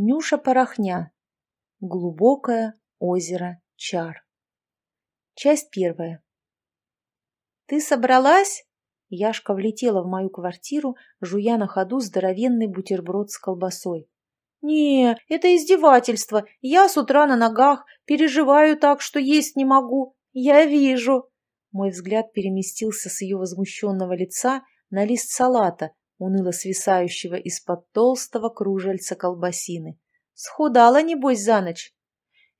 Нюша Порохня. Глубокое озеро Чар. Часть первая. «Ты собралась?» Яшка влетела в мою квартиру, жуя на ходу здоровенный бутерброд с колбасой. «Не, это издевательство. Я с утра на ногах, переживаю так, что есть не могу. Я вижу». Мой взгляд переместился с ее возмущенного лица на лист салата, уныло свисающего из-под толстого кружельца колбасины. «Схудала, небось, за ночь?»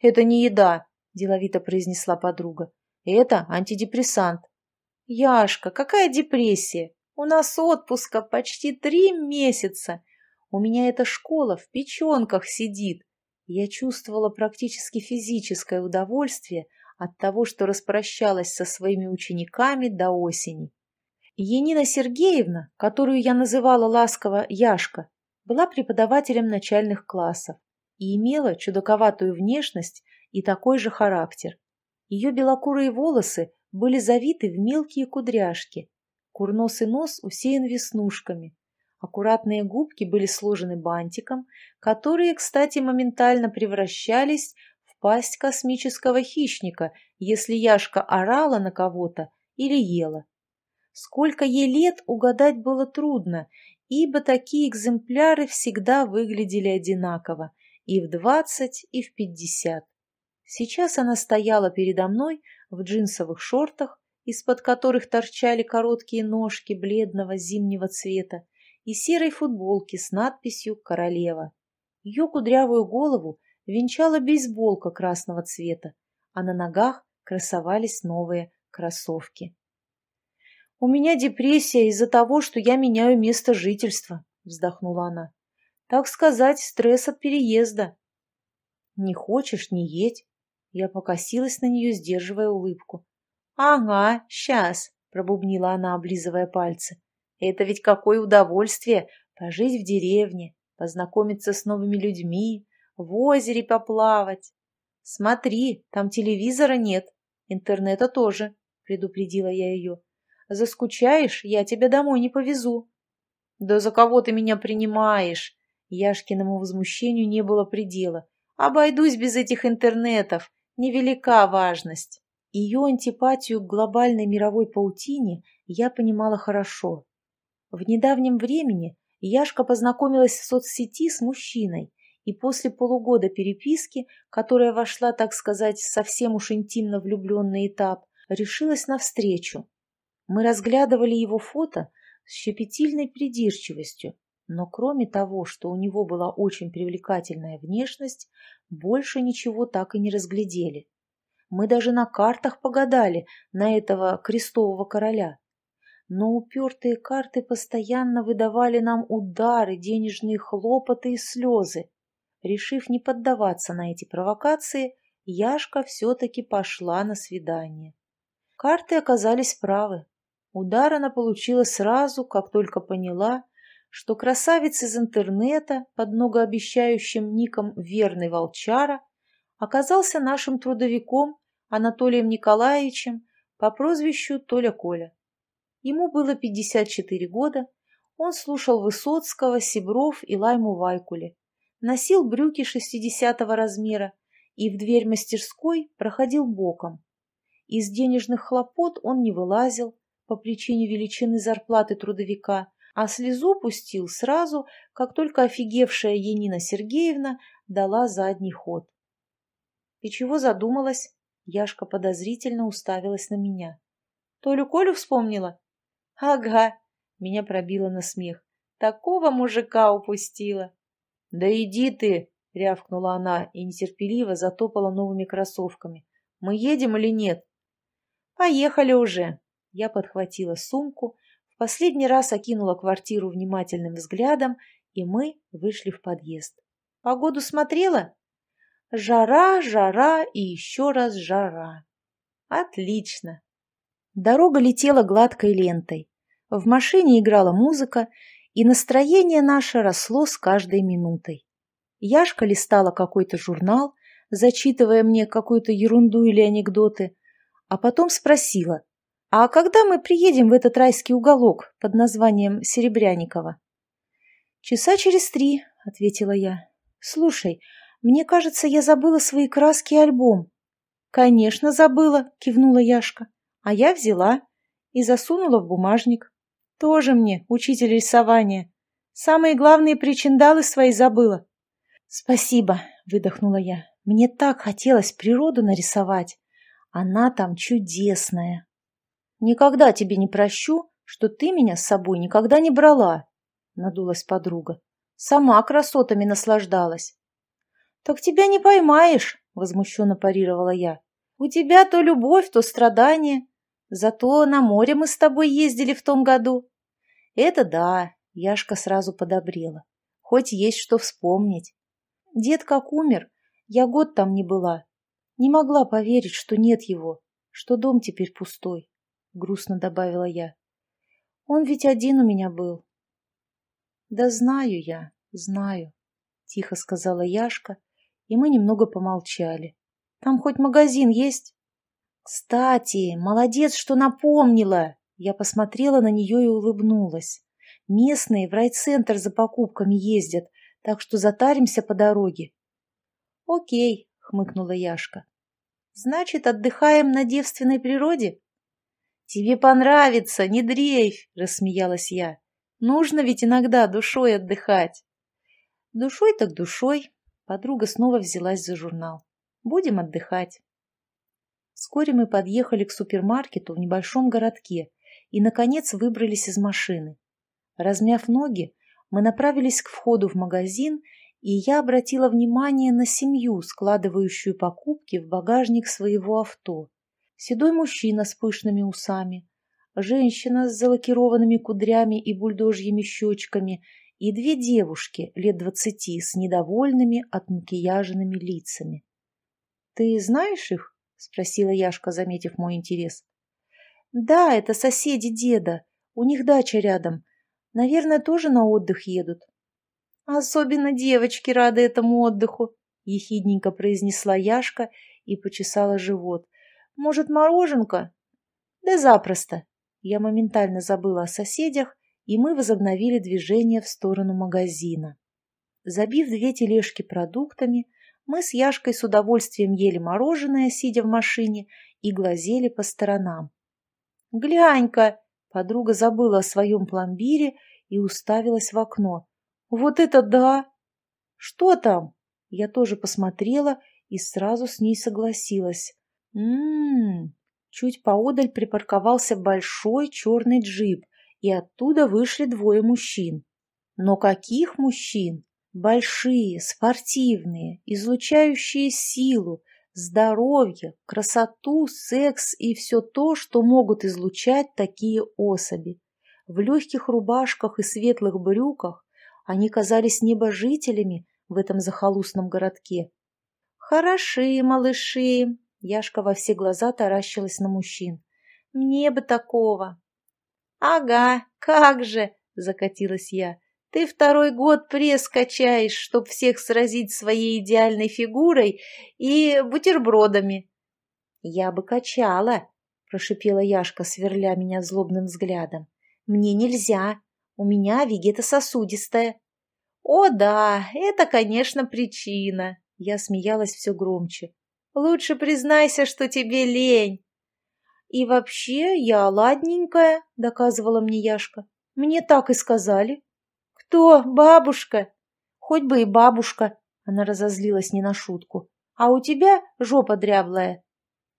«Это не еда», – деловито произнесла подруга. «Это антидепрессант». «Яшка, какая депрессия? У нас отпуска почти три месяца. У меня эта школа в печенках сидит». Я чувствовала практически физическое удовольствие от того, что распрощалась со своими учениками до осени. Енина Сергеевна, которую я называла ласково Яшка, была преподавателем начальных классов и имела чудаковатую внешность и такой же характер. Ее белокурые волосы были завиты в мелкие кудряшки, курносый нос усеян веснушками, аккуратные губки были сложены бантиком, которые, кстати, моментально превращались в пасть космического хищника, если Яшка орала на кого-то или ела. Сколько ей лет угадать было трудно, ибо такие экземпляры всегда выглядели одинаково и в двадцать, и в пятьдесят. Сейчас она стояла передо мной в джинсовых шортах, из-под которых торчали короткие ножки бледного зимнего цвета, и серой футболке с надписью «Королева». Ее кудрявую голову венчала бейсболка красного цвета, а на ногах красовались новые кроссовки. «У меня депрессия из-за того, что я меняю место жительства», — вздохнула она. «Так сказать, стресс от переезда». «Не хочешь — не едь». Я покосилась на нее, сдерживая улыбку. «Ага, сейчас», — пробубнила она, облизывая пальцы. «Это ведь какое удовольствие пожить в деревне, познакомиться с новыми людьми, в озере поплавать. Смотри, там телевизора нет, интернета тоже», — предупредила я ее. Заскучаешь, я тебя домой не повезу. Да за кого ты меня принимаешь? Яшкиному возмущению не было предела. Обойдусь без этих интернетов. Невелика важность. Ее антипатию к глобальной мировой паутине я понимала хорошо. В недавнем времени Яшка познакомилась в соцсети с мужчиной, и после полугода переписки, которая вошла, так сказать, совсем уж интимно влюбленный этап, решилась навстречу. Мы разглядывали его фото с щепетильной придирчивостью, но кроме того, что у него была очень привлекательная внешность, больше ничего так и не разглядели. Мы даже на картах погадали на этого крестового короля. Но упертые карты постоянно выдавали нам удары, денежные хлопоты и слезы. Решив не поддаваться на эти провокации, Яшка все-таки пошла на свидание. Карты оказались правы. Удар она получила сразу, как только поняла, что красавец из интернета под многообещающим ником «Верный волчара» оказался нашим трудовиком Анатолием Николаевичем по прозвищу Толя Коля. Ему было 54 года, он слушал Высоцкого, Сибров и Лайму Вайкуле, носил брюки 60 размера и в дверь мастерской проходил боком. Из денежных хлопот он не вылазил, по причине величины зарплаты трудовика, а слезу пустил сразу, как только офигевшая Енина Сергеевна дала задний ход. «Ты чего задумалась?» Яшка подозрительно уставилась на меня. «Толю Колю вспомнила?» «Ага», — меня пробило на смех. «Такого мужика упустила». «Да иди ты!» — рявкнула она и нетерпеливо затопала новыми кроссовками. «Мы едем или нет?» «Поехали уже!» Я подхватила сумку, в последний раз окинула квартиру внимательным взглядом, и мы вышли в подъезд. Погоду смотрела? Жара, жара и еще раз жара. Отлично. Дорога летела гладкой лентой. В машине играла музыка, и настроение наше росло с каждой минутой. Яшка листала какой-то журнал, зачитывая мне какую-то ерунду или анекдоты, а потом спросила, «А когда мы приедем в этот райский уголок под названием Серебряниково?» «Часа через три», — ответила я. Слушай, мне кажется, я забыла свои краски и альбом. Конечно, забыла, кивнула Яшка. А я взяла и засунула в бумажник. Тоже мне, учитель рисования. Самые главные причиндалы свои забыла. Спасибо, выдохнула я. Мне так хотелось природу нарисовать. Она там чудесная. Никогда тебе не прощу, что ты меня с собой никогда не брала, надулась подруга. Сама красотами наслаждалась. Так тебя не поймаешь, возмущенно парировала я. У тебя то любовь, то страдание. Зато на море мы с тобой ездили в том году. Это да, Яшка сразу подобрела. Хоть есть что вспомнить. Дед как умер, я год там не была. Не могла поверить, что нет его, что дом теперь пустой, грустно добавила я. Он ведь один у меня был. Да знаю я, знаю, тихо сказала Яшка, и мы немного помолчали. Там хоть магазин есть? Кстати, молодец, что напомнила. Я посмотрела на нее и улыбнулась. Местные в райцентр за покупками ездят, так что затаримся по дороге. Окей, хмыкнула Яшка. Значит, отдыхаем на девственной природе? Тебе понравится, не дрейфь, рассмеялась я. Нужно ведь иногда душой отдыхать. Душой так душой. Подруга снова взялась за журнал. Будем отдыхать. Вскоре мы подъехали к супермаркету в небольшом городке и, наконец, выбрались из машины. Размяв ноги, мы направились к входу в магазин, и я обратила внимание на семью, складывающую покупки в багажник своего авто. Седой мужчина с пышными усами, женщина с залакированными кудрями и бульдожьими щечками и две девушки лет двадцати с недовольными отмакияженными лицами. «Ты знаешь их?» — спросила Яшка, заметив мой интерес. «Да, это соседи деда. У них дача рядом. Наверное, тоже на отдых едут». «Особенно девочки рады этому отдыху», — ехидненько произнесла Яшка и почесала живот. «Может, мороженка?» «Да запросто». Я моментально забыла о соседях, и мы возобновили движение в сторону магазина. Забив две тележки продуктами, мы с Яшкой с удовольствием ели мороженое, сидя в машине, и глазели по сторонам. «Глянь-ка!» — подруга забыла о своем пломбире и уставилась в окно. «Вот это да!» «Что там?» Я тоже посмотрела и сразу с ней согласилась. «М-м-м!» Чуть поодаль припарковался большой черный джип, и оттуда вышли двое мужчин. Но каких мужчин? Большие, спортивные, излучающие силу, здоровье, красоту, секс и все то, что могут излучать такие особи. В легких рубашках и светлых брюках они казались небожителями в этом захолустном городке. «Хороши, малыши!» Яшка во все глаза таращилась на мужчин. «Мне бы такого!» «Ага, как же!» — закатилась я. Ты второй год пресс качаешь, чтоб всех сразить своей идеальной фигурой и бутербродами. — Я бы качала, — прошипела Яшка, сверля меня злобным взглядом. — Мне нельзя. У меня вегета сосудистая. — О да, это, конечно, причина. Я смеялась все громче. — Лучше признайся, что тебе лень. — И вообще я ладненькая, — доказывала мне Яшка. — Мне так и сказали. «Кто? Бабушка?» «Хоть бы и бабушка!» Она разозлилась не на шутку. «А у тебя жопа дряблая!»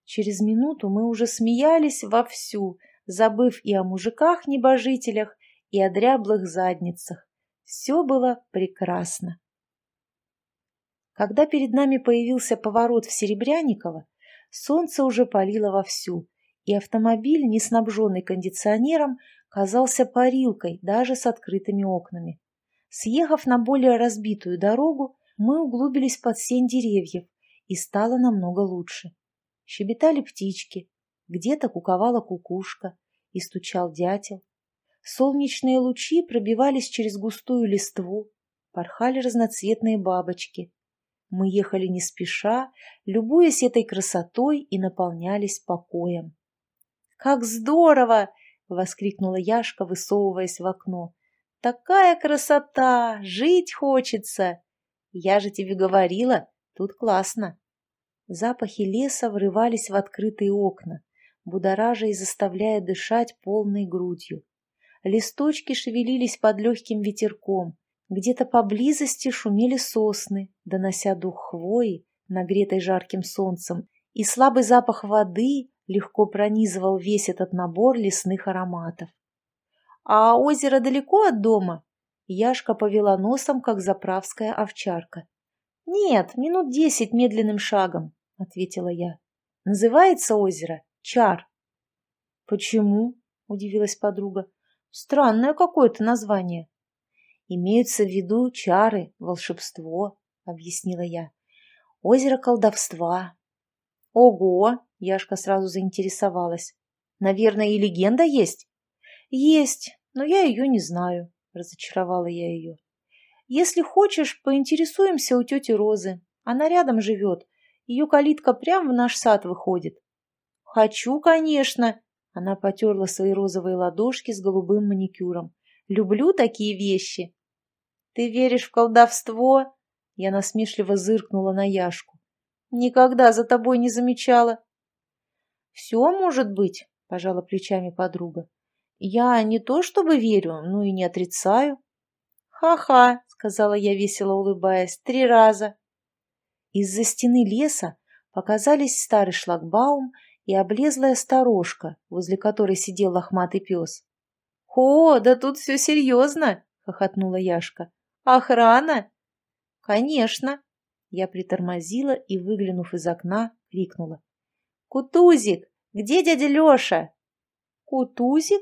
Через минуту мы уже смеялись вовсю, забыв и о мужиках-небожителях, и о дряблых задницах. Все было прекрасно. Когда перед нами появился поворот в Серебряниково, солнце уже палило вовсю, и автомобиль, не снабженный кондиционером, казался парилкой даже с открытыми окнами. Съехав на более разбитую дорогу, мы углубились под сень деревьев, и стало намного лучше. Щебетали птички, где-то куковала кукушка, и стучал дятел. Солнечные лучи пробивались через густую листву, порхали разноцветные бабочки. Мы ехали не спеша, любуясь этой красотой и наполнялись покоем. «Как здорово!» — воскликнула Яшка, высовываясь в окно. «Такая красота! Жить хочется!» Я же тебе говорила, тут классно. Запахи леса врывались в открытые окна, будоража и заставляя дышать полной грудью. Листочки шевелились под легким ветерком, где-то поблизости шумели сосны, донося дух хвои, нагретой жарким солнцем, и слабый запах воды легко пронизывал весь этот набор лесных ароматов. «А озеро далеко от дома?» Яшка повела носом, как заправская овчарка. «Нет, минут десять медленным шагом», — ответила я. «Называется озеро Чар». «Почему?» — удивилась подруга. «Странное какое-то название». «Имеются в виду чары, волшебство», — объяснила я. «Озеро колдовства». «Ого!» — Яшка сразу заинтересовалась. «Наверное, и легенда есть?» «Есть, но я ее не знаю», — разочаровала я ее. «Если хочешь, поинтересуемся у тети Розы. Она рядом живет. Ее калитка прямо в наш сад выходит». «Хочу, конечно!» Она потерла свои розовые ладошки с голубым маникюром. «Люблю такие вещи!» «Ты веришь в колдовство?» Я насмешливо зыркнула на Яшку. «Никогда за тобой не замечала». «Все может быть», — пожала плечами подруга. Я не то чтобы верю, но и не отрицаю. Ха-ха, сказала я, весело улыбаясь, три раза. Из-за стены леса показались старый шлагбаум и облезлая сторожка, возле которой сидел лохматый пес. «О, да тут все серьезно!» — хохотнула Яшка. «Охрана?» «Конечно!» Я притормозила и, выглянув из окна, крикнула. «Кутузик, где дядя Леша?» «Кутузик?»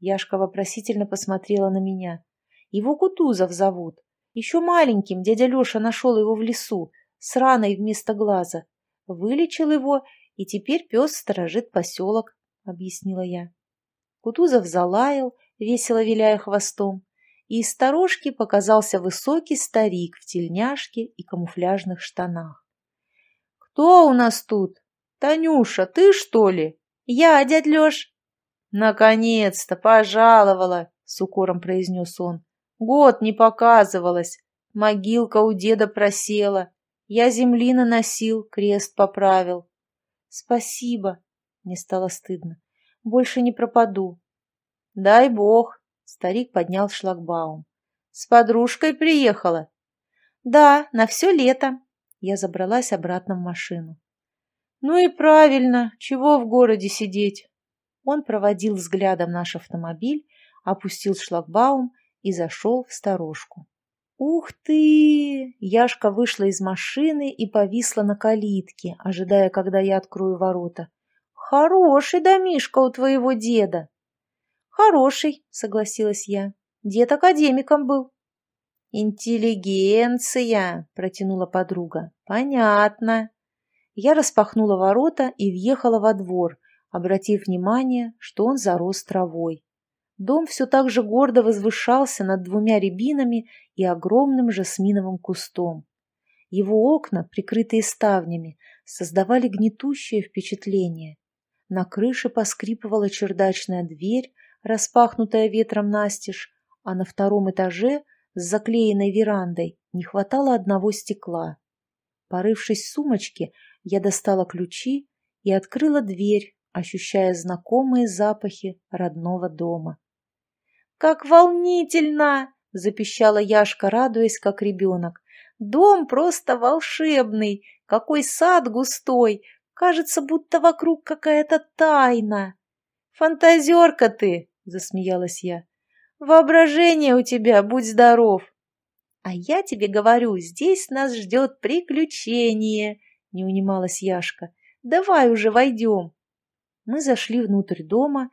Яшка вопросительно посмотрела на меня. Его Кутузов зовут. Еще маленьким дядя Леша нашел его в лесу, с раной вместо глаза. Вылечил его, и теперь пес сторожит поселок, — объяснила я. Кутузов залаял, весело виляя хвостом, и из сторожки показался высокий старик в тельняшке и камуфляжных штанах. — Кто у нас тут? Танюша, ты что ли? — Я, дядь Леш. «Наконец-то! Пожаловала!» — с укором произнес он. «Год не показывалась. Могилка у деда просела. Я земли наносил, крест поправил». «Спасибо!» — мне стало стыдно. «Больше не пропаду». «Дай бог!» — старик поднял шлагбаум. «С подружкой приехала?» «Да, на все лето». Я забралась обратно в машину. «Ну и правильно, чего в городе сидеть? Он проводил взглядом наш автомобиль, опустил шлагбаум и зашел в сторожку. «Ух ты!» Яшка вышла из машины и повисла на калитке, ожидая, когда я открою ворота. «Хороший домишка у твоего деда!» «Хороший», — согласилась я. «Дед академиком был». «Интеллигенция!» — протянула подруга. «Понятно». Я распахнула ворота и въехала во двор, обратив внимание, что он зарос травой. Дом все так же гордо возвышался над двумя рябинами и огромным жасминовым кустом. Его окна, прикрытые ставнями, создавали гнетущее впечатление. На крыше поскрипывала чердачная дверь, распахнутая ветром настежь, а на втором этаже с заклеенной верандой не хватало одного стекла. Порывшись в сумочке, я достала ключи и открыла дверь, ощущая знакомые запахи родного дома. «Как волнительно!» — запищала Яшка, радуясь, как ребенок. «Дом просто волшебный! Какой сад густой! Кажется, будто вокруг какая-то тайна!» «Фантазерка ты!» — засмеялась я. «Воображение у тебя, будь здоров!» «А я тебе говорю, здесь нас ждет приключение!» — не унималась Яшка. «Давай уже войдем!» Мы зашли внутрь дома,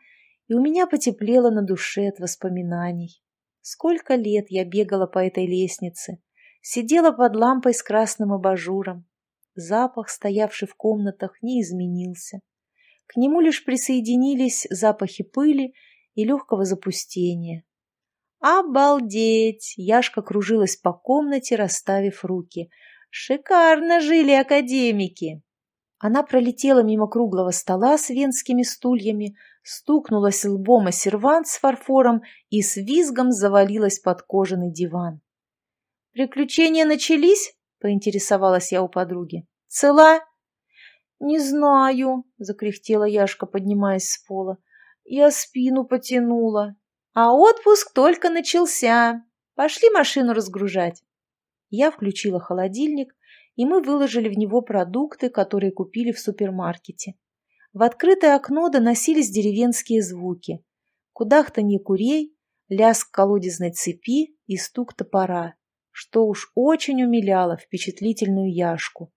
и у меня потеплело на душе от воспоминаний. Сколько лет я бегала по этой лестнице, сидела под лампой с красным абажуром. Запах, стоявший в комнатах, не изменился. К нему лишь присоединились запахи пыли и легкого запустения. «Обалдеть!» — Яшка кружилась по комнате, расставив руки. «Шикарно жили академики!» Она пролетела мимо круглого стола с венскими стульями, стукнулась лбом о сервант с фарфором и с визгом завалилась под кожаный диван. «Приключения начались?» — поинтересовалась я у подруги. «Цела?» «Не знаю», — закряхтела Яшка, поднимаясь с пола. «Я спину потянула. А отпуск только начался. Пошли машину разгружать». Я включила холодильник, и мы выложили в него продукты, которые купили в супермаркете. В открытое окно доносились деревенские звуки. Кудахтанье курей, лязг колодезной цепи и стук топора, что уж очень умиляло впечатлительную Яшку.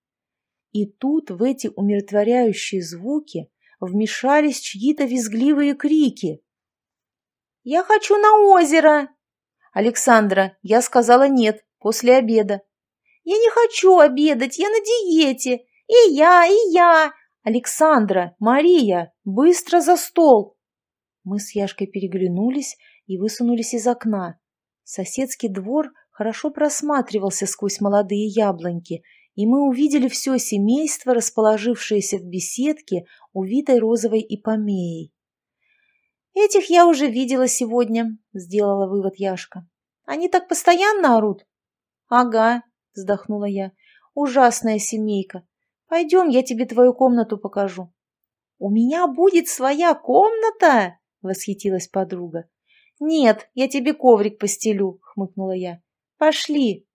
И тут в эти умиротворяющие звуки вмешались чьи-то визгливые крики. «Я хочу на озеро!» «Александра, я сказала нет, после обеда». «Я не хочу обедать, я на диете! И я, и я! Александра, Мария, быстро за стол!» Мы с Яшкой переглянулись и высунулись из окна. Соседский двор хорошо просматривался сквозь молодые яблоньки, и мы увидели все семейство, расположившееся в беседке, увитой розовой ипомеей. «Этих я уже видела сегодня», — сделала вывод Яшка. «Они так постоянно орут?» «Ага», — вздохнула я. «Ужасная семейка. Пойдем, я тебе твою комнату покажу». «У меня будет своя комната?» — восхитилась подруга. «Нет, я тебе коврик постелю», — хмыкнула я. «Пошли».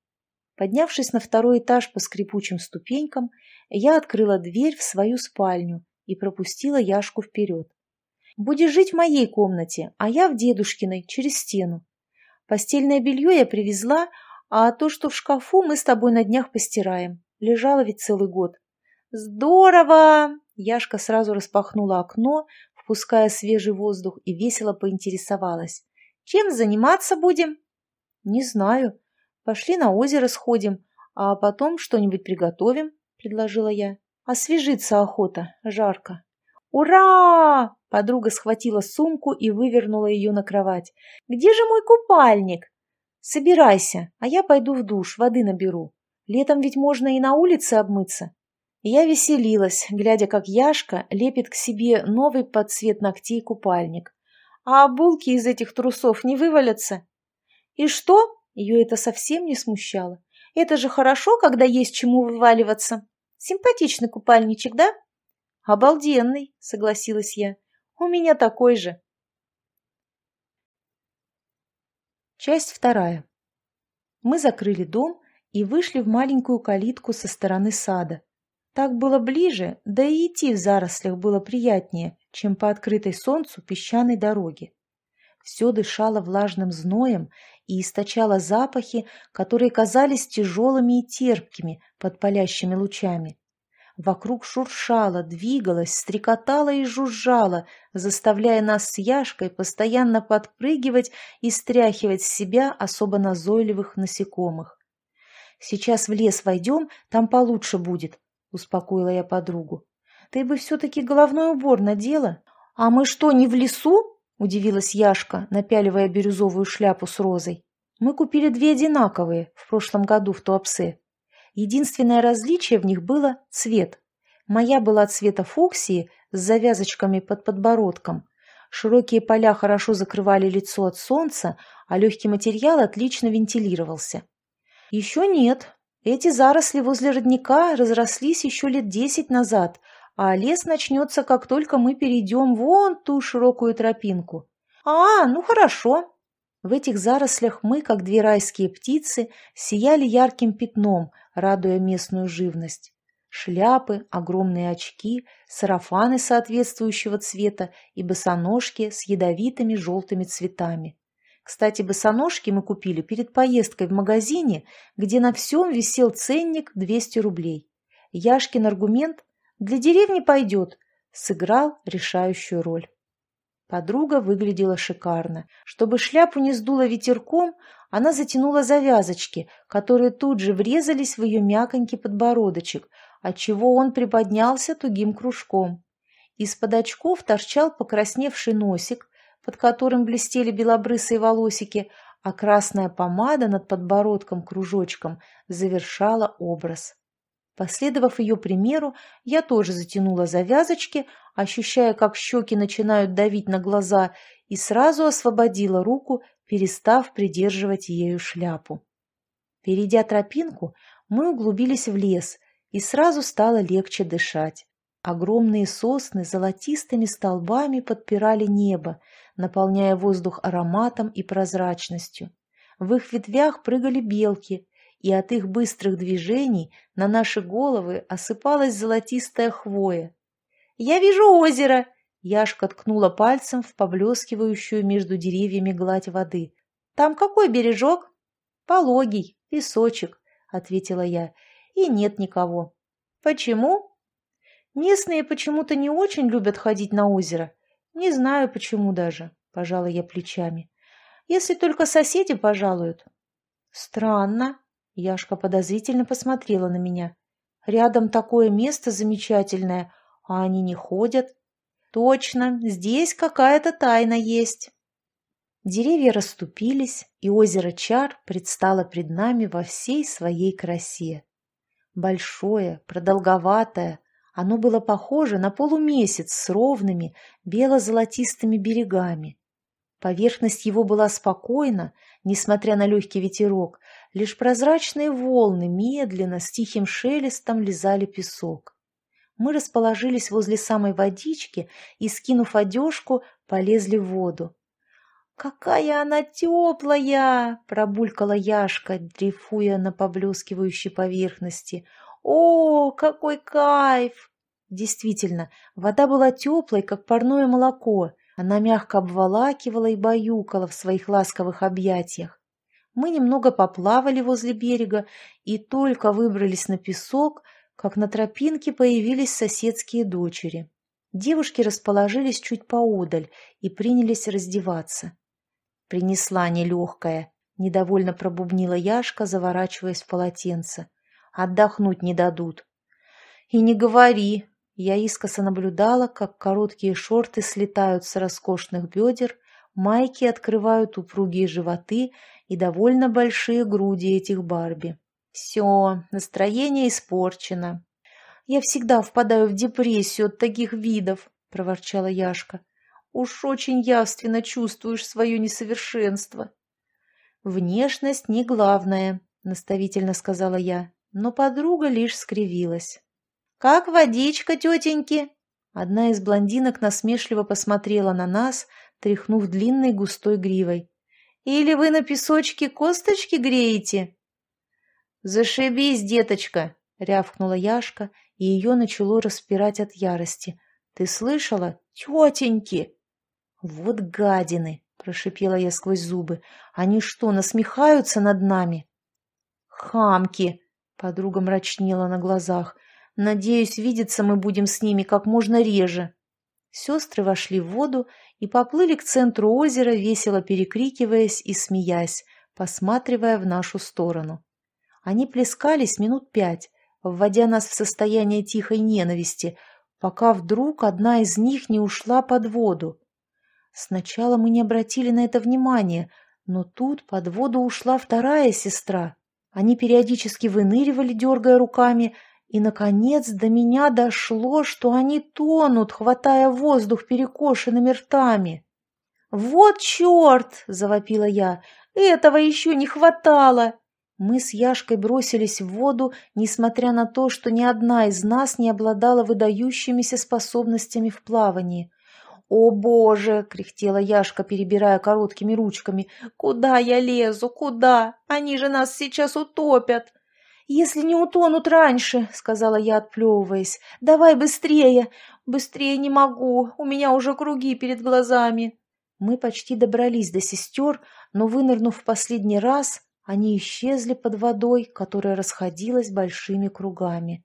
Поднявшись на второй этаж по скрипучим ступенькам, я открыла дверь в свою спальню и пропустила Яшку вперед. «Будешь жить в моей комнате, а я в дедушкиной, через стену. Постельное белье я привезла, а то, что в шкафу, мы с тобой на днях постираем. Лежала ведь целый год». «Здорово!» Яшка сразу распахнула окно, впуская свежий воздух, и весело поинтересовалась. «Чем заниматься будем?» «Не знаю. Пошли на озеро сходим, а потом что-нибудь приготовим», — предложила я. «Освежиться охота, жарко». «Ура!» — подруга схватила сумку и вывернула ее на кровать. «Где же мой купальник?» «Собирайся, а я пойду в душ, воды наберу. Летом ведь можно и на улице обмыться». Я веселилась, глядя, как Яшка лепит к себе новый под цвет ногтей купальник. А булки из этих трусов не вывалятся. И что? Ее это совсем не смущало. Это же хорошо, когда есть чему вываливаться. Симпатичный купальничек, да? Обалденный, согласилась я. У меня такой же. Часть вторая. Мы закрыли дом и вышли в маленькую калитку со стороны сада. Так было ближе, да и идти в зарослях было приятнее, чем по открытой солнцу песчаной дороге. Все дышало влажным зноем и источало запахи, которые казались тяжелыми и терпкими под палящими лучами. Вокруг шуршало, двигалось, стрекотало и жужжало, заставляя нас с Яшкой постоянно подпрыгивать и стряхивать с себя особо назойливых насекомых. «Сейчас в лес войдем, там получше будет», успокоила я подругу. «Ты бы все-таки головной убор надела?» «А мы что, не в лесу?» – удивилась Яшка, напяливая бирюзовую шляпу с розой. «Мы купили две одинаковые в прошлом году в Туапсе. Единственное различие в них было цвет. Моя была цвета фуксии с завязочками под подбородком. Широкие поля хорошо закрывали лицо от солнца, а легкий материал отлично вентилировался. «Еще нет», эти заросли возле родника разрослись еще лет десять назад, а лес начнется, как только мы перейдем вон ту широкую тропинку. А, ну хорошо. В этих зарослях мы, как две райские птицы, сияли ярким пятном, радуя местную живность. Шляпы, огромные очки, сарафаны соответствующего цвета и босоножки с ядовитыми желтыми цветами. Кстати, босоножки мы купили перед поездкой в магазине, где на всем висел ценник 200 рублей. Яшкин аргумент «для деревни пойдет» сыграл решающую роль. Подруга выглядела шикарно. Чтобы шляпу не сдуло ветерком, она затянула завязочки, которые тут же врезались в ее мяконький подбородочек, отчего он приподнялся тугим кружком. Из-под очков торчал покрасневший носик, под которым блестели белобрысые волосики, а красная помада над подбородком кружочком завершала образ. Последовав ее примеру, я тоже затянула завязочки, ощущая, как щеки начинают давить на глаза, и сразу освободила руку, перестав придерживать ею шляпу. Перейдя тропинку, мы углубились в лес, и сразу стало легче дышать. Огромные сосны золотистыми столбами подпирали небо, наполняя воздух ароматом и прозрачностью. В их ветвях прыгали белки, и от их быстрых движений на наши головы осыпалась золотистая хвоя. «Я вижу озеро!» Яшка ткнула пальцем в поблескивающую между деревьями гладь воды. «Там какой бережок?» «Пологий, песочек», — ответила я. «И нет никого». «Почему?» «Местные почему-то не очень любят ходить на озеро. Не знаю, почему даже», — пожала я плечами. «Если только соседи пожалуют». «Странно», — Яшка подозрительно посмотрела на меня. «Рядом такое место замечательное, а они не ходят». «Точно, здесь какая-то тайна есть». Деревья расступились, и озеро Чар предстало пред нами во всей своей красе. Большое, продолговатое, оно было похоже на полумесяц с ровными бело-золотистыми берегами. Поверхность его была спокойна, несмотря на легкий ветерок, лишь прозрачные волны медленно с тихим шелестом лизали песок. Мы расположились возле самой водички и, скинув одежку, полезли в воду. «Какая она теплая!» — пробулькала Яшка, дрейфуя на поблескивающей поверхности. «О, какой кайф!» Действительно, вода была теплой, как парное молоко. Она мягко обволакивала и баюкала в своих ласковых объятиях. Мы немного поплавали возле берега и только выбрались на песок, как на тропинке появились соседские дочери. Девушки расположились чуть поодаль и принялись раздеваться. Принесла нелегкая, недовольно пробубнила Яшка, заворачиваясь в полотенце. Отдохнуть не дадут. И не говори. Я искоса наблюдала, как короткие шорты слетают с роскошных бедер, майки открывают упругие животы и довольно большие груди этих Барби. Все, настроение испорчено. Я всегда впадаю в депрессию от таких видов, проворчала Яшка. Уж очень явственно чувствуешь свое несовершенство. Внешность не главное, наставительно сказала я, но подруга лишь скривилась. «Как водичка, тетеньки?» Одна из блондинок насмешливо посмотрела на нас, тряхнув длинной густой гривой. «Или вы на песочке косточки греете?» «Зашибись, деточка!» — рявкнула Яшка, и ее начало распирать от ярости. «Ты слышала? Тетеньки!» «Вот гадины!» — прошипела я сквозь зубы. «Они что, насмехаются над нами?» «Хамки!» — подруга мрачнела на глазах. «Надеюсь, видеться мы будем с ними как можно реже». Сестры вошли в воду и поплыли к центру озера, весело перекрикиваясь и смеясь, посматривая в нашу сторону. Они плескались минут пять, вводя нас в состояние тихой ненависти, пока вдруг одна из них не ушла под воду. Сначала мы не обратили на это внимания, но тут под воду ушла вторая сестра. Они периодически выныривали, дергая руками, и, наконец, до меня дошло, что они тонут, хватая воздух перекошенными ртами. «Вот черт!» — завопила я. «Этого еще не хватало!» Мы с Яшкой бросились в воду, несмотря на то, что ни одна из нас не обладала выдающимися способностями в плавании. «О, Боже!» — кряхтела Яшка, перебирая короткими ручками. «Куда я лезу? Куда? Они же нас сейчас утопят!» «Если не утонут раньше», — сказала я, отплевываясь, — «давай быстрее! Быстрее не могу, у меня уже круги перед глазами». Мы почти добрались до сестер, но, вынырнув в последний раз, они исчезли под водой, которая расходилась большими кругами.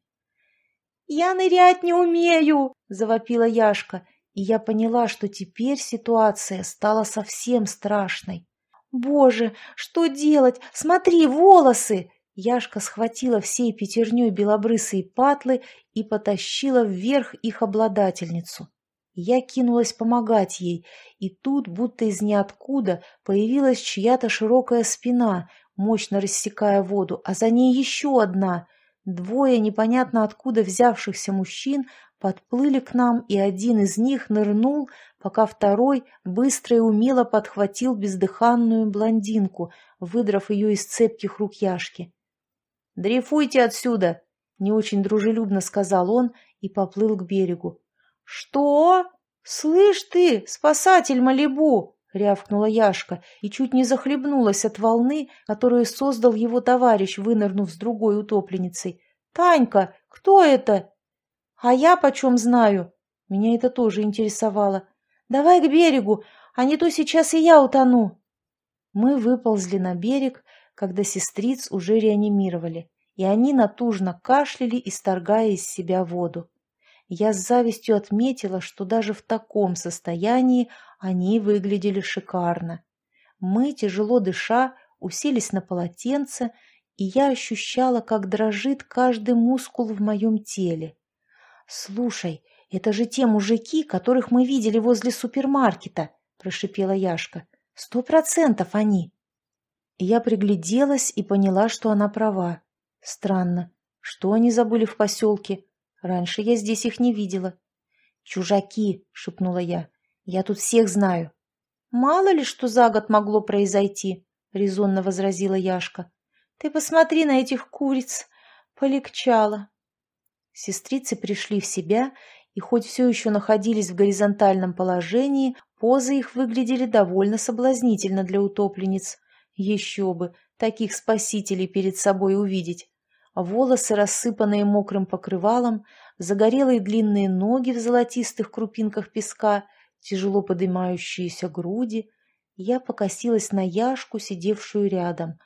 «Я нырять не умею!» — завопила Яшка, и я поняла, что теперь ситуация стала совсем страшной. «Боже, что делать? Смотри, волосы!» Яшка схватила всей пятерней белобрысые патлы и потащила вверх их обладательницу. Я кинулась помогать ей, и тут, будто из ниоткуда, появилась чья-то широкая спина, мощно рассекая воду, а за ней еще одна. Двое непонятно откуда взявшихся мужчин подплыли к нам, и один из них нырнул, пока второй быстро и умело подхватил бездыханную блондинку, выдрав ее из цепких рук Яшки. «Дрейфуйте отсюда!» — не очень дружелюбно сказал он и поплыл к берегу. «Что? Слышь ты, спасатель Малибу!» — рявкнула Яшка и чуть не захлебнулась от волны, которую создал его товарищ, вынырнув с другой утопленницей. «Танька, кто это?» «А я почем знаю?» Меня это тоже интересовало. «Давай к берегу, а не то сейчас и я утону!» Мы выползли на берег, когда сестриц уже реанимировали, и они натужно кашляли, исторгая из себя воду. Я с завистью отметила, что даже в таком состоянии они выглядели шикарно. Мы, тяжело дыша, уселись на полотенце, и я ощущала, как дрожит каждый мускул в моем теле. «Слушай, это же те мужики, которых мы видели возле супермаркета», – прошипела Яшка. «Сто процентов они». Я пригляделась и поняла, что она права. Странно, что они забыли в поселке? Раньше я здесь их не видела. «Чужаки!» — шепнула я. «Я тут всех знаю». «Мало ли, что за год могло произойти», — резонно возразила Яшка. «Ты посмотри на этих куриц. Полегчало». Сестрицы пришли в себя, и хоть все еще находились в горизонтальном положении, позы их выглядели довольно соблазнительно для утопленниц. Еще бы, таких спасителей перед собой увидеть волосы, рассыпанные мокрым покрывалом, загорелые длинные ноги в золотистых крупинках песка, тяжело поднимающиеся груди. Я покосилась на Яшку, сидевшую рядом.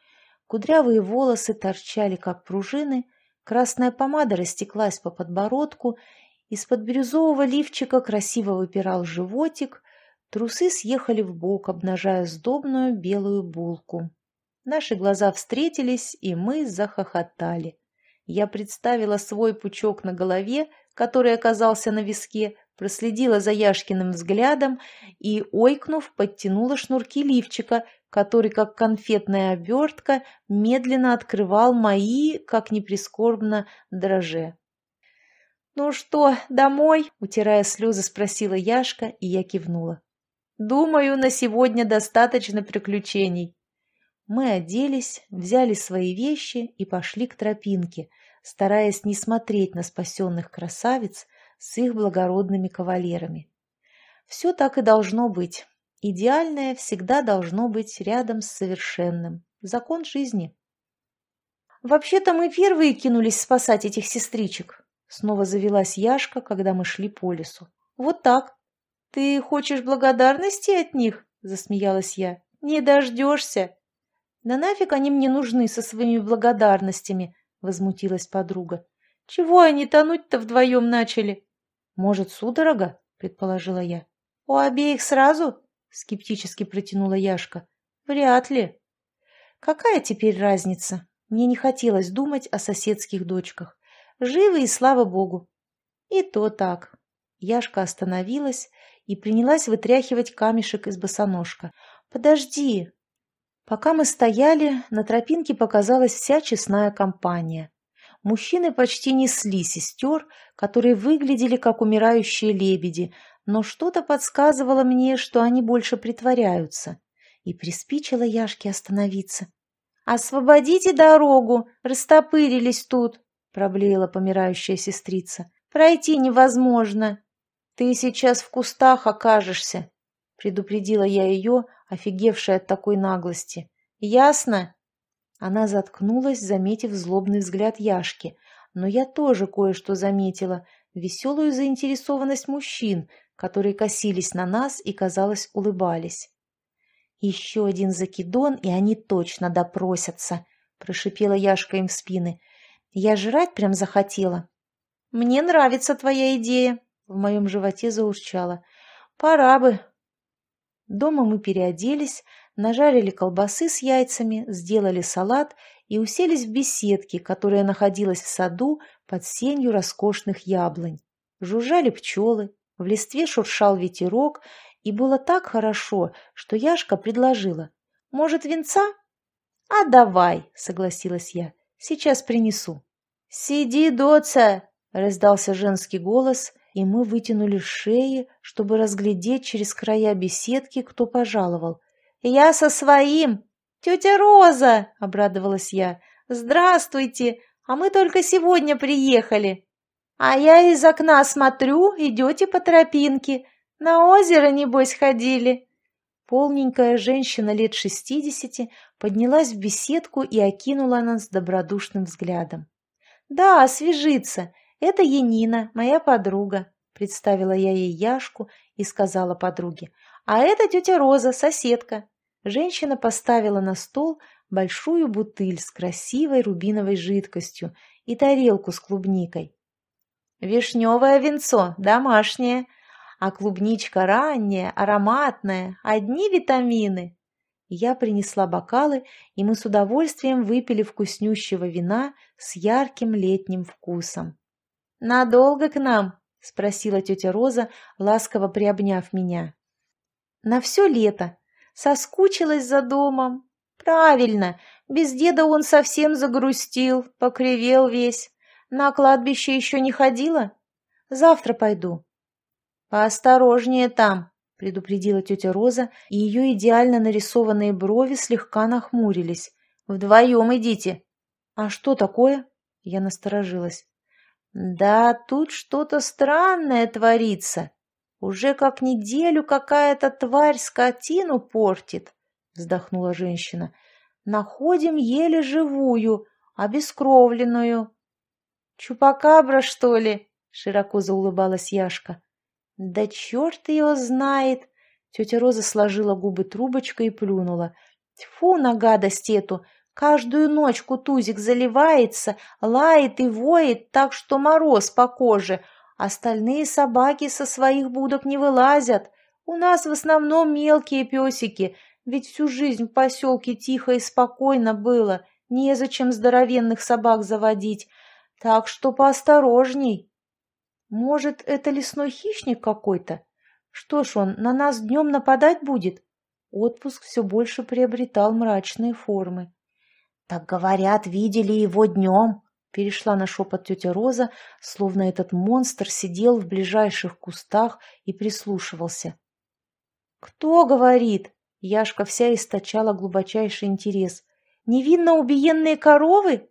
Кудрявые волосы торчали, как пружины, красная помада растеклась по подбородку, из-под бирюзового лифчика красиво выпирал животик, трусы съехали в бок, обнажая сдобную белую булку. Наши глаза встретились, и мы захохотали. Я представила свой пучок на голове, который оказался на виске, проследила за Яшкиным взглядом и, ойкнув, подтянула шнурки лифчика, который, как конфетная обертка, медленно открывал мои, как ни прискорбно, дроже. «Ну что, домой?» — утирая слезы, спросила Яшка, и я кивнула. «Думаю, на сегодня достаточно приключений». Мы оделись, взяли свои вещи и пошли к тропинке, стараясь не смотреть на спасенных красавиц с их благородными кавалерами. Все так и должно быть. Идеальное всегда должно быть рядом с совершенным. Закон жизни. «Вообще-то мы первые кинулись спасать этих сестричек», — снова завелась Яшка, когда мы шли по лесу. «Вот так. Ты хочешь благодарности от них?» — засмеялась я. «Не дождешься». «Да нафиг они мне нужны со своими благодарностями?» — возмутилась подруга. «Чего они тонуть-то вдвоем начали?» «Может, судорога?» — предположила я. «У обеих сразу?» — скептически протянула Яшка. «Вряд ли». «Какая теперь разница?» Мне не хотелось думать о соседских дочках. Живы и слава богу. И то так. Яшка остановилась и принялась вытряхивать камешек из босоножка. «Подожди!» Пока мы стояли, на тропинке показалась вся честная компания. Мужчины почти несли сестер, которые выглядели как умирающие лебеди, но что-то подсказывало мне, что они больше притворяются. И приспичило Яшке остановиться. «Освободите дорогу! Растопырились тут!» — проблеяла помирающая сестрица. «Пройти невозможно!» «Ты сейчас в кустах окажешься!» — предупредила я ее, офигевшая от такой наглости. «Ясно?» Она заткнулась, заметив злобный взгляд Яшки, но я тоже кое-что заметила, веселую заинтересованность мужчин, которые косились на нас и, казалось, улыбались. «Еще один закидон, и они точно допросятся», — прошипела Яшка им в спины. «Я жрать прям захотела». «Мне нравится твоя идея», — в моем животе заурчало. «Пора бы, Дома мы переоделись, нажарили колбасы с яйцами, сделали салат и уселись в беседке, которая находилась в саду под сенью роскошных яблонь. Жужжали пчелы, в листве шуршал ветерок, и было так хорошо, что Яшка предложила. «Может, венца?» «А давай», — согласилась я, — «сейчас принесу». «Сиди, доца!» — раздался женский голос, и мы вытянули шеи, чтобы разглядеть через края беседки, кто пожаловал. «Я со своим! Тетя Роза!» — обрадовалась я. «Здравствуйте! А мы только сегодня приехали!» «А я из окна смотрю, идете по тропинке. На озеро, небось, ходили?» Полненькая женщина лет шестидесяти поднялась в беседку и окинула нас добродушным взглядом. «Да, освежиться. Это Енина, моя подруга», — представила я ей Яшку и сказала подруге. «А это тетя Роза, соседка». Женщина поставила на стол большую бутыль с красивой рубиновой жидкостью и тарелку с клубникой. «Вишневое венцо, домашнее, а клубничка ранняя, ароматная, одни витамины». Я принесла бокалы, и мы с удовольствием выпили вкуснющего вина с ярким летним вкусом. «Надолго к нам?» – спросила тетя Роза, ласково приобняв меня. «На все лето. Соскучилась за домом. Правильно, без деда он совсем загрустил, покривел весь. На кладбище еще не ходила? Завтра пойду». «Поосторожнее там», — предупредила тетя Роза, и ее идеально нарисованные брови слегка нахмурились. «Вдвоем идите». «А что такое?» Я насторожилась. «Да тут что-то странное творится. Уже как неделю какая-то тварь скотину портит», — вздохнула женщина. «Находим еле живую, обескровленную». «Чупакабра, что ли?» — широко заулыбалась Яшка. «Да черт его знает!» Тетя Роза сложила губы трубочкой и плюнула. «Тьфу на гадость эту! Каждую ночь кутузик заливается, лает и воет так, что мороз по коже. Остальные собаки со своих будок не вылазят. У нас в основном мелкие песики, ведь всю жизнь в поселке тихо и спокойно было, незачем здоровенных собак заводить. Так что поосторожней». Может, это лесной хищник какой-то? Что ж он, на нас днем нападать будет? Отпуск все больше приобретал мрачные формы. «Так, говорят, видели его днем», — перешла на шепот тетя Роза, словно этот монстр сидел в ближайших кустах и прислушивался. «Кто говорит?» — Яшка вся источала глубочайший интерес. «Невинно убиенные коровы?»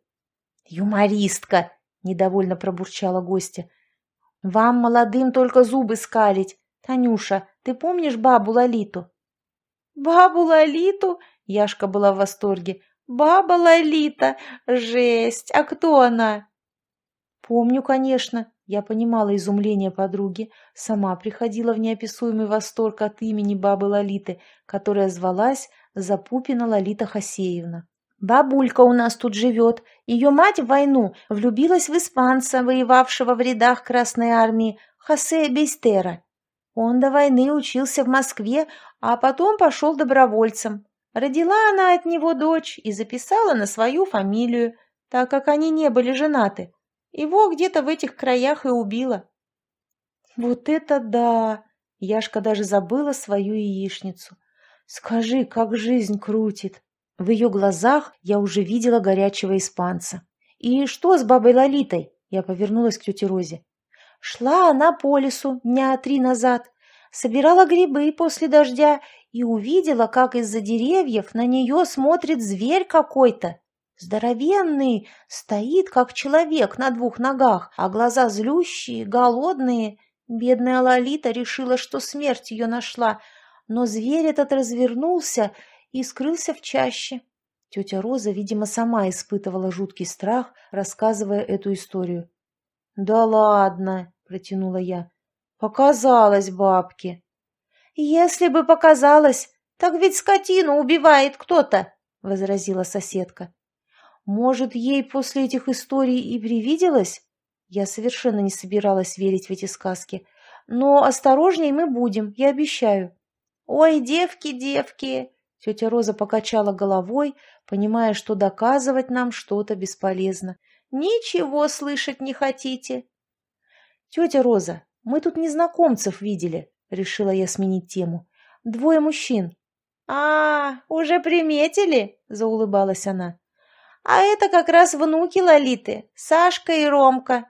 «Юмористка!» — недовольно пробурчала гостья. Вам, молодым, только зубы скалить. Танюша, ты помнишь бабу Лолиту? Бабу Лолиту? Яшка была в восторге. Баба Лолита! Жесть! А кто она? Помню, конечно. Я понимала изумление подруги, сама приходила в неописуемый восторг от имени бабы Лолиты, которая звалась Запупина Лолита Хасеевна. Бабулька у нас тут живет. Ее мать в войну влюбилась в испанца, воевавшего в рядах Красной Армии, Хосе Бейстера. Он до войны учился в Москве, а потом пошел добровольцем. Родила она от него дочь и записала на свою фамилию, так как они не были женаты. Его где-то в этих краях и убила. Вот это да! Яшка даже забыла свою яичницу. Скажи, как жизнь крутит. В ее глазах я уже видела горячего испанца. «И что с бабой Лолитой?» Я повернулась к тете Розе. Шла она по лесу дня три назад, собирала грибы после дождя и увидела, как из-за деревьев на нее смотрит зверь какой-то. Здоровенный, стоит, как человек на двух ногах, а глаза злющие, голодные. Бедная Лолита решила, что смерть ее нашла, но зверь этот развернулся и скрылся в чаще. Тетя Роза, видимо, сама испытывала жуткий страх, рассказывая эту историю. «Да ладно!» – протянула я. «Показалось бабке!» «Если бы показалось, так ведь скотину убивает кто-то!» – возразила соседка. «Может, ей после этих историй и привиделось?» Я совершенно не собиралась верить в эти сказки. «Но осторожней мы будем, я обещаю». «Ой, девки, девки!» Тетя Роза покачала головой, понимая, что доказывать нам что-то бесполезно. «Ничего слышать не хотите?» «Тетя Роза, мы тут незнакомцев видели», — решила я сменить тему. «Двое мужчин». «А, уже приметили?» — заулыбалась она. «А это как раз внуки Лолиты, Сашка и Ромка».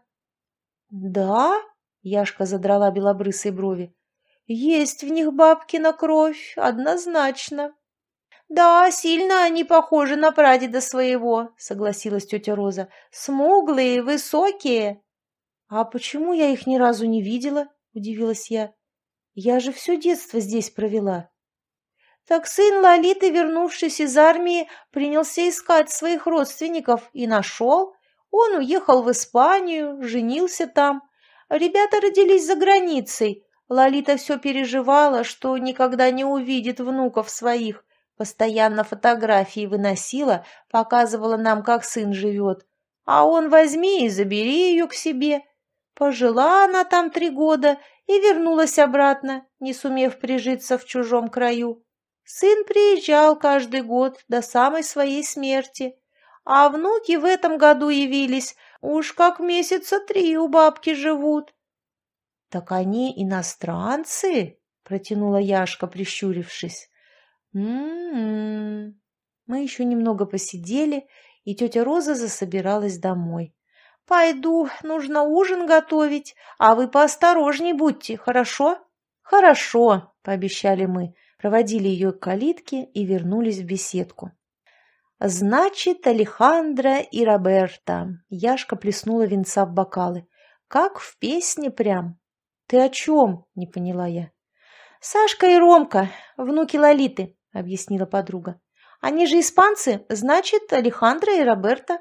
«Да?» Яшка задрала белобрысые брови. «Есть в них бабкина кровь, однозначно». «Да, сильно они похожи на прадеда своего», — согласилась тетя Роза. «Смуглые, высокие». «А почему я их ни разу не видела?» — удивилась я. «Я же все детство здесь провела». Так сын Лолиты, вернувшись из армии, принялся искать своих родственников и нашел. Он уехал в Испанию, женился там. Ребята родились за границей. Лолита все переживала, что никогда не увидит внуков своих. Постоянно фотографии выносила, показывала нам, как сын живет. А он возьми и забери ее к себе. Пожила она там три года и вернулась обратно, не сумев прижиться в чужом краю. Сын приезжал каждый год до самой своей смерти, а внуки в этом году явились, уж как месяца три у бабки живут. — Так они иностранцы? — протянула Яшка, прищурившись. «М-м-м». Мы еще немного посидели, и тетя Роза засобиралась домой. «Пойду, нужно ужин готовить, а вы поосторожней будьте, хорошо?» «Хорошо», — пообещали мы проводили ее к калитке и вернулись в беседку. «Значит, Алехандро и Роберта!» Яшка плеснула венца в бокалы. «Как в песне прям!» «Ты о чем?» – не поняла я. «Сашка и Ромка, внуки Лолиты», – объяснила подруга. «Они же испанцы, значит, Алехандро и Роберта».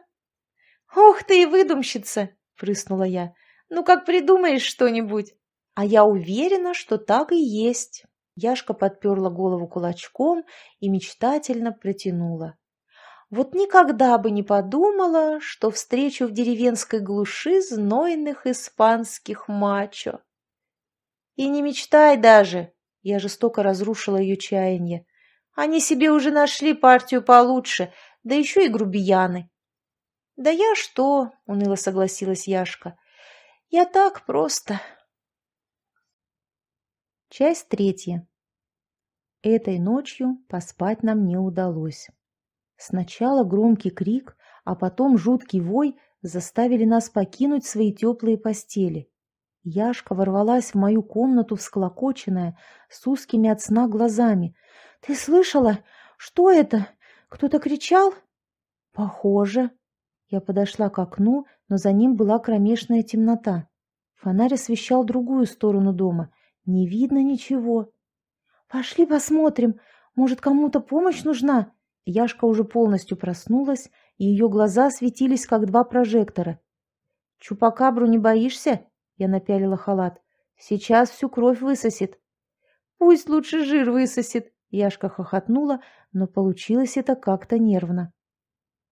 «Ох ты и выдумщица!» – прыснула я. «Ну как придумаешь что-нибудь?» «А я уверена, что так и есть», Яшка подперла голову кулачком и мечтательно протянула. Вот никогда бы не подумала, что встречу в деревенской глуши знойных испанских мачо. И не мечтай даже, я жестоко разрушила ее чаяние. Они себе уже нашли партию получше, да еще и грубияны. Да я что, уныло согласилась Яшка. Я так просто. Часть третья. Этой ночью поспать нам не удалось. Сначала громкий крик, а потом жуткий вой заставили нас покинуть свои теплые постели. Яшка ворвалась в мою комнату всклокоченная, с узкими от сна глазами. «Ты слышала? Что это? Кто-то кричал?» «Похоже». Я подошла к окну, но за ним была кромешная темнота. Фонарь освещал другую сторону дома. Не видно ничего. «Пошли посмотрим. Может, кому-то помощь нужна?» Яшка уже полностью проснулась, и ее глаза светились, как два прожектора. «Чупакабру не боишься?» Я напялила халат. «Сейчас всю кровь высосет». «Пусть лучше жир высосет!» Яшка хохотнула, но получилось это как-то нервно.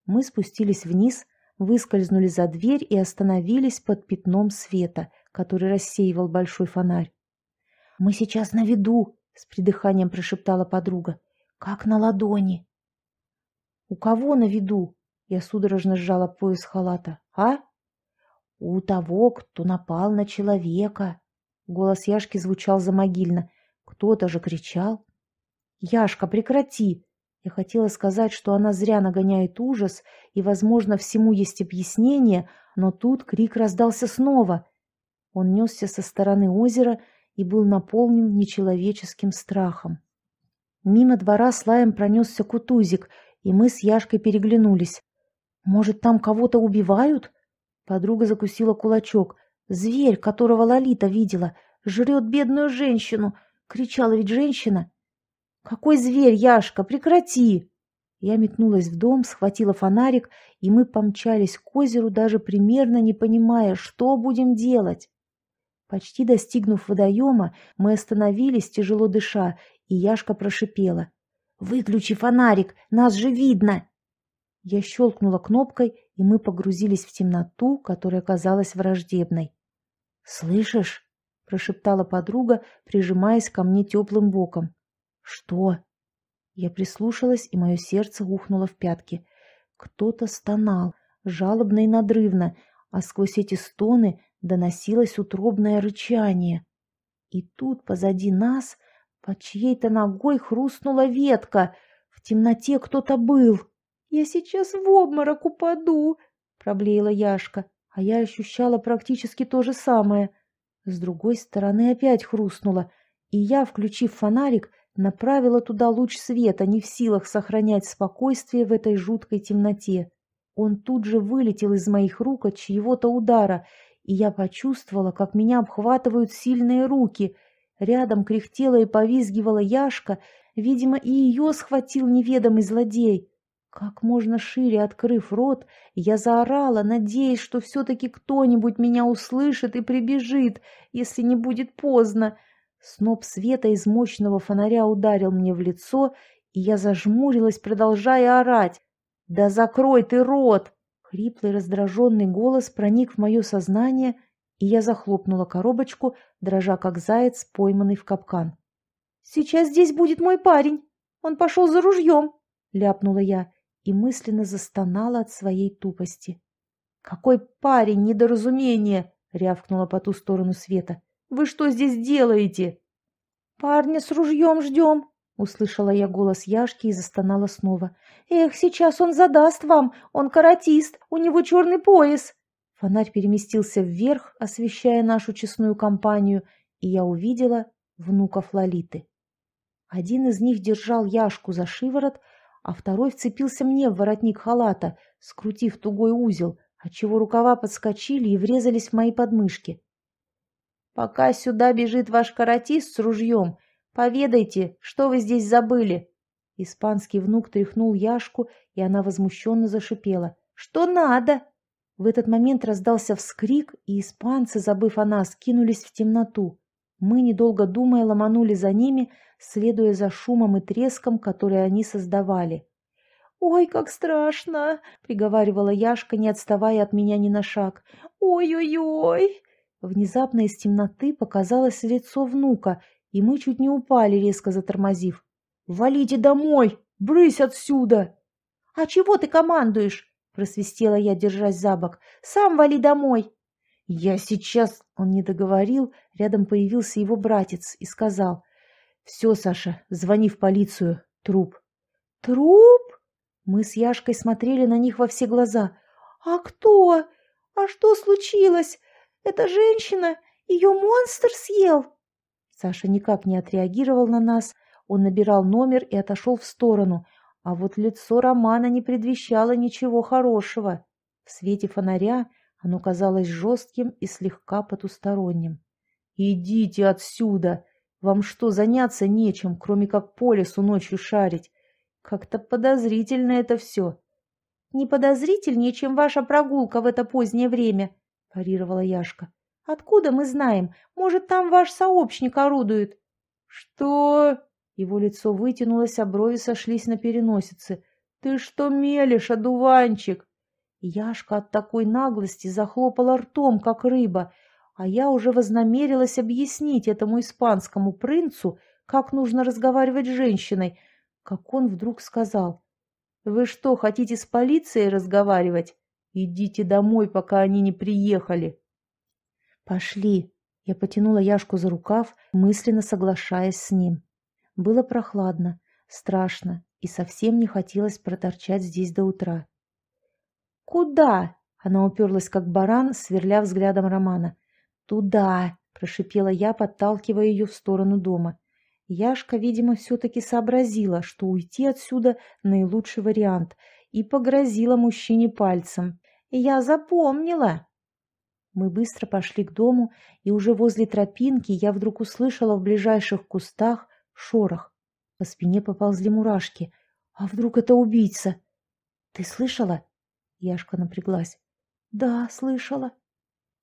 Мы спустились вниз, выскользнули за дверь и остановились под пятном света, который рассеивал большой фонарь. «Мы сейчас на виду», — с придыханием прошептала подруга. «Как на ладони». «У кого на виду?» — я судорожно сжала пояс халата. «А?» «У того, кто напал на человека». Голос Яшки звучал замогильно. Кто-то же кричал. «Яшка, прекрати!» Я хотела сказать, что она зря нагоняет ужас, и, возможно, всему есть объяснение, но тут крик раздался снова. Он несся со стороны озера, и был наполнен нечеловеческим страхом. Мимо двора с лаем пронесся кутузик, и мы с Яшкой переглянулись. «Может, там кого-то убивают?» Подруга закусила кулачок. «Зверь, которого Лолита видела, жрет бедную женщину!» Кричала ведь женщина. «Какой зверь, Яшка, прекрати!» Я метнулась в дом, схватила фонарик, и мы помчались к озеру, даже примерно не понимая, что будем делать. Почти достигнув водоема, мы остановились, тяжело дыша, и Яшка прошипела. «Выключи фонарик, нас же видно!» Я щелкнула кнопкой, и мы погрузились в темноту, которая казалась враждебной. «Слышишь?» – прошептала подруга, прижимаясь ко мне теплым боком. «Что?» Я прислушалась, и мое сердце ухнуло в пятки. Кто-то стонал, жалобно и надрывно, а сквозь эти стоны доносилось утробное рычание. И тут позади нас под чьей-то ногой хрустнула ветка. В темноте кто-то был. «Я сейчас в обморок упаду!» — проблеяла Яшка, а я ощущала практически то же самое. С другой стороны опять хрустнуло, и я, включив фонарик, направила туда луч света, не в силах сохранять спокойствие в этой жуткой темноте. Он тут же вылетел из моих рук от чьего-то удара, и я почувствовала, как меня обхватывают сильные руки. Рядом кряхтела и повизгивала Яшка, видимо, и ее схватил неведомый злодей. Как можно шире открыв рот, я заорала, надеясь, что все-таки кто-нибудь меня услышит и прибежит, если не будет поздно. Сноп света из мощного фонаря ударил мне в лицо, и я зажмурилась, продолжая орать. «Да закрой ты рот!» Хриплый раздраженный голос проник в мое сознание, и я захлопнула коробочку, дрожа как заяц, пойманный в капкан. «Сейчас здесь будет мой парень! Он пошел за ружьем!» — ляпнула я и мысленно застонала от своей тупости. «Какой парень, недоразумение!» — рявкнула по ту сторону света. Вы что здесь делаете?» «Парня с ружьем ждем», — услышала я голос Яшки и застонала снова. «Эх, сейчас он задаст вам, он каратист, у него черный пояс». Фонарь переместился вверх, освещая нашу честную компанию, и я увидела внуков Лолиты. Один из них держал Яшку за шиворот, а второй вцепился мне в воротник халата, скрутив тугой узел, отчего рукава подскочили и врезались в мои подмышки. Пока сюда бежит ваш каратист с ружьем, поведайте, что вы здесь забыли. Испанский внук тряхнул Яшку, и она возмущенно зашипела. «Что надо?» В этот момент раздался вскрик, и испанцы, забыв о нас, кинулись в темноту. Мы, недолго думая, ломанули за ними, следуя за шумом и треском, которые они создавали. «Ой, как страшно!» — приговаривала Яшка, не отставая от меня ни на шаг. «Ой-ой-ой!» Внезапно из темноты показалось лицо внука, и мы чуть не упали, резко затормозив. «Валите домой! Брысь отсюда!» «А чего ты командуешь?» – просвистела я, держась за бок. «Сам вали домой!» «Я сейчас...» – он не договорил, рядом появился его братец и сказал. «Все, Саша, звони в полицию. Труп». «Труп?» Мы с Яшкой смотрели на них во все глаза. «А кто? А что случилось? Это женщина! Ее монстр съел!» Саша никак не отреагировал на нас. Он набирал номер и отошел в сторону, а вот лицо Романа не предвещало ничего хорошего. В свете фонаря оно казалось жестким и слегка потусторонним. «Идите отсюда! Вам что, заняться нечем, кроме как по лесу ночью шарить? Как-то подозрительно это все!» «Не подозрительнее, чем ваша прогулка в это позднее время», – парировала Яшка. «Откуда мы знаем? Может, там ваш сообщник орудует?» «Что?» Его лицо вытянулось, а брови сошлись на переносице. «Ты что мелешь, одуванчик?» Яшка от такой наглости захлопала ртом, как рыба, а я уже вознамерилась объяснить этому испанскому принцу, как нужно разговаривать с женщиной, как он вдруг сказал. «Вы что, хотите с полицией разговаривать? Идите домой, пока они не приехали. Пошли. Я потянула Яшку за рукав, мысленно соглашаясь с ним. Было прохладно, страшно, и совсем не хотелось проторчать здесь до утра. «Куда?» — она уперлась, как баран, сверля взглядом Романа. «Туда!» — прошипела я, подталкивая ее в сторону дома. Яшка, видимо, все-таки сообразила, что уйти отсюда — наилучший вариант, и погрозила мужчине пальцем. «Я запомнила!» Мы быстро пошли к дому, и уже возле тропинки я вдруг услышала в ближайших кустах шорох. По спине поползли мурашки. «А вдруг это убийца?» «Ты слышала?» Яшка напряглась. «Да, слышала».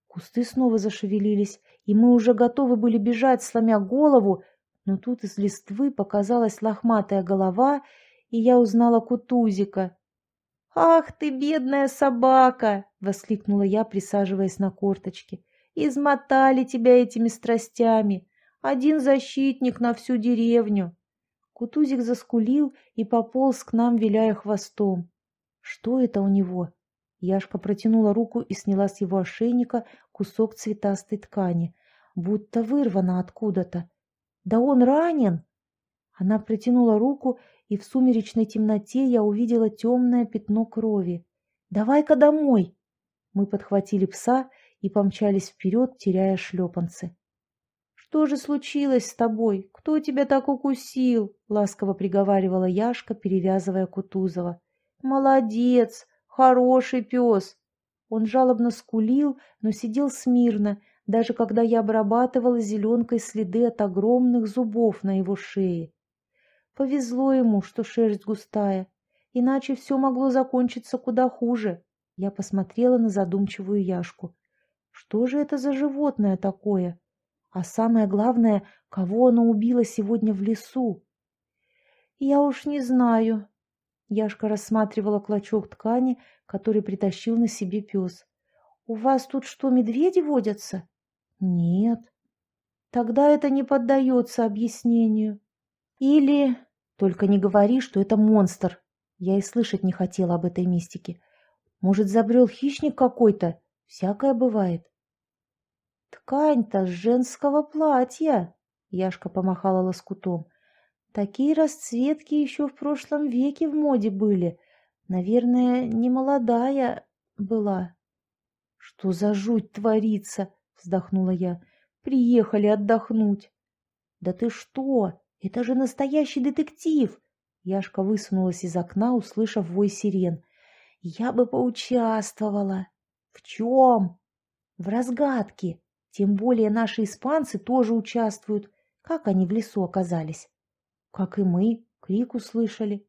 Кусты снова зашевелились, и мы уже готовы были бежать, сломя голову, но тут из листвы показалась лохматая голова, и я узнала Кутузика. «Ах ты, бедная собака!» — воскликнула я, присаживаясь на корточки. «Измотали тебя этими страстями! Один защитник на всю деревню!» Кутузик заскулил и пополз к нам, виляя хвостом. «Что это у него?» Яшка протянула руку и сняла с его ошейника кусок цветастой ткани, будто вырвана откуда-то. «Да он ранен!» Она протянула руку и в сумеречной темноте я увидела темное пятно крови. «Давай-ка домой!» Мы подхватили пса и помчались вперед, теряя шлепанцы. «Что же случилось с тобой? Кто тебя так укусил?» — ласково приговаривала Яшка, перевязывая Кутузова. «Молодец! Хороший пес!» Он жалобно скулил, но сидел смирно, даже когда я обрабатывала зеленкой следы от огромных зубов на его шее. Повезло ему, что шерсть густая, иначе все могло закончиться куда хуже. Я посмотрела на задумчивую Яшку. Что же это за животное такое? А самое главное, кого оно убило сегодня в лесу? Я уж не знаю. Яшка рассматривала клочок ткани, который притащил на себе пес. У вас тут что, медведи водятся? Нет. Тогда это не поддается объяснению. Или... Только не говори, что это монстр. Я и слышать не хотела об этой мистике. Может, забрел хищник какой-то? Всякое бывает. Ткань-то с женского платья, Яшка помахала лоскутом. Такие расцветки еще в прошлом веке в моде были. Наверное, не молодая была. Что за жуть творится? Вздохнула я. Приехали отдохнуть. Да ты что? Это же настоящий детектив! Яшка высунулась из окна, услышав вой сирен. Я бы поучаствовала. В чем? В разгадке. Тем более наши испанцы тоже участвуют. Как они в лесу оказались? Как и мы, крик услышали.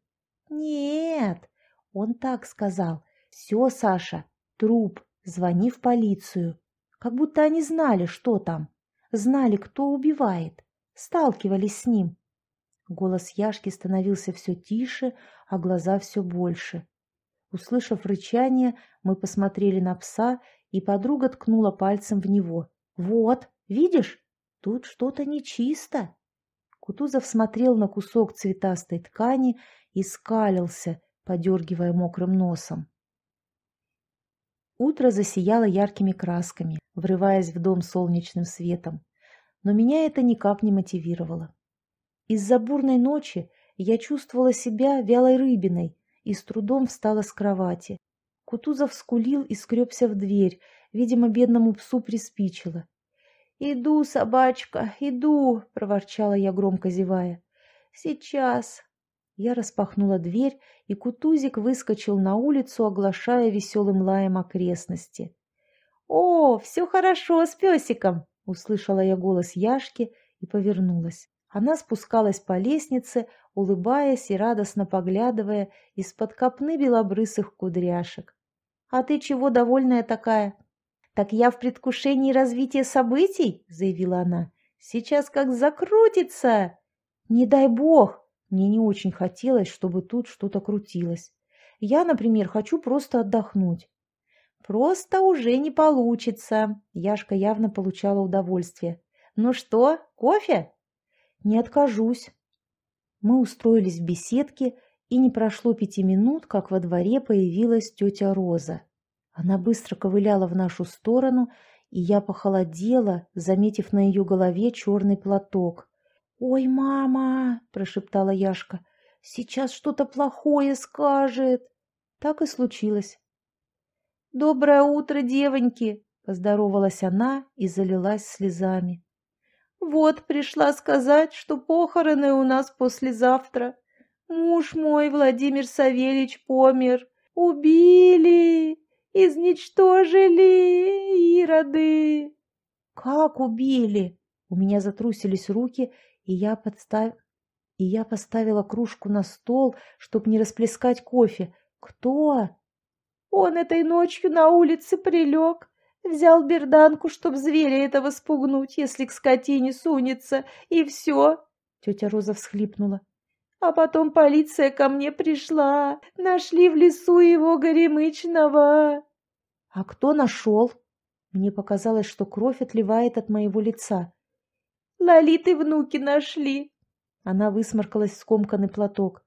Нет, он так сказал. Все, Саша, труп, звони в полицию. Как будто они знали, что там. Знали, кто убивает. Сталкивались с ним. Голос Яшки становился все тише, а глаза все больше. Услышав рычание, мы посмотрели на пса, и подруга ткнула пальцем в него. «Вот, видишь, тут что-то нечисто». Кутузов смотрел на кусок цветастой ткани и скалился, подергивая мокрым носом. Утро засияло яркими красками, врываясь в дом солнечным светом, но меня это никак не мотивировало. Из-за бурной ночи я чувствовала себя вялой рыбиной, и с трудом встала с кровати. Кутузов скулил и скребся в дверь, видимо, бедному псу приспичило. «Иду, собачка, иду!» — проворчала я, громко зевая. «Сейчас!» Я распахнула дверь, и Кутузик выскочил на улицу, оглашая веселым лаем окрестности. «О, все хорошо с песиком!» — услышала я голос Яшки и повернулась. Она спускалась по лестнице, улыбаясь и радостно поглядывая из-под копны белобрысых кудряшек. «А ты чего довольная такая?» «Так я в предвкушении развития событий», — заявила она. «Сейчас как закрутится!» «Не дай бог!» Мне не очень хотелось, чтобы тут что-то крутилось. Я, например, хочу просто отдохнуть. «Просто уже не получится!» Яшка явно получала удовольствие. «Ну что, кофе?» Не откажусь. Мы устроились в беседке, и не прошло пяти минут, как во дворе появилась тетя Роза. Она быстро ковыляла в нашу сторону, и я похолодела, заметив на ее голове черный платок. «Ой, мама!» – прошептала Яшка. «Сейчас что-то плохое скажет!» Так и случилось. «Доброе утро, девоньки!» – поздоровалась она и залилась слезами. Вот пришла сказать, что похороны у нас послезавтра. Муж мой, Владимир Савельич, помер. Убили, изничтожили ироды. Как убили? У меня затрусились руки, и я подстав... и я поставила кружку на стол, чтобы не расплескать кофе. Кто? Он этой ночью на улице прилег, Взял берданку, чтоб зверя этого спугнуть, если к скотине сунется, и все. Тетя Роза всхлипнула. А потом полиция ко мне пришла. Нашли в лесу его горемычного. А кто нашел? Мне показалось, что кровь отливает от моего лица. Лолиты внуки нашли. Она высморкалась в скомканный платок.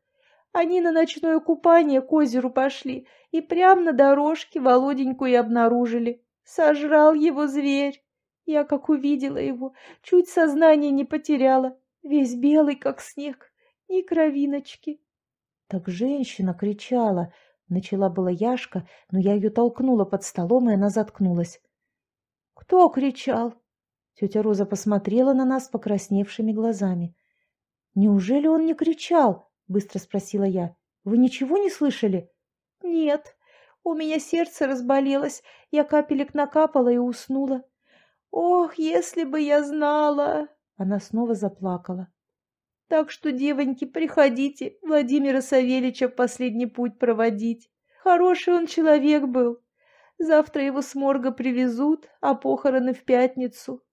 Они на ночное купание к озеру пошли и прямо на дорожке Володеньку и обнаружили. Сожрал его зверь. Я, как увидела его, чуть сознание не потеряла. Весь белый, как снег, ни кровиночки. Так женщина кричала. Начала была Яшка, но я ее толкнула под столом, и она заткнулась. «Кто кричал?» Тетя Роза посмотрела на нас покрасневшими глазами. «Неужели он не кричал?» — быстро спросила я. «Вы ничего не слышали?» «Нет, у меня сердце разболелось, я капелек накапала и уснула. Ох, если бы я знала!» Она снова заплакала. «Так что, девоньки, приходите Владимира Савельича в последний путь проводить. Хороший он человек был. Завтра его с морга привезут, а похороны в пятницу.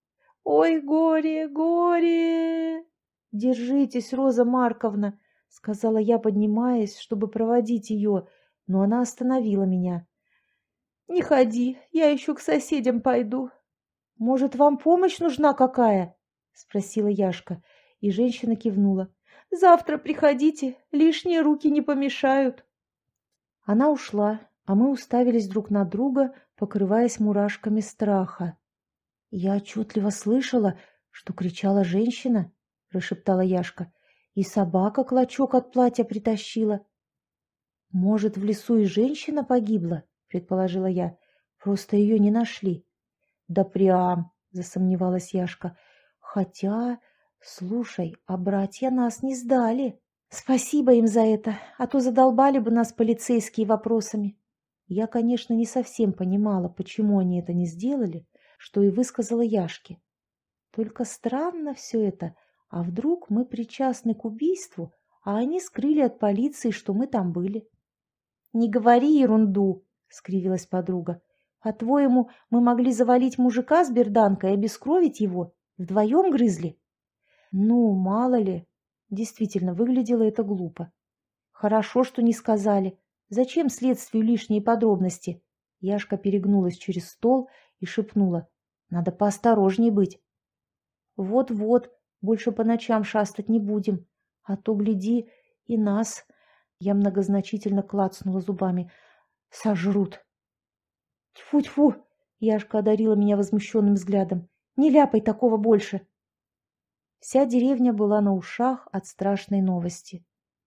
Ой, горе, горе!» «Держитесь, Роза Марковна!» — сказала я, поднимаясь, чтобы проводить ее, но она остановила меня. «Не ходи, я еще к соседям пойду». «Может, вам помощь нужна какая?» — спросила Яшка, и женщина кивнула. «Завтра приходите, лишние руки не помешают». Она ушла, а мы уставились друг на друга, покрываясь мурашками страха. «Я отчетливо слышала, что кричала женщина», — прошептала Яшка, — «и собака клочок от платья притащила». «Может, в лесу и женщина погибла?» — предположила я. «Просто ее не нашли». «Да прям!» — засомневалась Яшка. «Хотя, слушай, а братья нас не сдали. Спасибо им за это, а то задолбали бы нас полицейские вопросами». Я, конечно, не совсем понимала, почему они это не сделали, что и высказала Яшке. Только странно все это. А вдруг мы причастны к убийству, а они скрыли от полиции, что мы там были? «Не говори ерунду!» — скривилась подруга. «По-твоему, мы могли завалить мужика с берданкой и обескровить его? Вдвоем грызли?» «Ну, мало ли!» Действительно, выглядело это глупо. «Хорошо, что не сказали. Зачем следствию лишние подробности?» Яшка перегнулась через стол и шепнула. «Надо поосторожней быть». «Вот-вот, больше по ночам шастать не будем, а то, гляди, и нас...» Я многозначительно клацнула зубами. Сожрут. Тьфу-тьфу! Яшка одарила меня возмущенным взглядом. Не ляпай такого больше. Вся деревня была на ушах от страшной новости.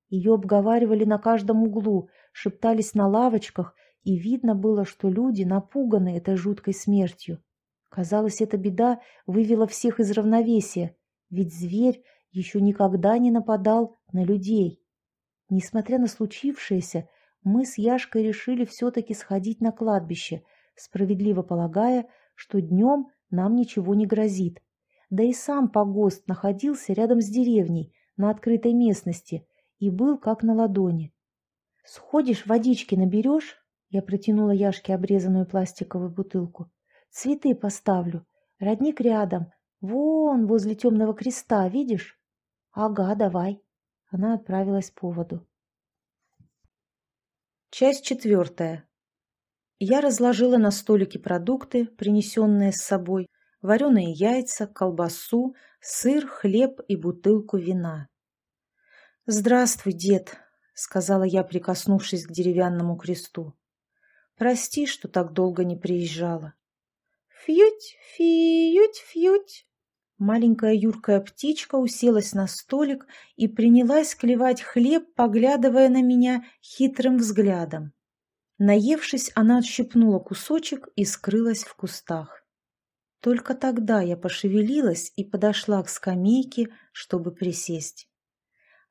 Ее обговаривали на каждом углу, шептались на лавочках, и видно было, что люди напуганы этой жуткой смертью. Казалось, эта беда вывела всех из равновесия, ведь зверь еще никогда не нападал на людей. Несмотря на случившееся, мы с Яшкой решили все-таки сходить на кладбище, справедливо полагая, что днем нам ничего не грозит. Да и сам погост находился рядом с деревней, на открытой местности, и был как на ладони. «Сходишь, водички наберешь?» Я протянула Яшке обрезанную пластиковую бутылку. «Цветы поставлю. Родник рядом. Вон, возле темного креста, видишь?» «Ага, давай». Она отправилась по воду. Часть четвертая. Я разложила на столике продукты, принесенные с собой, вареные яйца, колбасу, сыр, хлеб и бутылку вина. «Здравствуй, дед», — сказала я, прикоснувшись к деревянному кресту. «Прости, что так долго не приезжала». «Фьють, фьють, фьють», Маленькая юркая птичка уселась на столик и принялась клевать хлеб, поглядывая на меня хитрым взглядом. Наевшись, она отщипнула кусочек и скрылась в кустах. Только тогда я пошевелилась и подошла к скамейке, чтобы присесть.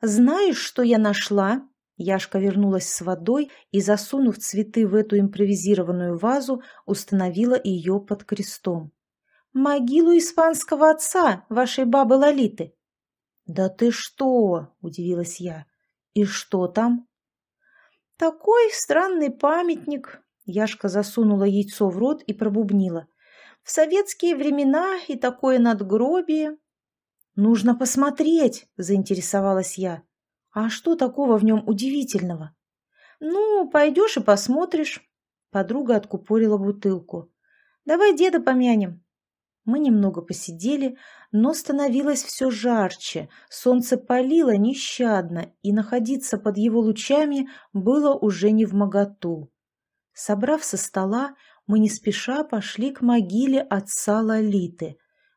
«Знаешь, что я нашла?» Яшка вернулась с водой и, засунув цветы в эту импровизированную вазу, установила ее под крестом могилу испанского отца, вашей бабы Лолиты. Да ты что? удивилась я. И что там? Такой странный памятник. Яшка засунула яйцо в рот и пробубнила. В советские времена и такое надгробие. Нужно посмотреть, заинтересовалась я. А что такого в нем удивительного? Ну, пойдешь и посмотришь. Подруга откупорила бутылку. Давай деда помянем. Мы немного посидели, но становилось все жарче, солнце палило нещадно, и находиться под его лучами было уже не в моготу. Собрав со стола, мы не спеша пошли к могиле отца Лолиты.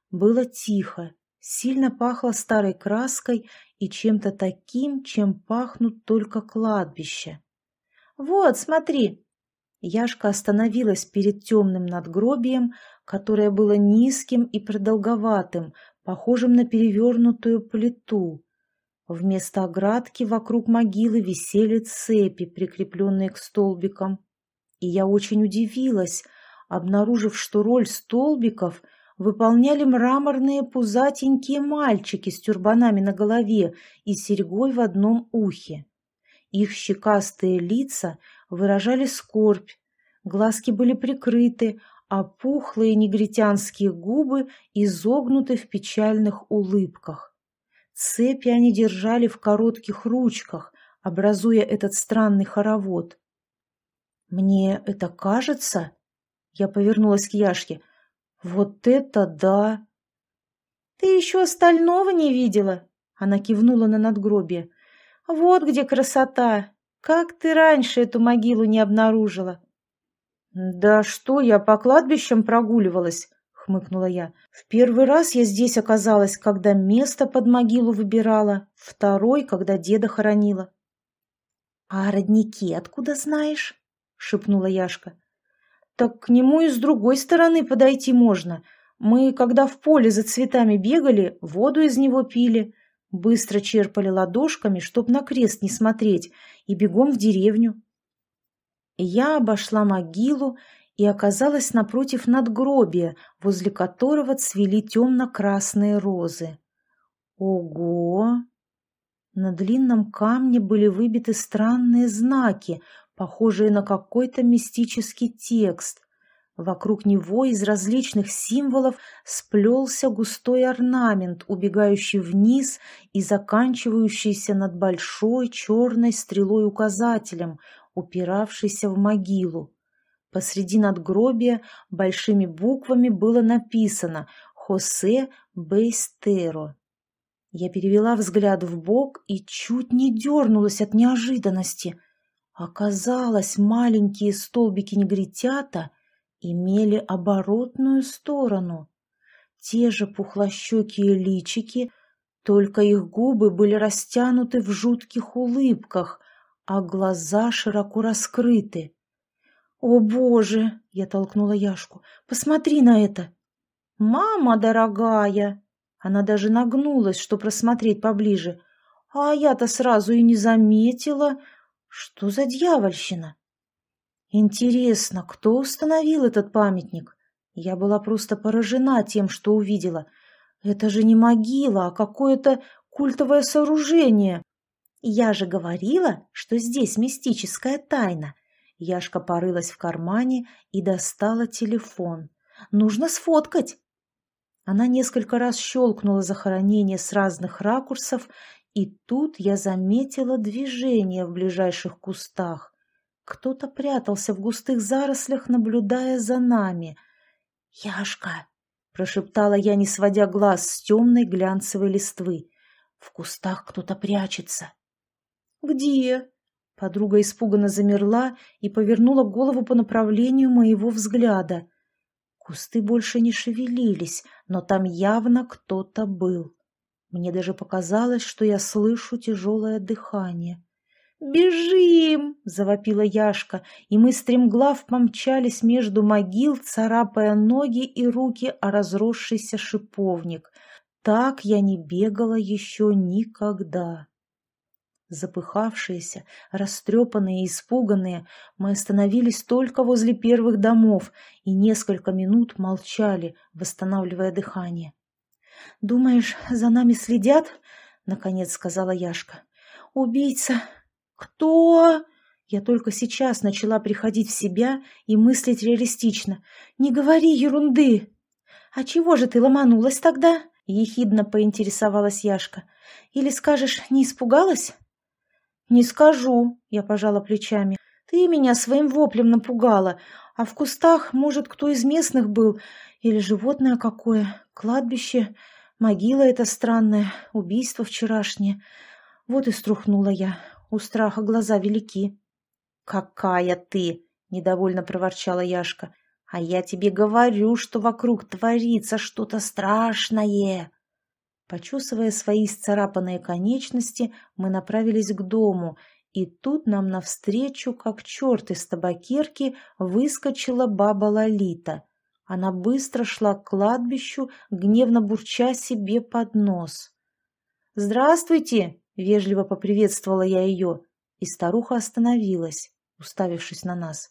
Было тихо, сильно пахло старой краской и чем-то таким, чем пахнут только кладбища. «Вот, смотри!» Яшка остановилась перед темным надгробием, которое было низким и продолговатым, похожим на перевернутую плиту. Вместо оградки вокруг могилы висели цепи, прикрепленные к столбикам. И я очень удивилась, обнаружив, что роль столбиков выполняли мраморные пузатенькие мальчики с тюрбанами на голове и серьгой в одном ухе. Их щекастые лица выражали скорбь, глазки были прикрыты, а пухлые негритянские губы изогнуты в печальных улыбках. Цепи они держали в коротких ручках, образуя этот странный хоровод. «Мне это кажется?» Я повернулась к Яшке. «Вот это да!» «Ты еще остального не видела?» Она кивнула на надгробие. Вот где красота! Как ты раньше эту могилу не обнаружила? Да что, я по кладбищам прогуливалась, хмыкнула я. В первый раз я здесь оказалась, когда место под могилу выбирала, второй, когда деда хоронила. А родники откуда знаешь? шепнула Яшка. Так к нему и с другой стороны подойти можно. Мы, когда в поле за цветами бегали, воду из него пили. Быстро черпали ладошками, чтоб на крест не смотреть, и бегом в деревню. Я обошла могилу и оказалась напротив надгробия, возле которого цвели темно-красные розы. Ого! На длинном камне были выбиты странные знаки, похожие на какой-то мистический текст. Вокруг него из различных символов сплелся густой орнамент, убегающий вниз и заканчивающийся над большой черной стрелой-указателем, упиравшейся в могилу. Посреди надгробия большими буквами было написано «Хосе Бейстеро». Я перевела взгляд в бок и чуть не дернулась от неожиданности. Оказалось, маленькие столбики негритята — имели оборотную сторону. Те же пухлощекие личики, только их губы были растянуты в жутких улыбках, а глаза широко раскрыты. «О, Боже!» — я толкнула Яшку. «Посмотри на это!» «Мама дорогая!» Она даже нагнулась, чтобы просмотреть поближе. А я-то сразу и не заметила. Что за дьявольщина? Интересно, кто установил этот памятник? Я была просто поражена тем, что увидела. Это же не могила, а какое-то культовое сооружение. Я же говорила, что здесь мистическая тайна. Яшка порылась в кармане и достала телефон. Нужно сфоткать. Она несколько раз щелкнула захоронение с разных ракурсов, и тут я заметила движение в ближайших кустах. Кто-то прятался в густых зарослях, наблюдая за нами. «Яшка!» — прошептала я, не сводя глаз с темной глянцевой листвы. «В кустах кто-то прячется». «Где?» Подруга испуганно замерла и повернула голову по направлению моего взгляда. Кусты больше не шевелились, но там явно кто-то был. Мне даже показалось, что я слышу тяжелое дыхание. «Бежим!» — завопила Яшка, и мы стремглав помчались между могил, царапая ноги и руки о разросшийся шиповник. Так я не бегала еще никогда. Запыхавшиеся, растрепанные и испуганные, мы остановились только возле первых домов и несколько минут молчали, восстанавливая дыхание. «Думаешь, за нами следят?» — наконец сказала Яшка. «Убийца «Кто?» Я только сейчас начала приходить в себя и мыслить реалистично. «Не говори ерунды!» «А чего же ты ломанулась тогда?» — ехидно поинтересовалась Яшка. «Или скажешь, не испугалась?» «Не скажу», — я пожала плечами. «Ты меня своим воплем напугала, а в кустах, может, кто из местных был, или животное какое, кладбище, могила эта странная, убийство вчерашнее. Вот и струхнула я, у страха глаза велики. «Какая ты!» — недовольно проворчала Яшка. «А я тебе говорю, что вокруг творится что-то страшное!» Почесывая свои исцарапанные конечности, мы направились к дому, И тут нам навстречу, как черт из табакерки, выскочила баба Лолита. Она быстро шла к кладбищу, гневно бурча себе под нос. «Здравствуйте!» — вежливо поприветствовала я ее, и старуха остановилась, уставившись на нас.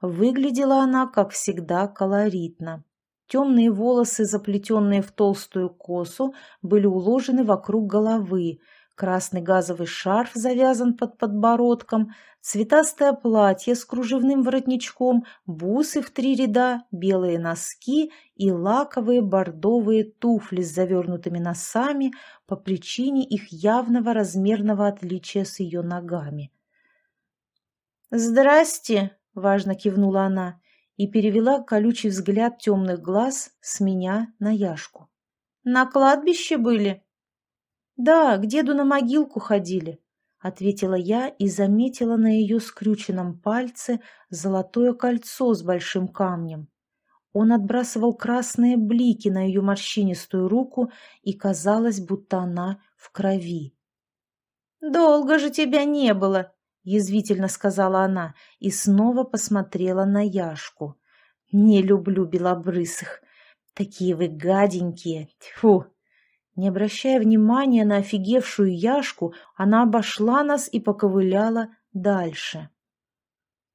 Выглядела она, как всегда, колоритно. Темные волосы, заплетенные в толстую косу, были уложены вокруг головы, красный газовый шарф завязан под подбородком, цветастое платье с кружевным воротничком, бусы в три ряда, белые носки и лаковые бордовые туфли с завернутыми носами по причине их явного размерного отличия с ее ногами. «Здрасте!» — важно кивнула она и перевела колючий взгляд темных глаз с меня на Яшку. «На кладбище были?» «Да, к деду на могилку ходили», — ответила я и заметила на ее скрюченном пальце золотое кольцо с большим камнем. Он отбрасывал красные блики на ее морщинистую руку, и казалось, будто она в крови. «Долго же тебя не было!» — язвительно сказала она и снова посмотрела на Яшку. «Не люблю белобрысых. Такие вы гаденькие. Тьфу!» Не обращая внимания на офигевшую Яшку, она обошла нас и поковыляла дальше.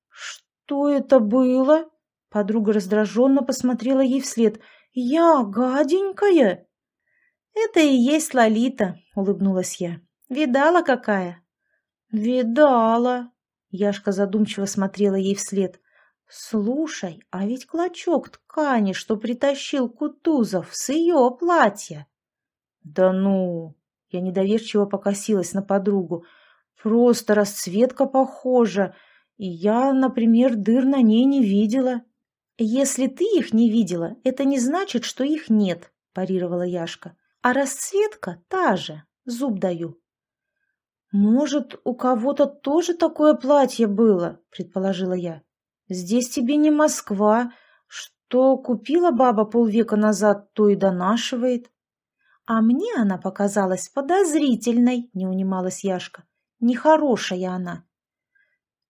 «Что это было?» Подруга раздраженно посмотрела ей вслед. «Я гаденькая?» «Это и есть Лолита», — улыбнулась я. «Видала какая?» «Видала!» Яшка задумчиво смотрела ей вслед. «Слушай, а ведь клочок ткани, что притащил Кутузов, с ее платья!» «Да ну!» Я недоверчиво покосилась на подругу. «Просто расцветка похожа, и я, например, дыр на ней не видела». «Если ты их не видела, это не значит, что их нет», – парировала Яшка. «А расцветка та же, зуб даю». «Может, у кого-то тоже такое платье было?» – предположила я. «Здесь тебе не Москва. Что купила баба полвека назад, то и донашивает». «А мне она показалась подозрительной», – не унималась Яшка. «Нехорошая она».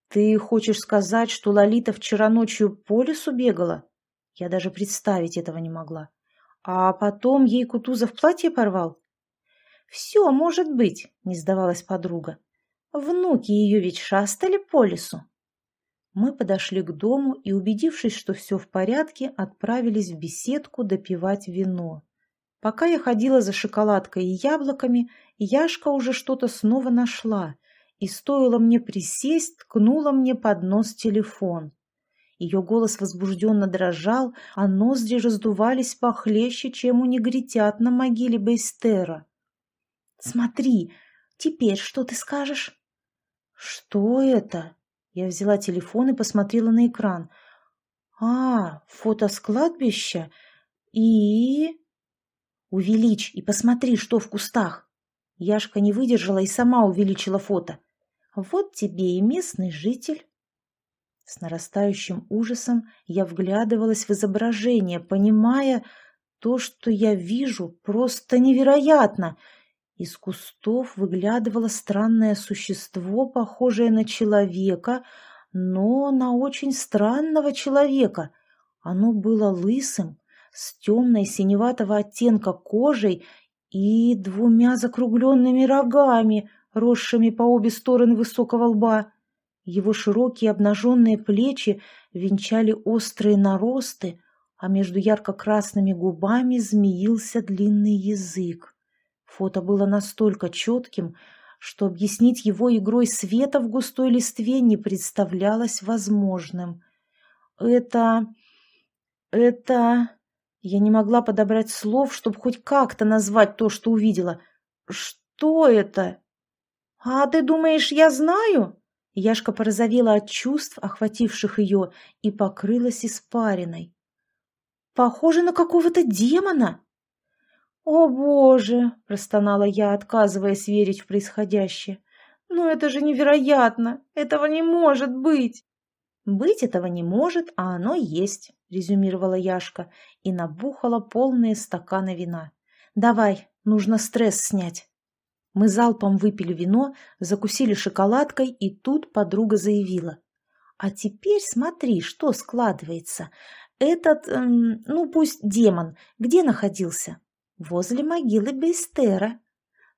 «Ты хочешь сказать, что Лолита вчера ночью по лесу бегала?» Я даже представить этого не могла. «А потом ей Кутузов платье порвал?» «Все может быть», — не сдавалась подруга. «Внуки ее ведь шастали по лесу». Мы подошли к дому и, убедившись, что все в порядке, отправились в беседку допивать вино. Пока я ходила за шоколадкой и яблоками, Яшка уже что-то снова нашла, и стоило мне присесть, ткнула мне под нос телефон. Ее голос возбужденно дрожал, а ноздри раздувались похлеще, чем у негритят на могиле Бейстера. Смотри, теперь что ты скажешь? Что это? Я взяла телефон и посмотрела на экран. А, фото с кладбища и... Увеличь и посмотри, что в кустах. Яшка не выдержала и сама увеличила фото. Вот тебе и местный житель. С нарастающим ужасом я вглядывалась в изображение, понимая, то, что я вижу, просто невероятно — из кустов выглядывало странное существо, похожее на человека, но на очень странного человека. Оно было лысым, с темной синеватого оттенка кожей и двумя закругленными рогами, росшими по обе стороны высокого лба. Его широкие обнаженные плечи венчали острые наросты, а между ярко-красными губами змеился длинный язык. Фото было настолько четким, что объяснить его игрой света в густой листве не представлялось возможным. «Это... это...» Я не могла подобрать слов, чтобы хоть как-то назвать то, что увидела. «Что это?» «А ты думаешь, я знаю?» Яшка порозовела от чувств, охвативших ее, и покрылась испариной. «Похоже на какого-то демона!» «О, Боже!» – простонала я, отказываясь верить в происходящее. «Ну это же невероятно! Этого не может быть!» «Быть этого не может, а оно есть», – резюмировала Яшка и набухала полные стаканы вина. «Давай, нужно стресс снять». Мы залпом выпили вино, закусили шоколадкой, и тут подруга заявила. «А теперь смотри, что складывается. Этот, эм, ну пусть демон, где находился?» «Возле могилы Бейстера.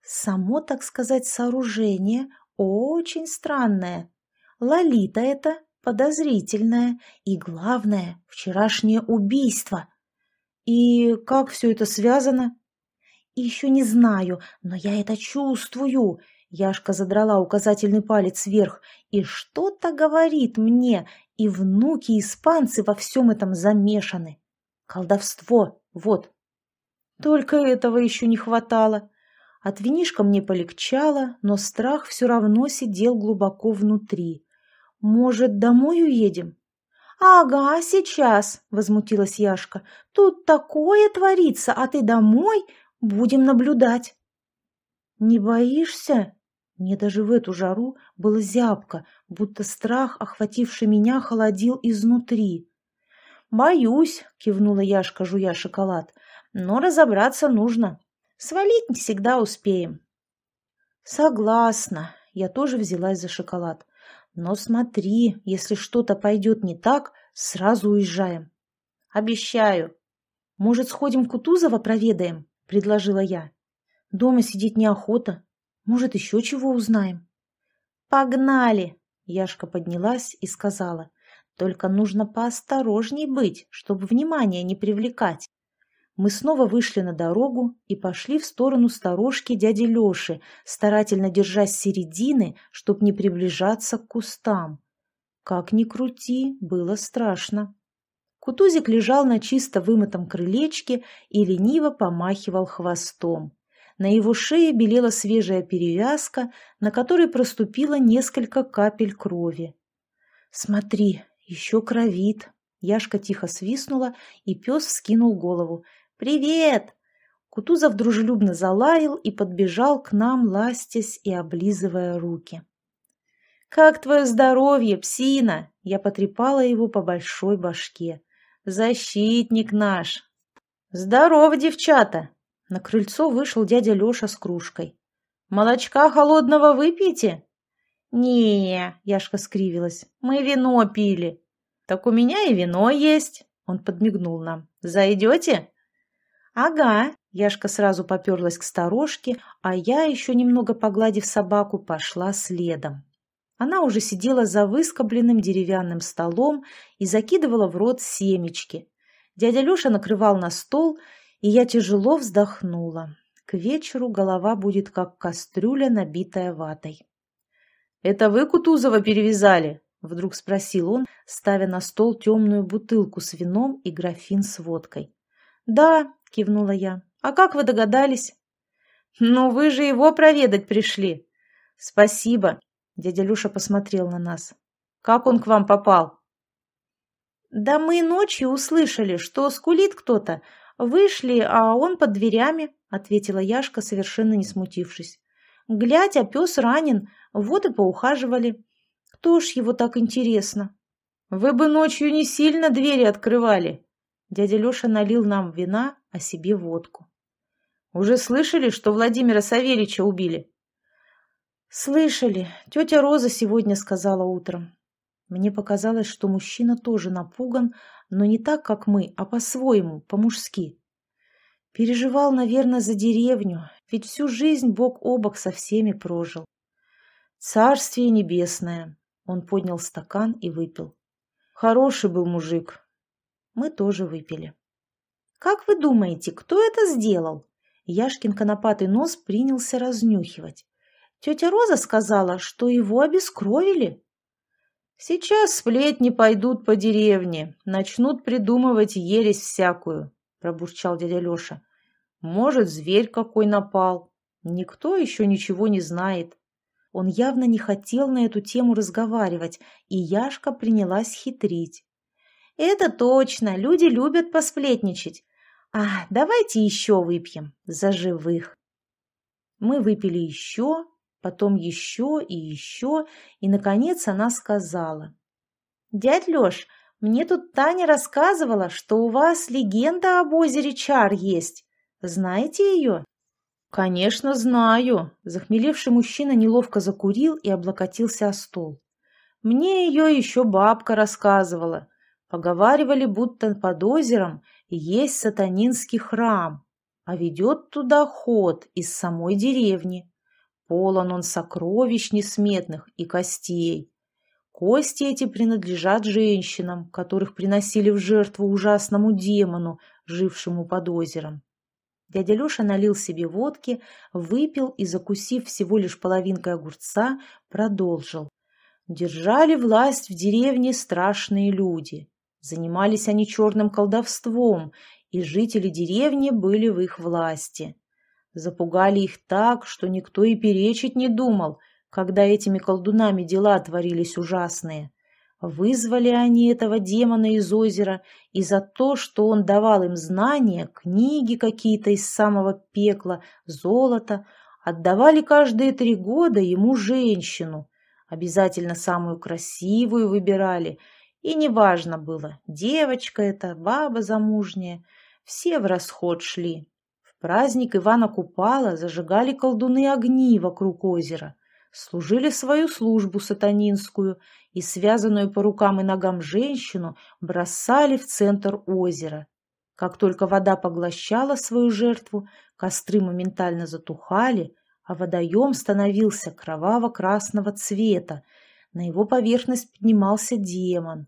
Само, так сказать, сооружение очень странное. Лолита это подозрительное и, главное, вчерашнее убийство. И как все это связано?» еще не знаю, но я это чувствую. Яшка задрала указательный палец вверх. И что-то говорит мне, и внуки-испанцы во всем этом замешаны. Колдовство, вот. Только этого еще не хватало. От винишка мне полегчало, но страх все равно сидел глубоко внутри. Может, домой уедем? «Ага, сейчас!» — возмутилась Яшка. «Тут такое творится, а ты домой? Будем наблюдать. Не боишься? Мне даже в эту жару было зябко, будто страх, охвативший меня, холодил изнутри. «Боюсь», — кивнула Яшка, жуя шоколад, — «но разобраться нужно. Свалить не всегда успеем». «Согласна», — я тоже взялась за шоколад. «Но смотри, если что-то пойдет не так, сразу уезжаем». «Обещаю». «Может, сходим Кутузова проведаем?» предложила я. Дома сидеть неохота. Может, еще чего узнаем? Погнали! Яшка поднялась и сказала. Только нужно поосторожней быть, чтобы внимание не привлекать. Мы снова вышли на дорогу и пошли в сторону сторожки дяди Леши, старательно держась середины, чтобы не приближаться к кустам. Как ни крути, было страшно. Кутузик лежал на чисто вымытом крылечке и лениво помахивал хвостом. На его шее белела свежая перевязка, на которой проступило несколько капель крови. «Смотри, еще кровит!» Яшка тихо свистнула, и пес вскинул голову. «Привет!» Кутузов дружелюбно залаял и подбежал к нам, ластясь и облизывая руки. «Как твое здоровье, псина?» Я потрепала его по большой башке. Защитник наш. Здорово, девчата. На крыльцо вышел дядя Леша с кружкой. Молочка холодного выпьете? Не, Яшка скривилась. Мы вино пили. Так у меня и вино есть. Он подмигнул нам. Зайдете? Ага. Яшка сразу поперлась к сторожке, а я, еще немного погладив собаку, пошла следом. Она уже сидела за выскобленным деревянным столом и закидывала в рот семечки. Дядя Леша накрывал на стол, и я тяжело вздохнула. К вечеру голова будет как кастрюля, набитая ватой. «Это вы Кутузова перевязали?» — вдруг спросил он, ставя на стол темную бутылку с вином и графин с водкой. «Да», — кивнула я. «А как вы догадались?» «Ну, вы же его проведать пришли». «Спасибо. Дядя Люша посмотрел на нас. «Как он к вам попал?» «Да мы ночью услышали, что скулит кто-то. Вышли, а он под дверями», — ответила Яшка, совершенно не смутившись. «Глядь, а пес ранен, вот и поухаживали. Кто ж его так интересно?» «Вы бы ночью не сильно двери открывали». Дядя Леша налил нам вина, а себе водку. «Уже слышали, что Владимира Савельича убили?» «Слышали. Тетя Роза сегодня сказала утром. Мне показалось, что мужчина тоже напуган, но не так, как мы, а по-своему, по-мужски. Переживал, наверное, за деревню, ведь всю жизнь бок о бок со всеми прожил. Царствие небесное. Он поднял стакан и выпил. Хороший был мужик. Мы тоже выпили. Как вы думаете, кто это сделал? Яшкин конопатый нос принялся разнюхивать. Тетя Роза сказала, что его обескровили. Сейчас сплетни пойдут по деревне, начнут придумывать ересь всякую, пробурчал дядя Леша. Может, зверь какой напал. Никто еще ничего не знает. Он явно не хотел на эту тему разговаривать, и Яшка принялась хитрить. «Это точно, люди любят посплетничать. А, давайте еще выпьем за живых». Мы выпили еще, потом еще и еще, и, наконец, она сказала. «Дядь Леш, мне тут Таня рассказывала, что у вас легенда об озере Чар есть. Знаете ее?» «Конечно, знаю!» Захмелевший мужчина неловко закурил и облокотился о стол. «Мне ее еще бабка рассказывала. Поговаривали, будто под озером есть сатанинский храм, а ведет туда ход из самой деревни. Полон он сокровищ несметных и костей. Кости эти принадлежат женщинам, которых приносили в жертву ужасному демону, жившему под озером. Дядя Леша налил себе водки, выпил и, закусив всего лишь половинкой огурца, продолжил. Держали власть в деревне страшные люди. Занимались они черным колдовством, и жители деревни были в их власти. Запугали их так, что никто и перечить не думал, когда этими колдунами дела творились ужасные. Вызвали они этого демона из озера, и за то, что он давал им знания, книги какие-то из самого пекла, золото, отдавали каждые три года ему женщину. Обязательно самую красивую выбирали. И неважно было, девочка это, баба замужняя, все в расход шли. В праздник Ивана Купала зажигали колдуны огни вокруг озера служили свою службу сатанинскую и связанную по рукам и ногам женщину бросали в центр озера. Как только вода поглощала свою жертву, костры моментально затухали, а водоем становился кроваво-красного цвета. На его поверхность поднимался демон.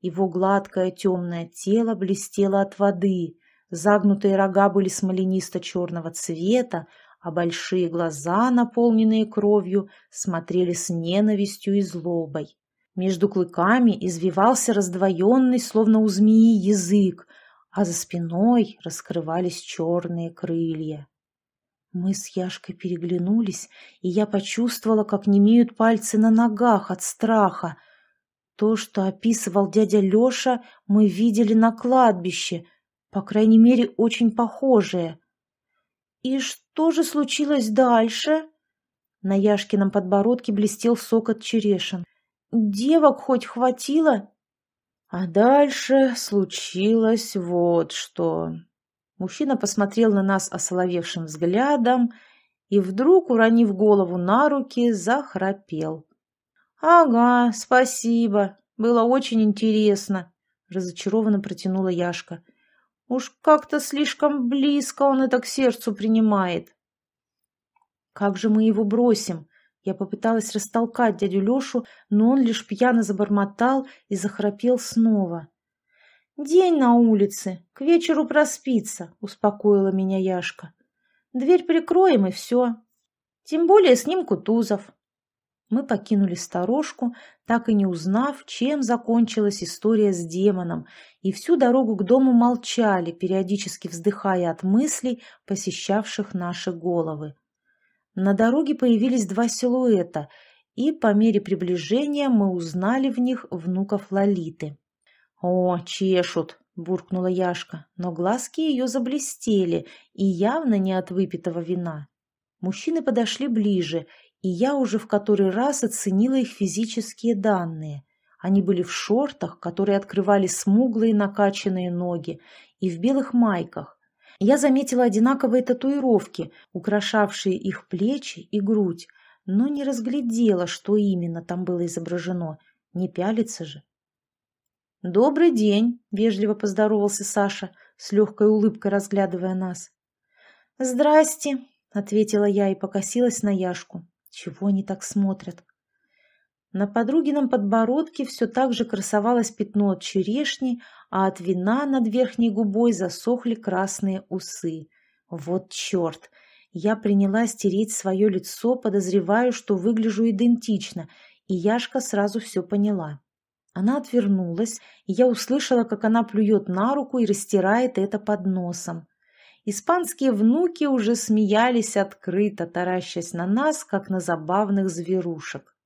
Его гладкое темное тело блестело от воды, загнутые рога были смоленисто-черного цвета, а большие глаза, наполненные кровью, смотрели с ненавистью и злобой. Между клыками извивался раздвоенный, словно у змеи, язык, а за спиной раскрывались черные крылья. Мы с Яшкой переглянулись, и я почувствовала, как немеют пальцы на ногах от страха. То, что описывал дядя Леша, мы видели на кладбище, по крайней мере, очень похожее. «И что же случилось дальше?» На Яшкином подбородке блестел сок от черешин. «Девок хоть хватило?» А дальше случилось вот что. Мужчина посмотрел на нас осоловевшим взглядом и вдруг, уронив голову на руки, захрапел. «Ага, спасибо. Было очень интересно», — разочарованно протянула Яшка. Уж как-то слишком близко он это к сердцу принимает. Как же мы его бросим? Я попыталась растолкать дядю Лешу, но он лишь пьяно забормотал и захрапел снова. «День на улице, к вечеру проспится», — успокоила меня Яшка. «Дверь прикроем, и все. Тем более с ним Кутузов мы покинули сторожку, так и не узнав, чем закончилась история с демоном, и всю дорогу к дому молчали, периодически вздыхая от мыслей, посещавших наши головы. На дороге появились два силуэта, и по мере приближения мы узнали в них внуков Лолиты. «О, чешут!» — буркнула Яшка, но глазки ее заблестели, и явно не от выпитого вина. Мужчины подошли ближе, и я уже в который раз оценила их физические данные. Они были в шортах, которые открывали смуглые накачанные ноги, и в белых майках. Я заметила одинаковые татуировки, украшавшие их плечи и грудь, но не разглядела, что именно там было изображено. Не пялится же. «Добрый день!» – вежливо поздоровался Саша, с легкой улыбкой разглядывая нас. «Здрасте!» – ответила я и покосилась на Яшку. Чего они так смотрят? На подругином подбородке все так же красовалось пятно от черешни, а от вина над верхней губой засохли красные усы. Вот черт! Я принялась тереть свое лицо, подозревая, что выгляжу идентично, и Яшка сразу все поняла. Она отвернулась, и я услышала, как она плюет на руку и растирает это под носом. Испанские внуки уже смеялись открыто, таращась на нас, как на забавных зверушек.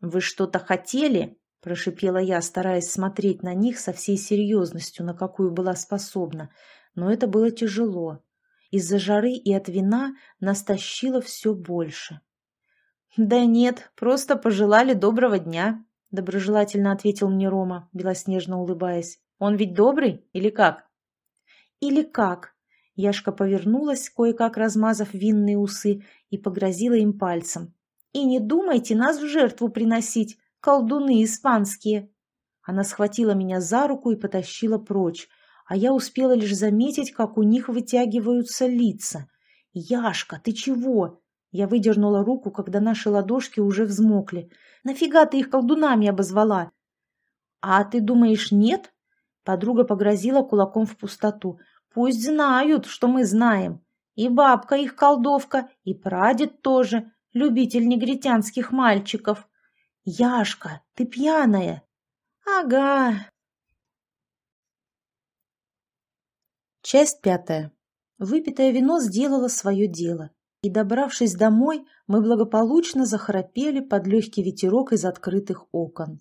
«Вы что-то хотели?» – прошипела я, стараясь смотреть на них со всей серьезностью, на какую была способна. Но это было тяжело. Из-за жары и от вина нас тащило все больше. «Да нет, просто пожелали доброго дня», – доброжелательно ответил мне Рома, белоснежно улыбаясь. «Он ведь добрый или как?» «Или как?» Яшка повернулась, кое-как размазав винные усы, и погрозила им пальцем. «И не думайте нас в жертву приносить, колдуны испанские!» Она схватила меня за руку и потащила прочь, а я успела лишь заметить, как у них вытягиваются лица. «Яшка, ты чего?» Я выдернула руку, когда наши ладошки уже взмокли. «Нафига ты их колдунами обозвала?» «А ты думаешь, нет?» Подруга погрозила кулаком в пустоту. «Пусть знают, что мы знаем. И бабка их колдовка, и прадед тоже, любитель негритянских мальчиков. Яшка, ты пьяная!» «Ага!» Часть пятая. Выпитое вино сделало свое дело, и, добравшись домой, мы благополучно захрапели под легкий ветерок из открытых окон.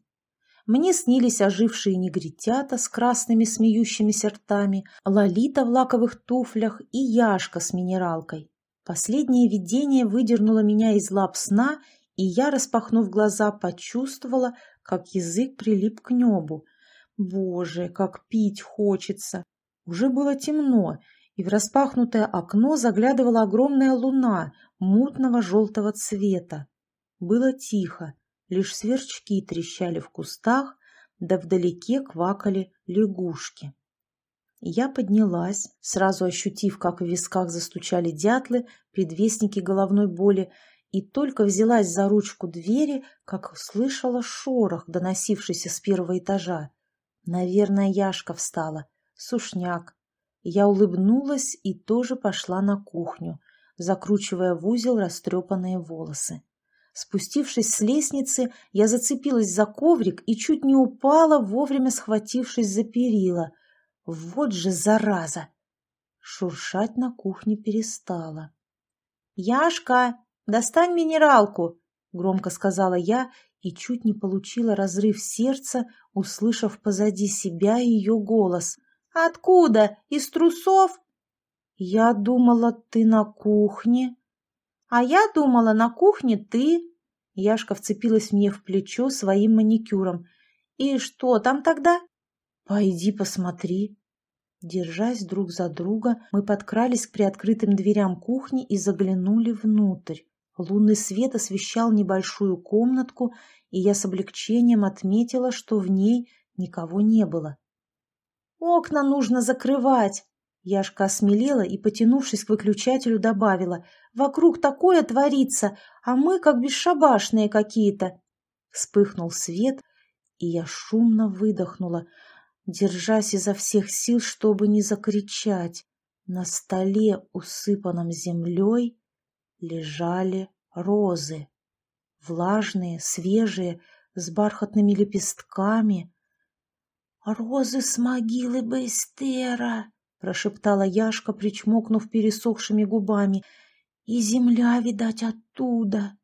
Мне снились ожившие негритята с красными смеющимися ртами, Лолита в лаковых туфлях и Яшка с минералкой. Последнее видение выдернуло меня из лап сна, и я, распахнув глаза, почувствовала, как язык прилип к небу. Боже, как пить хочется! Уже было темно, и в распахнутое окно заглядывала огромная луна мутного желтого цвета. Было тихо, лишь сверчки трещали в кустах, да вдалеке квакали лягушки. Я поднялась, сразу ощутив, как в висках застучали дятлы, предвестники головной боли, и только взялась за ручку двери, как услышала шорох, доносившийся с первого этажа. Наверное, Яшка встала. Сушняк. Я улыбнулась и тоже пошла на кухню, закручивая в узел растрепанные волосы. Спустившись с лестницы, я зацепилась за коврик и чуть не упала, вовремя схватившись за перила. Вот же зараза! Шуршать на кухне перестала. «Яшка, достань минералку!» — громко сказала я и чуть не получила разрыв сердца, услышав позади себя ее голос. «Откуда? Из трусов?» «Я думала, ты на кухне», «А я думала, на кухне ты...» Яшка вцепилась мне в плечо своим маникюром. «И что там тогда?» «Пойди посмотри». Держась друг за друга, мы подкрались к приоткрытым дверям кухни и заглянули внутрь. Лунный свет освещал небольшую комнатку, и я с облегчением отметила, что в ней никого не было. «Окна нужно закрывать!» Яшка осмелела и, потянувшись к выключателю, добавила. «Вокруг такое творится, а мы как бесшабашные какие-то!» Вспыхнул свет, и я шумно выдохнула, держась изо всех сил, чтобы не закричать. На столе, усыпанном землей, лежали розы. Влажные, свежие, с бархатными лепестками. «Розы с могилы Бейстера!» прошептала Яшка, причмокнув пересохшими губами. «И земля, видать, оттуда!»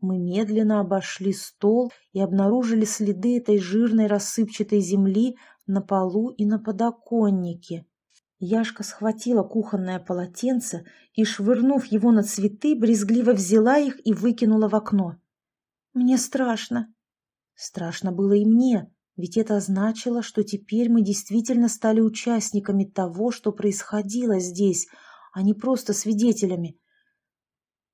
Мы медленно обошли стол и обнаружили следы этой жирной рассыпчатой земли на полу и на подоконнике. Яшка схватила кухонное полотенце и, швырнув его на цветы, брезгливо взяла их и выкинула в окно. «Мне страшно». Страшно было и мне, ведь это значило, что теперь мы действительно стали участниками того, что происходило здесь, а не просто свидетелями.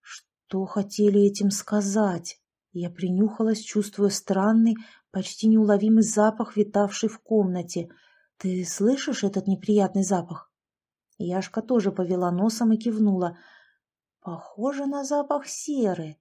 Что хотели этим сказать? Я принюхалась, чувствуя странный, почти неуловимый запах, витавший в комнате. Ты слышишь этот неприятный запах? Яшка тоже повела носом и кивнула. Похоже на запах серы.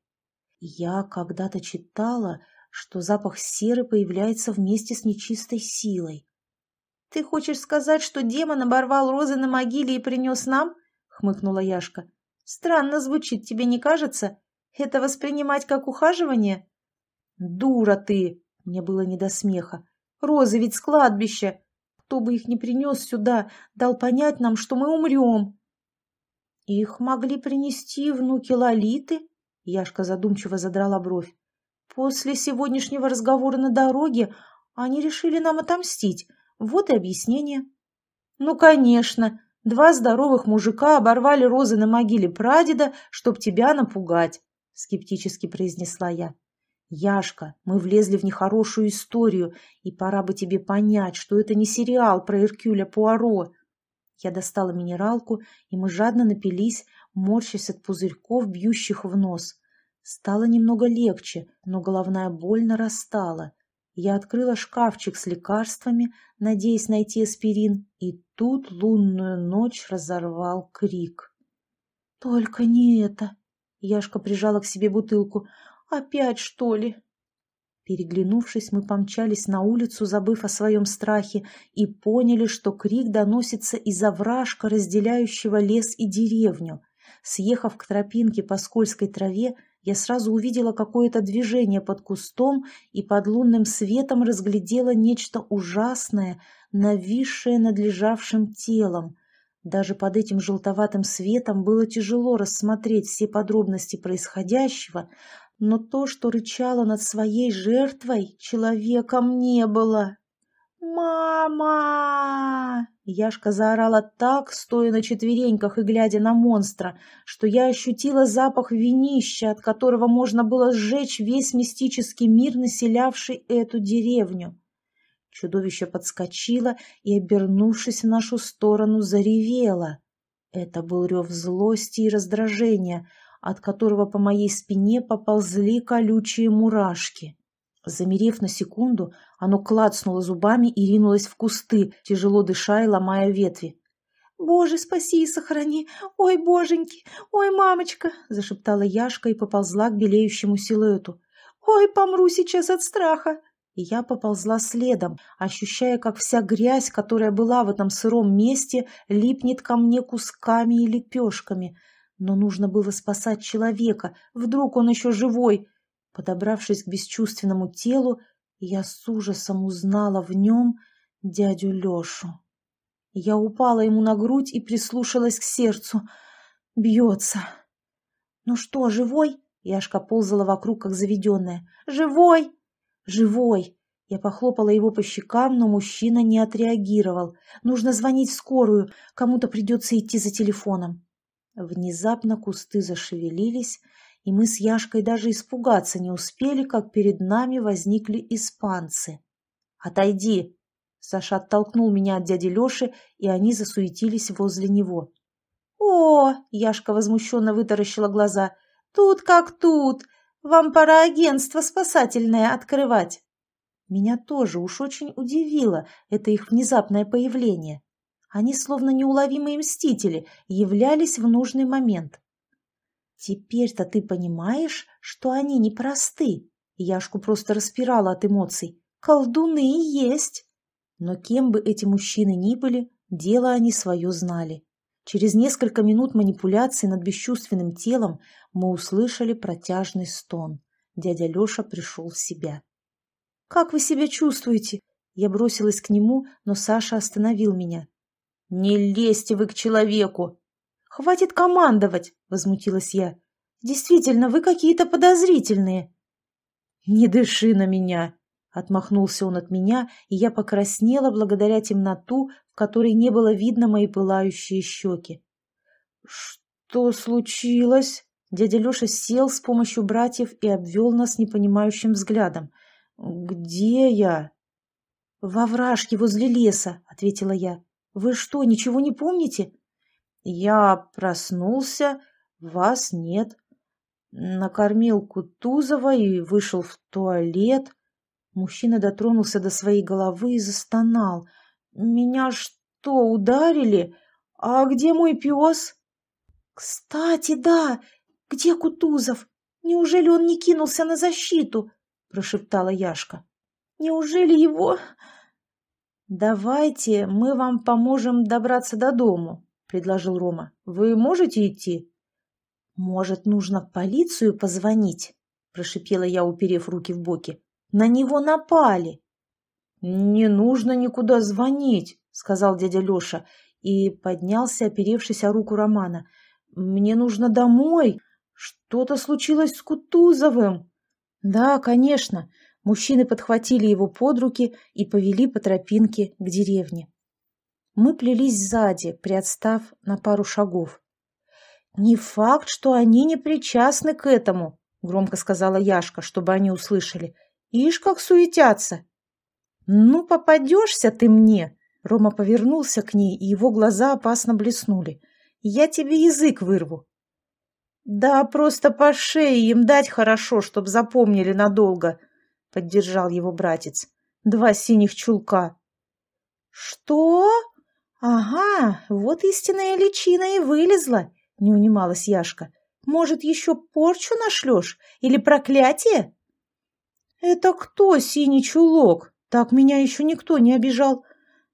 Я когда-то читала, что запах серы появляется вместе с нечистой силой. — Ты хочешь сказать, что демон оборвал розы на могиле и принес нам? — хмыкнула Яшка. — Странно звучит, тебе не кажется? Это воспринимать как ухаживание? — Дура ты! — мне было не до смеха. — Розы ведь с кладбища! Кто бы их не принес сюда, дал понять нам, что мы умрем. — Их могли принести внуки Лолиты? — Яшка задумчиво задрала бровь. После сегодняшнего разговора на дороге они решили нам отомстить. Вот и объяснение. Ну, конечно, два здоровых мужика оборвали розы на могиле прадеда, чтоб тебя напугать, скептически произнесла я. Яшка, мы влезли в нехорошую историю, и пора бы тебе понять, что это не сериал про Эркюля Пуаро. Я достала минералку, и мы жадно напились, морщась от пузырьков, бьющих в нос. Стало немного легче, но головная боль нарастала. Я открыла шкафчик с лекарствами, надеясь найти аспирин, и тут лунную ночь разорвал крик. «Только не это!» Яшка прижала к себе бутылку. «Опять, что ли?» Переглянувшись, мы помчались на улицу, забыв о своем страхе, и поняли, что крик доносится из овражка, разделяющего лес и деревню. Съехав к тропинке по скользкой траве, я сразу увидела какое-то движение под кустом и под лунным светом разглядела нечто ужасное, нависшее над лежавшим телом. Даже под этим желтоватым светом было тяжело рассмотреть все подробности происходящего, но то, что рычало над своей жертвой, человеком не было. «Мама!» Яшка заорала так, стоя на четвереньках и глядя на монстра, что я ощутила запах винища, от которого можно было сжечь весь мистический мир, населявший эту деревню. Чудовище подскочило и, обернувшись в нашу сторону, заревело. Это был рев злости и раздражения, от которого по моей спине поползли колючие мурашки. Замерев на секунду, оно клацнуло зубами и ринулось в кусты, тяжело дыша и ломая ветви. «Боже, спаси и сохрани! Ой, боженьки! Ой, мамочка!» – зашептала Яшка и поползла к белеющему силуэту. «Ой, помру сейчас от страха!» И я поползла следом, ощущая, как вся грязь, которая была в этом сыром месте, липнет ко мне кусками и лепешками – но нужно было спасать человека, вдруг он еще живой. Подобравшись к бесчувственному телу, я с ужасом узнала в нем дядю Лешу. Я упала ему на грудь и прислушалась к сердцу. Бьется. «Ну что, живой?» Яшка ползала вокруг, как заведенная. «Живой!» «Живой!» Я похлопала его по щекам, но мужчина не отреагировал. «Нужно звонить в скорую. Кому-то придется идти за телефоном». Внезапно кусты зашевелились, и мы с Яшкой даже испугаться не успели, как перед нами возникли испанцы. «Отойди!» Саша оттолкнул меня от дяди Леши, и они засуетились возле него. «О!» — Яшка возмущенно вытаращила глаза. «Тут как тут! Вам пора агентство спасательное открывать!» Меня тоже уж очень удивило это их внезапное появление. Они, словно неуловимые мстители, являлись в нужный момент. «Теперь-то ты понимаешь, что они непросты?» Яшку просто распирала от эмоций. «Колдуны есть!» Но кем бы эти мужчины ни были, дело они свое знали. Через несколько минут манипуляций над бесчувственным телом мы услышали протяжный стон. Дядя Леша пришел в себя. «Как вы себя чувствуете?» Я бросилась к нему, но Саша остановил меня. «Не лезьте вы к человеку!» «Хватит командовать!» — возмутилась я. «Действительно, вы какие-то подозрительные!» «Не дыши на меня!» — отмахнулся он от меня, и я покраснела благодаря темноту, в которой не было видно мои пылающие щеки. «Что случилось?» Дядя Леша сел с помощью братьев и обвел нас непонимающим взглядом. «Где я?» «Во вражке возле леса», — ответила я. Вы что, ничего не помните? Я проснулся, вас нет. Накормил Кутузова и вышел в туалет. Мужчина дотронулся до своей головы и застонал. Меня что, ударили? А где мой пес? Кстати, да, где Кутузов? Неужели он не кинулся на защиту? Прошептала Яшка. Неужели его «Давайте мы вам поможем добраться до дому», — предложил Рома. «Вы можете идти?» «Может, нужно в полицию позвонить?» — прошипела я, уперев руки в боки. «На него напали!» «Не нужно никуда звонить», — сказал дядя Леша и поднялся, оперевшись о руку Романа. «Мне нужно домой. Что-то случилось с Кутузовым». «Да, конечно. Мужчины подхватили его под руки и повели по тропинке к деревне. Мы плелись сзади, приотстав на пару шагов. «Не факт, что они не причастны к этому», — громко сказала Яшка, чтобы они услышали. «Ишь, как суетятся!» «Ну, попадешься ты мне!» Рома повернулся к ней, и его глаза опасно блеснули. «Я тебе язык вырву». «Да, просто по шее им дать хорошо, чтоб запомнили надолго», — поддержал его братец. «Два синих чулка». «Что? Ага, вот истинная личина и вылезла», — не унималась Яшка. «Может, еще порчу нашлешь? Или проклятие?» «Это кто синий чулок? Так меня еще никто не обижал.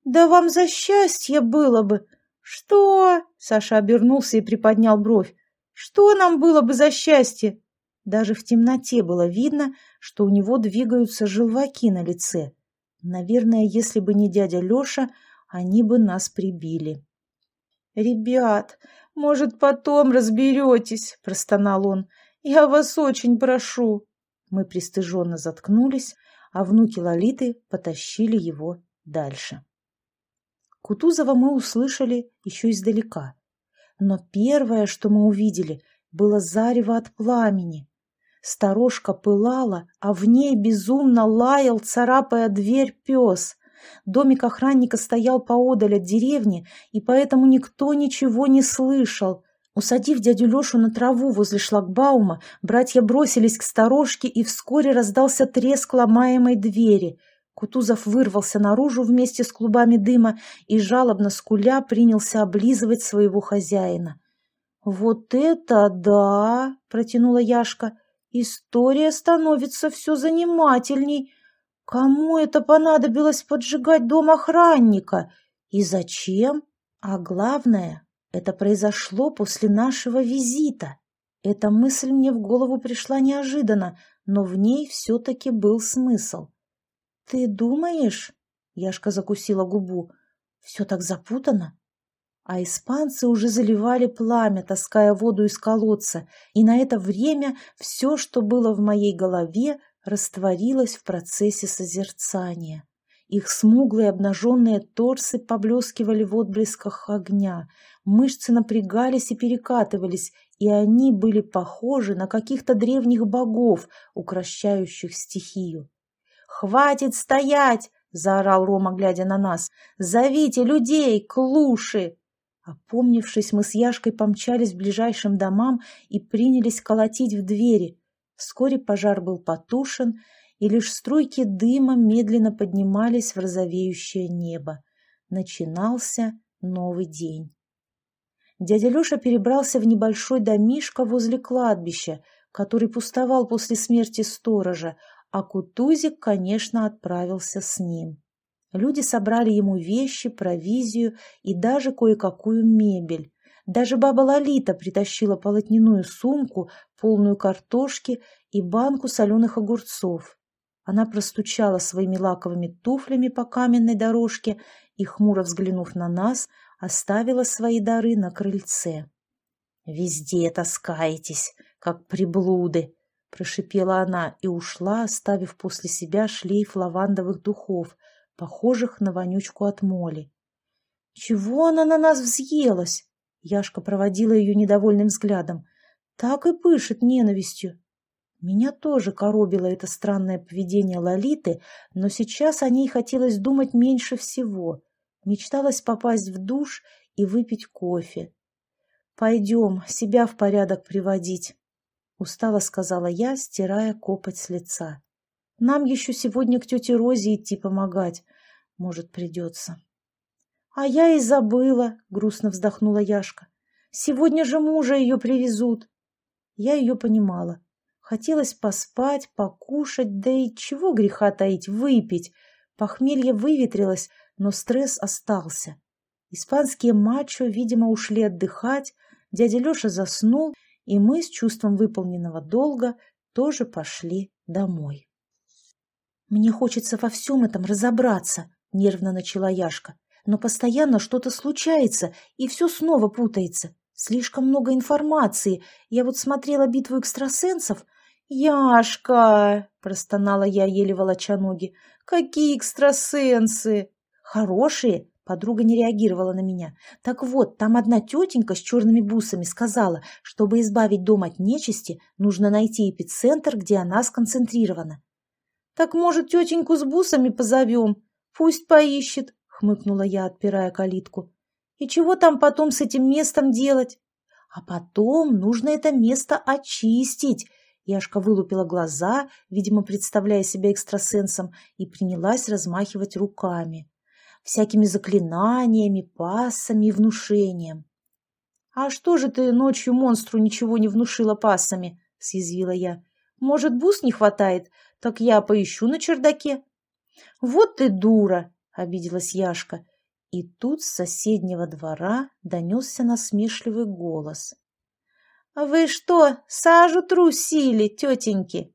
Да вам за счастье было бы!» «Что?» — Саша обернулся и приподнял бровь. «Что нам было бы за счастье?» Даже в темноте было видно, что у него двигаются желваки на лице. Наверное, если бы не дядя Леша, они бы нас прибили. «Ребят, может, потом разберетесь?» – простонал он. «Я вас очень прошу». Мы пристыженно заткнулись, а внуки Лолиты потащили его дальше. Кутузова мы услышали еще издалека. Но первое, что мы увидели, было зарево от пламени. Сторожка пылала, а в ней безумно лаял, царапая дверь пес. Домик охранника стоял поодаль от деревни, и поэтому никто ничего не слышал. Усадив дядю Лешу на траву возле шлагбаума, братья бросились к сторожке, и вскоре раздался треск ломаемой двери. Кутузов вырвался наружу вместе с клубами дыма и, жалобно скуля, принялся облизывать своего хозяина. «Вот это да!» — протянула Яшка. История становится все занимательней. Кому это понадобилось поджигать дом охранника? И зачем? А главное, это произошло после нашего визита. Эта мысль мне в голову пришла неожиданно, но в ней все-таки был смысл. «Ты думаешь?» — Яшка закусила губу. «Все так запутано?» а испанцы уже заливали пламя, таская воду из колодца, и на это время все, что было в моей голове, растворилось в процессе созерцания. Их смуглые обнаженные торсы поблескивали в отблесках огня, мышцы напрягались и перекатывались, и они были похожи на каких-то древних богов, укращающих стихию. «Хватит стоять!» — заорал Рома, глядя на нас. «Зовите людей, клуши!» Опомнившись, мы с Яшкой помчались к ближайшим домам и принялись колотить в двери. Вскоре пожар был потушен, и лишь струйки дыма медленно поднимались в розовеющее небо. Начинался новый день. Дядя Леша перебрался в небольшой домишко возле кладбища, который пустовал после смерти сторожа, а Кутузик, конечно, отправился с ним. Люди собрали ему вещи, провизию и даже кое-какую мебель. Даже баба Лолита притащила полотняную сумку, полную картошки и банку соленых огурцов. Она простучала своими лаковыми туфлями по каменной дорожке и, хмуро взглянув на нас, оставила свои дары на крыльце. «Везде таскаетесь, как приблуды!» — прошипела она и ушла, оставив после себя шлейф лавандовых духов, похожих на вонючку от моли. «Чего она на нас взъелась?» Яшка проводила ее недовольным взглядом. «Так и пышет ненавистью». Меня тоже коробило это странное поведение Лолиты, но сейчас о ней хотелось думать меньше всего. Мечталось попасть в душ и выпить кофе. «Пойдем, себя в порядок приводить», — устало сказала я, стирая копоть с лица. Нам еще сегодня к тете Розе идти помогать. Может, придется. — А я и забыла, — грустно вздохнула Яшка. — Сегодня же мужа ее привезут. Я ее понимала. Хотелось поспать, покушать, да и чего греха таить, выпить. Похмелье выветрилось, но стресс остался. Испанские мачо, видимо, ушли отдыхать, дядя Леша заснул, и мы с чувством выполненного долга тоже пошли домой. «Мне хочется во всем этом разобраться», — нервно начала Яшка. «Но постоянно что-то случается, и все снова путается. Слишком много информации. Я вот смотрела битву экстрасенсов». «Яшка!» — простонала я, еле волоча ноги. «Какие экстрасенсы!» «Хорошие!» — подруга не реагировала на меня. «Так вот, там одна тетенька с черными бусами сказала, чтобы избавить дом от нечисти, нужно найти эпицентр, где она сконцентрирована. «Так, может, тетеньку с бусами позовем? Пусть поищет», — хмыкнула я, отпирая калитку. «И чего там потом с этим местом делать?» «А потом нужно это место очистить!» Яшка вылупила глаза, видимо, представляя себя экстрасенсом, и принялась размахивать руками. Всякими заклинаниями, пассами и внушением. «А что же ты ночью монстру ничего не внушила пассами?» — съязвила я. «Может, бус не хватает? Так я поищу на чердаке». «Вот ты дура!» — обиделась Яшка. И тут с соседнего двора донесся насмешливый голос. «А вы что, сажу трусили, тетеньки?»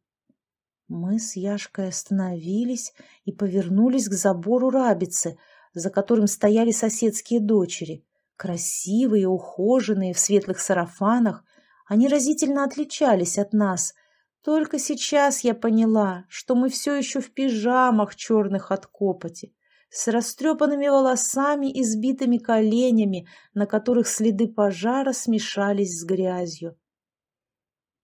Мы с Яшкой остановились и повернулись к забору рабицы, за которым стояли соседские дочери. Красивые, ухоженные, в светлых сарафанах. Они разительно отличались от нас. Только сейчас я поняла, что мы все еще в пижамах черных от копоти с растрепанными волосами и сбитыми коленями, на которых следы пожара смешались с грязью.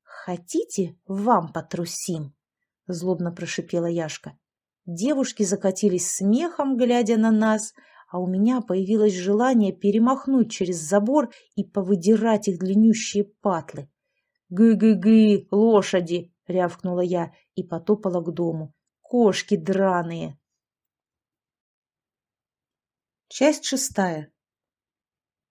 «Хотите, вам потрусим?» — злобно прошипела Яшка. Девушки закатились смехом, глядя на нас, а у меня появилось желание перемахнуть через забор и повыдирать их длиннющие патлы. «Гы-гы-гы, лошади!» — рявкнула я и потопала к дому. «Кошки драные!» Часть шестая.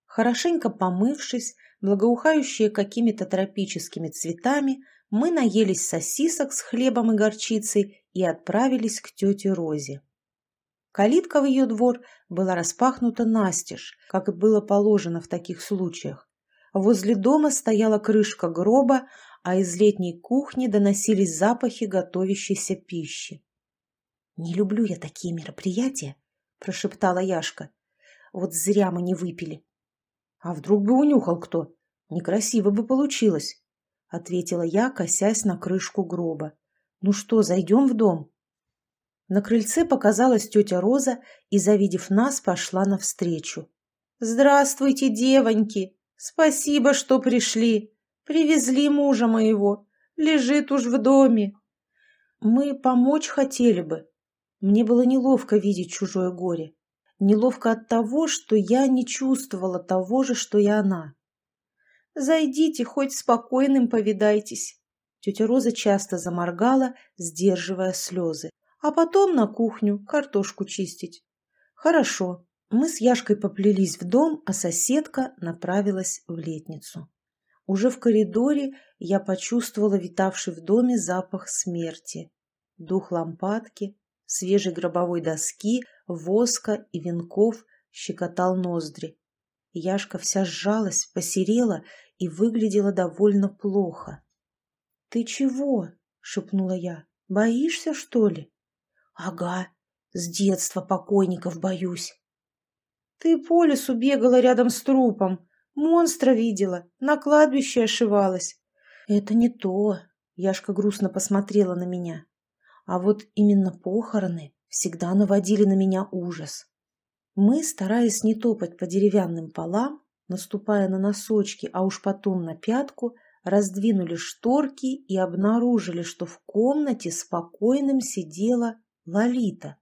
Хорошенько помывшись, благоухающие какими-то тропическими цветами, мы наелись сосисок с хлебом и горчицей и отправились к тете Розе. Калитка в ее двор была распахнута настежь, как и было положено в таких случаях. Возле дома стояла крышка гроба, а из летней кухни доносились запахи готовящейся пищи. «Не люблю я такие мероприятия», — прошептала Яшка. «Вот зря мы не выпили». «А вдруг бы унюхал кто? Некрасиво бы получилось», — ответила я, косясь на крышку гроба. «Ну что, зайдем в дом?» На крыльце показалась тетя Роза и, завидев нас, пошла навстречу. «Здравствуйте, девоньки! Спасибо, что пришли! Привезли мужа моего! Лежит уж в доме!» «Мы помочь хотели бы», мне было неловко видеть чужое горе. Неловко от того, что я не чувствовала того же, что и она. «Зайдите, хоть спокойным повидайтесь». Тетя Роза часто заморгала, сдерживая слезы. «А потом на кухню картошку чистить». «Хорошо». Мы с Яшкой поплелись в дом, а соседка направилась в летницу. Уже в коридоре я почувствовала витавший в доме запах смерти. Дух лампадки, свежей гробовой доски, воска и венков щекотал ноздри. Яшка вся сжалась, посерела и выглядела довольно плохо. — Ты чего? — шепнула я. — Боишься, что ли? — Ага, с детства покойников боюсь. — Ты по лесу бегала рядом с трупом, монстра видела, на кладбище ошивалась. — Это не то. Яшка грустно посмотрела на меня. А вот именно похороны всегда наводили на меня ужас. Мы, стараясь не топать по деревянным полам, наступая на носочки, а уж потом на пятку, раздвинули шторки и обнаружили, что в комнате спокойным сидела Лолита.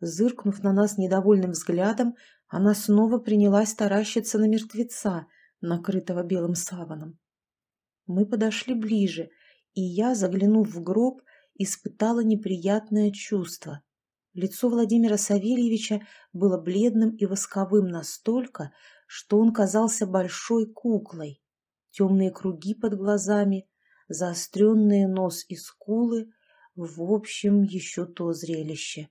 Зыркнув на нас недовольным взглядом, она снова принялась таращиться на мертвеца, накрытого белым саваном. Мы подошли ближе, и я, заглянув в гроб, испытала неприятное чувство. Лицо Владимира Савельевича было бледным и восковым настолько, что он казался большой куклой. Темные круги под глазами, заостренные нос и скулы, в общем, еще то зрелище.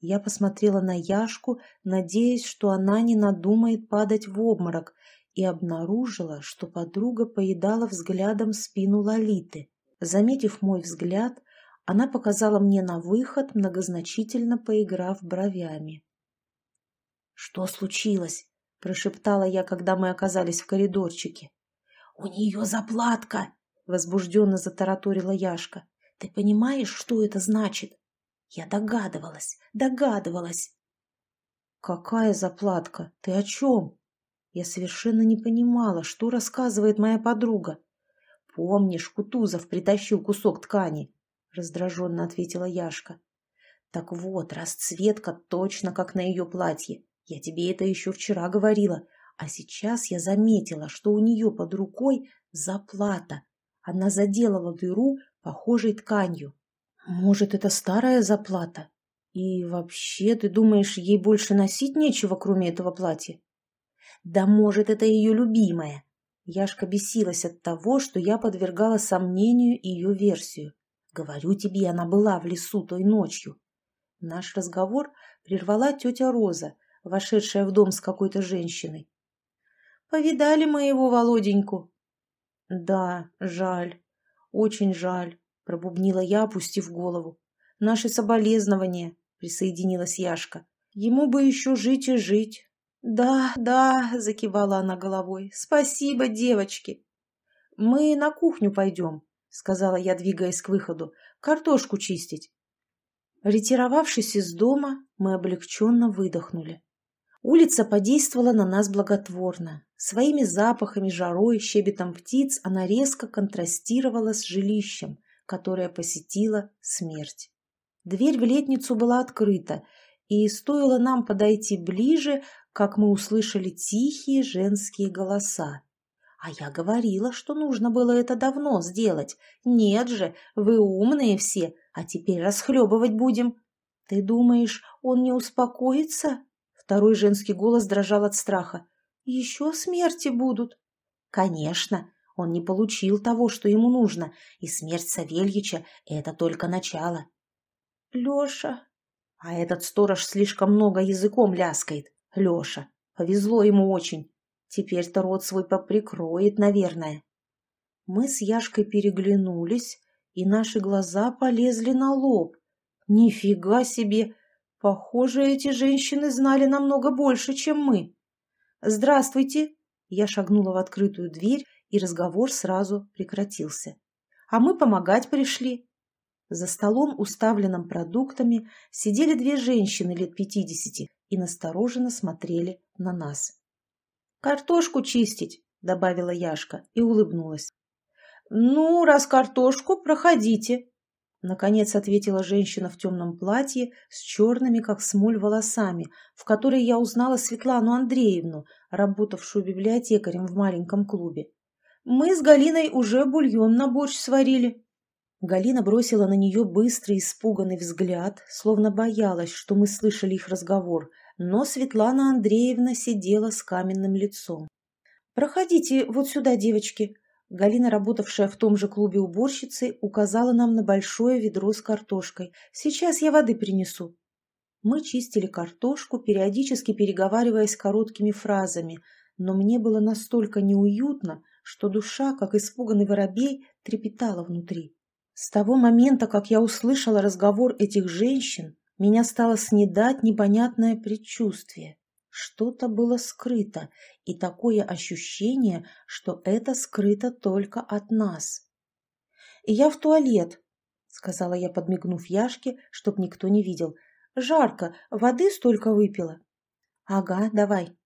Я посмотрела на Яшку, надеясь, что она не надумает падать в обморок, и обнаружила, что подруга поедала взглядом спину Лолиты. Заметив мой взгляд, она показала мне на выход, многозначительно поиграв бровями. «Что случилось?» – прошептала я, когда мы оказались в коридорчике. «У нее заплатка!» – возбужденно затараторила Яшка. «Ты понимаешь, что это значит?» Я догадывалась, догадывалась. «Какая заплатка? Ты о чем?» Я совершенно не понимала, что рассказывает моя подруга. «Помнишь, Кутузов притащил кусок ткани? Раздраженно ответила Яшка. Так вот, расцветка точно как на ее платье. Я тебе это еще вчера говорила, а сейчас я заметила, что у нее под рукой заплата. Она заделала дыру похожей тканью. Может, это старая заплата? И вообще, ты думаешь, ей больше носить нечего, кроме этого платья? Да может, это ее любимое. Яшка бесилась от того, что я подвергала сомнению ее версию. Говорю тебе, она была в лесу той ночью. Наш разговор прервала тетя Роза, вошедшая в дом с какой-то женщиной. «Повидали мы его, Володеньку?» «Да, жаль, очень жаль», — пробубнила я, опустив голову. «Наши соболезнования», — присоединилась Яшка. «Ему бы еще жить и жить». «Да, да», — закивала она головой. «Спасибо, девочки». «Мы на кухню пойдем», — сказала я, двигаясь к выходу. «Картошку чистить». Ретировавшись из дома, мы облегченно выдохнули. Улица подействовала на нас благотворно. Своими запахами, жарой, щебетом птиц она резко контрастировала с жилищем, которое посетила смерть. Дверь в летницу была открыта, и стоило нам подойти ближе, как мы услышали тихие женские голоса. А я говорила, что нужно было это давно сделать. Нет же, вы умные все, а теперь расхлебывать будем. Ты думаешь, он не успокоится? Второй женский голос дрожал от страха. «Еще смерти будут». «Конечно, он не получил того, что ему нужно, и смерть Савельича — это только начало». «Леша...» А этот сторож слишком много языком ляскает. Леша. Повезло ему очень. Теперь-то рот свой поприкроет, наверное. Мы с Яшкой переглянулись, и наши глаза полезли на лоб. Нифига себе! Похоже, эти женщины знали намного больше, чем мы. «Здравствуйте!» Я шагнула в открытую дверь, и разговор сразу прекратился. «А мы помогать пришли». За столом, уставленным продуктами, сидели две женщины лет пятидесяти и настороженно смотрели на нас. «Картошку чистить», — добавила Яшка и улыбнулась. «Ну, раз картошку, проходите», Наконец ответила женщина в темном платье с черными, как смоль, волосами, в которой я узнала Светлану Андреевну, работавшую библиотекарем в маленьком клубе. «Мы с Галиной уже бульон на борщ сварили». Галина бросила на нее быстрый, испуганный взгляд, словно боялась, что мы слышали их разговор, но Светлана Андреевна сидела с каменным лицом. «Проходите вот сюда, девочки», Галина, работавшая в том же клубе уборщицей, указала нам на большое ведро с картошкой. «Сейчас я воды принесу». Мы чистили картошку, периодически переговариваясь короткими фразами, но мне было настолько неуютно, что душа, как испуганный воробей, трепетала внутри. С того момента, как я услышала разговор этих женщин, меня стало снедать непонятное предчувствие. Что-то было скрыто, и такое ощущение, что это скрыто только от нас. «Я в туалет», — сказала я, подмигнув Яшке, чтоб никто не видел. «Жарко, воды столько выпила». «Ага, давай».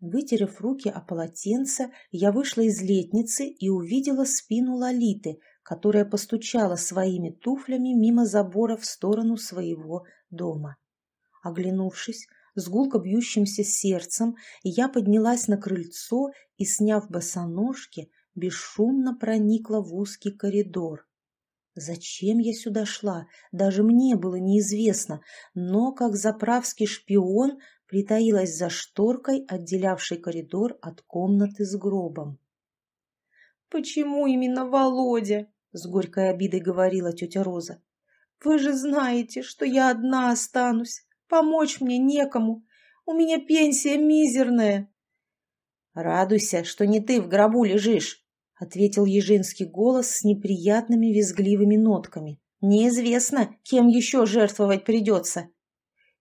Вытерев руки о полотенце, я вышла из летницы и увидела спину Лолиты, которая постучала своими туфлями мимо забора в сторону своего дома. Оглянувшись, с гулко бьющимся сердцем, я поднялась на крыльцо и, сняв босоножки, бесшумно проникла в узкий коридор. Зачем я сюда шла, даже мне было неизвестно, но, как заправский шпион, притаилась за шторкой, отделявшей коридор от комнаты с гробом. «Почему именно Володя?» — с горькой обидой говорила тетя Роза. «Вы же знаете, что я одна останусь. Помочь мне некому. У меня пенсия мизерная. Радуйся, что не ты в гробу лежишь, ответил ежинский голос с неприятными визгливыми нотками. Неизвестно, кем еще жертвовать придется.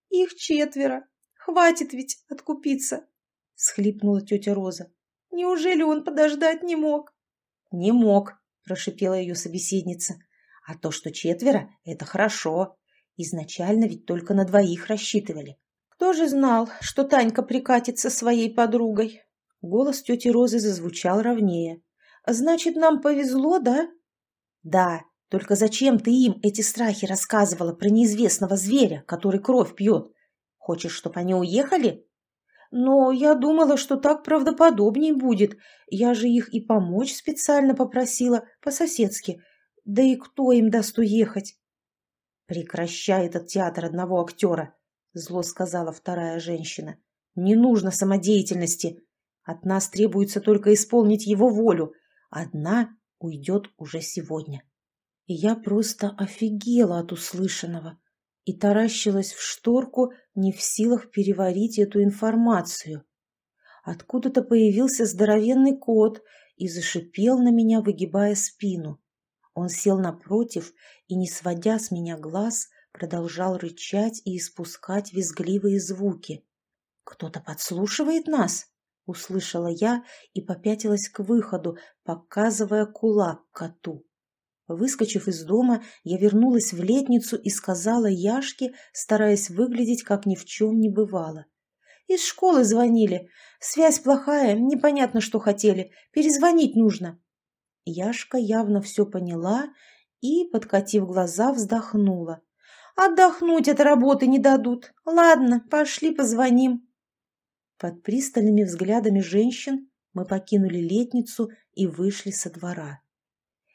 Их четверо. Хватит ведь откупиться, схлипнула тетя Роза. Неужели он подождать не мог? Не мог, прошипела ее собеседница. А то, что четверо, это хорошо. Изначально ведь только на двоих рассчитывали. Кто же знал, что Танька прикатится своей подругой? Голос тети Розы зазвучал ровнее. Значит, нам повезло, да? Да, только зачем ты им эти страхи рассказывала про неизвестного зверя, который кровь пьет? Хочешь, чтобы они уехали? Но я думала, что так правдоподобней будет. Я же их и помочь специально попросила, по-соседски. Да и кто им даст уехать? Прекращай этот театр одного актера, зло сказала вторая женщина. Не нужно самодеятельности. От нас требуется только исполнить его волю. Одна уйдет уже сегодня. И я просто офигела от услышанного и таращилась в шторку, не в силах переварить эту информацию. Откуда-то появился здоровенный кот и зашипел на меня, выгибая спину. Он сел напротив и, не сводя с меня глаз, продолжал рычать и испускать визгливые звуки. «Кто-то подслушивает нас?» — услышала я и попятилась к выходу, показывая кулак коту. Выскочив из дома, я вернулась в летницу и сказала Яшке, стараясь выглядеть, как ни в чем не бывало. «Из школы звонили. Связь плохая, непонятно, что хотели. Перезвонить нужно». Яшка явно все поняла и, подкатив глаза, вздохнула. «Отдохнуть от работы не дадут. Ладно, пошли позвоним». Под пристальными взглядами женщин мы покинули летницу и вышли со двора.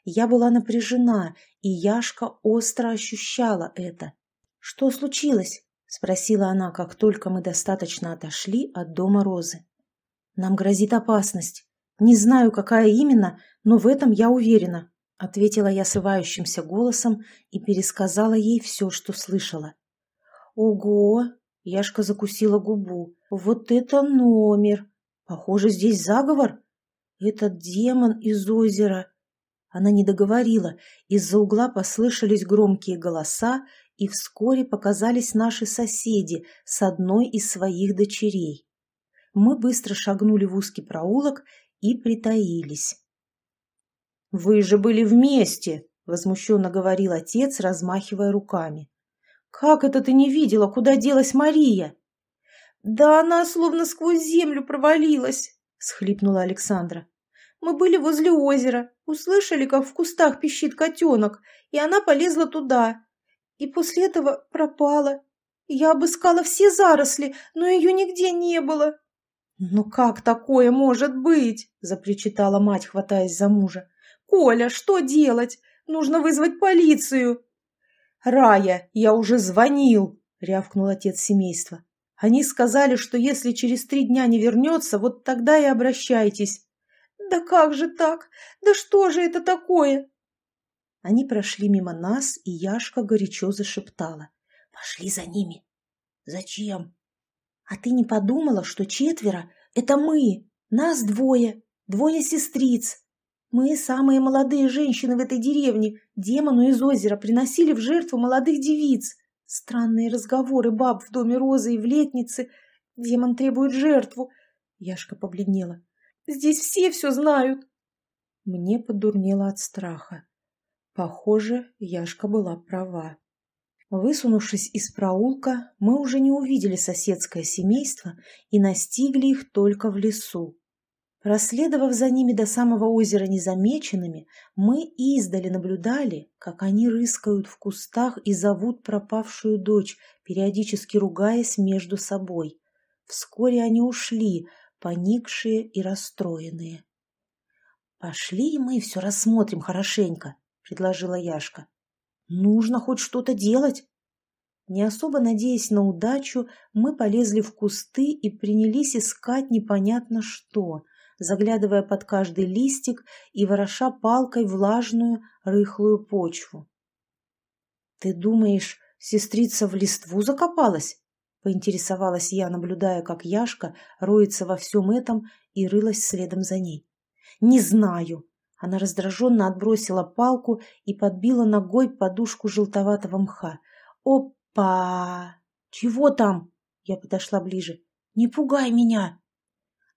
Я была напряжена, и Яшка остро ощущала это. «Что случилось?» — спросила она, как только мы достаточно отошли от дома Розы. «Нам грозит опасность. Не знаю, какая именно, но в этом я уверена», — ответила я срывающимся голосом и пересказала ей все, что слышала. «Ого!» — Яшка закусила губу. «Вот это номер! Похоже, здесь заговор. Этот демон из озера она не договорила, из-за угла послышались громкие голоса, и вскоре показались наши соседи с одной из своих дочерей. Мы быстро шагнули в узкий проулок и притаились. «Вы же были вместе!» — возмущенно говорил отец, размахивая руками. «Как это ты не видела, куда делась Мария?» «Да она словно сквозь землю провалилась!» — схлипнула Александра. Мы были возле озера, услышали, как в кустах пищит котенок, и она полезла туда. И после этого пропала. Я обыскала все заросли, но ее нигде не было. «Ну как такое может быть?» – запричитала мать, хватаясь за мужа. «Коля, что делать? Нужно вызвать полицию!» «Рая, я уже звонил!» – рявкнул отец семейства. «Они сказали, что если через три дня не вернется, вот тогда и обращайтесь. «Да как же так? Да что же это такое?» Они прошли мимо нас, и Яшка горячо зашептала. «Пошли за ними». «Зачем?» «А ты не подумала, что четверо — это мы? Нас двое, двое сестриц. Мы самые молодые женщины в этой деревне. Демону из озера приносили в жертву молодых девиц. Странные разговоры баб в доме Розы и в летнице. Демон требует жертву». Яшка побледнела. Здесь все все знают. Мне подурнело от страха. Похоже, Яшка была права. Высунувшись из проулка, мы уже не увидели соседское семейство и настигли их только в лесу. Проследовав за ними до самого озера незамеченными, мы издали наблюдали, как они рыскают в кустах и зовут пропавшую дочь, периодически ругаясь между собой. Вскоре они ушли, поникшие и расстроенные. «Пошли мы все рассмотрим хорошенько», — предложила Яшка. «Нужно хоть что-то делать». Не особо надеясь на удачу, мы полезли в кусты и принялись искать непонятно что, заглядывая под каждый листик и вороша палкой влажную, рыхлую почву. «Ты думаешь, сестрица в листву закопалась?» — поинтересовалась я, наблюдая, как Яшка роется во всем этом и рылась следом за ней. «Не знаю!» Она раздраженно отбросила палку и подбила ногой подушку желтоватого мха. «Опа! Чего там?» Я подошла ближе. «Не пугай меня!»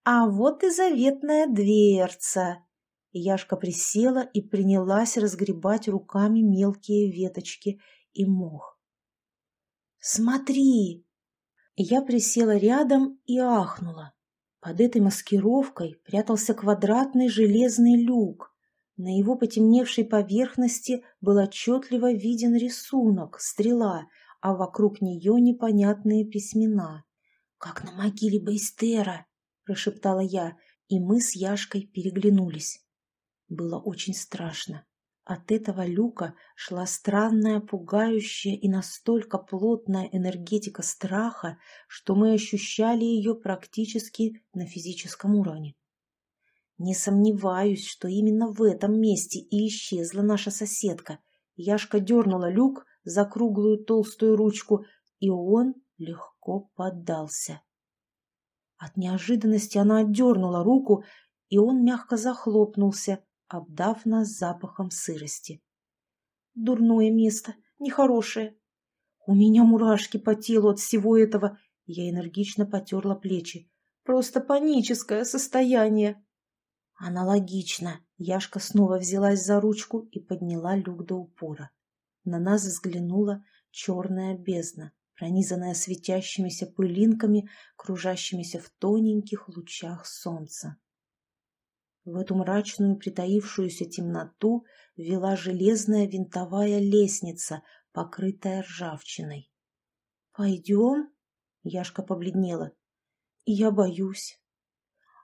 «А вот и заветная дверца!» Яшка присела и принялась разгребать руками мелкие веточки и мох. «Смотри!» Я присела рядом и ахнула. Под этой маскировкой прятался квадратный железный люк. На его потемневшей поверхности был отчетливо виден рисунок, стрела, а вокруг нее непонятные письмена. «Как на могиле Бейстера!» – прошептала я, и мы с Яшкой переглянулись. Было очень страшно. От этого люка шла странная, пугающая и настолько плотная энергетика страха, что мы ощущали ее практически на физическом уровне. Не сомневаюсь, что именно в этом месте и исчезла наша соседка. Яшка дернула люк за круглую толстую ручку, и он легко поддался. От неожиданности она отдернула руку, и он мягко захлопнулся, обдав нас запахом сырости. Дурное место, нехорошее. У меня мурашки по телу от всего этого. Я энергично потерла плечи. Просто паническое состояние. Аналогично. Яшка снова взялась за ручку и подняла люк до упора. На нас взглянула черная бездна, пронизанная светящимися пылинками, кружащимися в тоненьких лучах солнца. В эту мрачную притаившуюся темноту вела железная винтовая лестница, покрытая ржавчиной. «Пойдем?» — Яшка побледнела. «Я боюсь».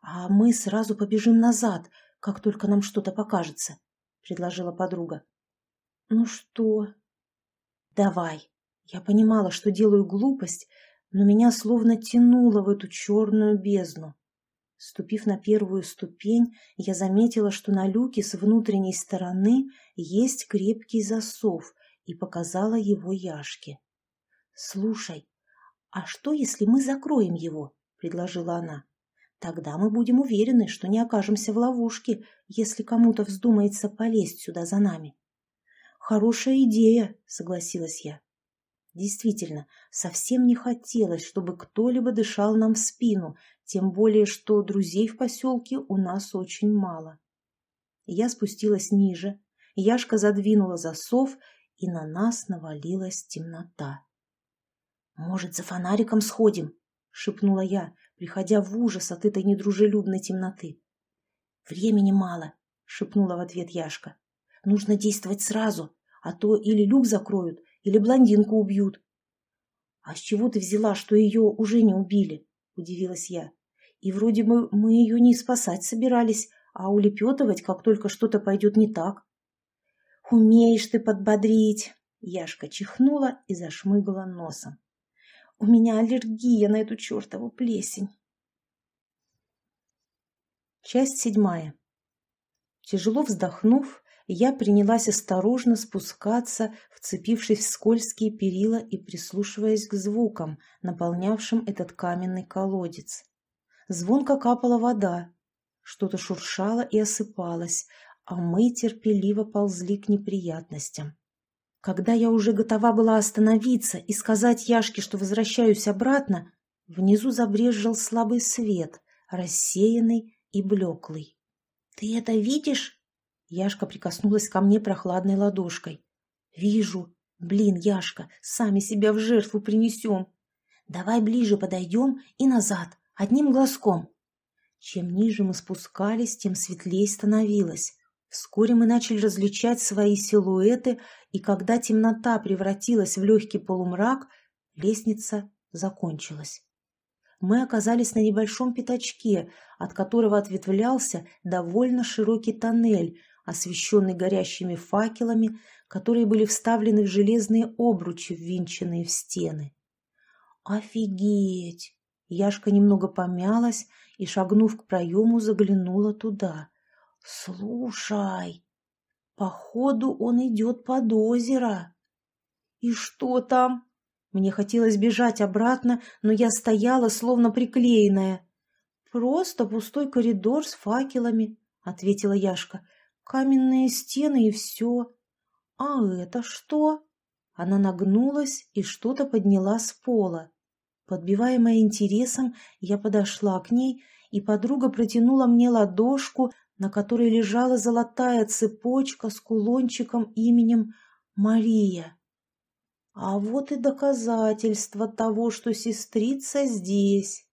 «А мы сразу побежим назад, как только нам что-то покажется», — предложила подруга. «Ну что?» «Давай». Я понимала, что делаю глупость, но меня словно тянуло в эту черную бездну. Ступив на первую ступень, я заметила, что на люке с внутренней стороны есть крепкий засов, и показала его Яшке. «Слушай, а что, если мы закроем его?» — предложила она. «Тогда мы будем уверены, что не окажемся в ловушке, если кому-то вздумается полезть сюда за нами». «Хорошая идея», — согласилась я. Действительно, совсем не хотелось, чтобы кто-либо дышал нам в спину, тем более, что друзей в поселке у нас очень мало. Я спустилась ниже, Яшка задвинула засов, и на нас навалилась темнота. «Может, за фонариком сходим?» — шепнула я, приходя в ужас от этой недружелюбной темноты. «Времени мало», — шепнула в ответ Яшка. «Нужно действовать сразу, а то или люк закроют, или блондинку убьют». «А с чего ты взяла, что ее уже не убили?» — удивилась я. И вроде бы мы ее не спасать собирались, а улепетывать, как только что-то пойдет не так. «Умеешь ты подбодрить!» Яшка чихнула и зашмыгала носом. «У меня аллергия на эту чертову плесень!» Часть седьмая. Тяжело вздохнув, я принялась осторожно спускаться, вцепившись в скользкие перила и прислушиваясь к звукам, наполнявшим этот каменный колодец. Звонко капала вода, что-то шуршало и осыпалось, а мы терпеливо ползли к неприятностям. Когда я уже готова была остановиться и сказать Яшке, что возвращаюсь обратно, внизу забрезжил слабый свет, рассеянный и блеклый. «Ты это видишь?» Яшка прикоснулась ко мне прохладной ладошкой. «Вижу. Блин, Яшка, сами себя в жертву принесем. Давай ближе подойдем и назад одним глазком. Чем ниже мы спускались, тем светлее становилось. Вскоре мы начали различать свои силуэты, и когда темнота превратилась в легкий полумрак, лестница закончилась. Мы оказались на небольшом пятачке, от которого ответвлялся довольно широкий тоннель, освещенный горящими факелами, которые были вставлены в железные обручи, ввинченные в стены. «Офигеть!» Яшка немного помялась и, шагнув к проему, заглянула туда. «Слушай, походу он идет под озеро». «И что там?» Мне хотелось бежать обратно, но я стояла, словно приклеенная. «Просто пустой коридор с факелами», — ответила Яшка. «Каменные стены и все». «А это что?» Она нагнулась и что-то подняла с пола. Подбиваемая интересом, я подошла к ней, и подруга протянула мне ладошку, на которой лежала золотая цепочка с кулончиком именем Мария. А вот и доказательство того, что сестрица здесь.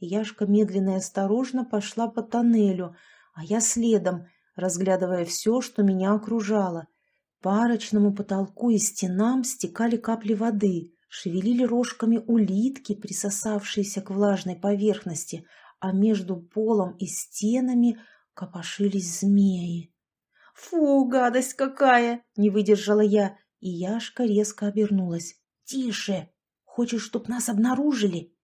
Яшка медленно и осторожно пошла по тоннелю, а я следом, разглядывая все, что меня окружало. По арочному потолку и стенам стекали капли воды, Шевелили рожками улитки, присосавшиеся к влажной поверхности, а между полом и стенами копошились змеи. «Фу, гадость какая!» — не выдержала я, и Яшка резко обернулась. «Тише! Хочешь, чтоб нас обнаружили?»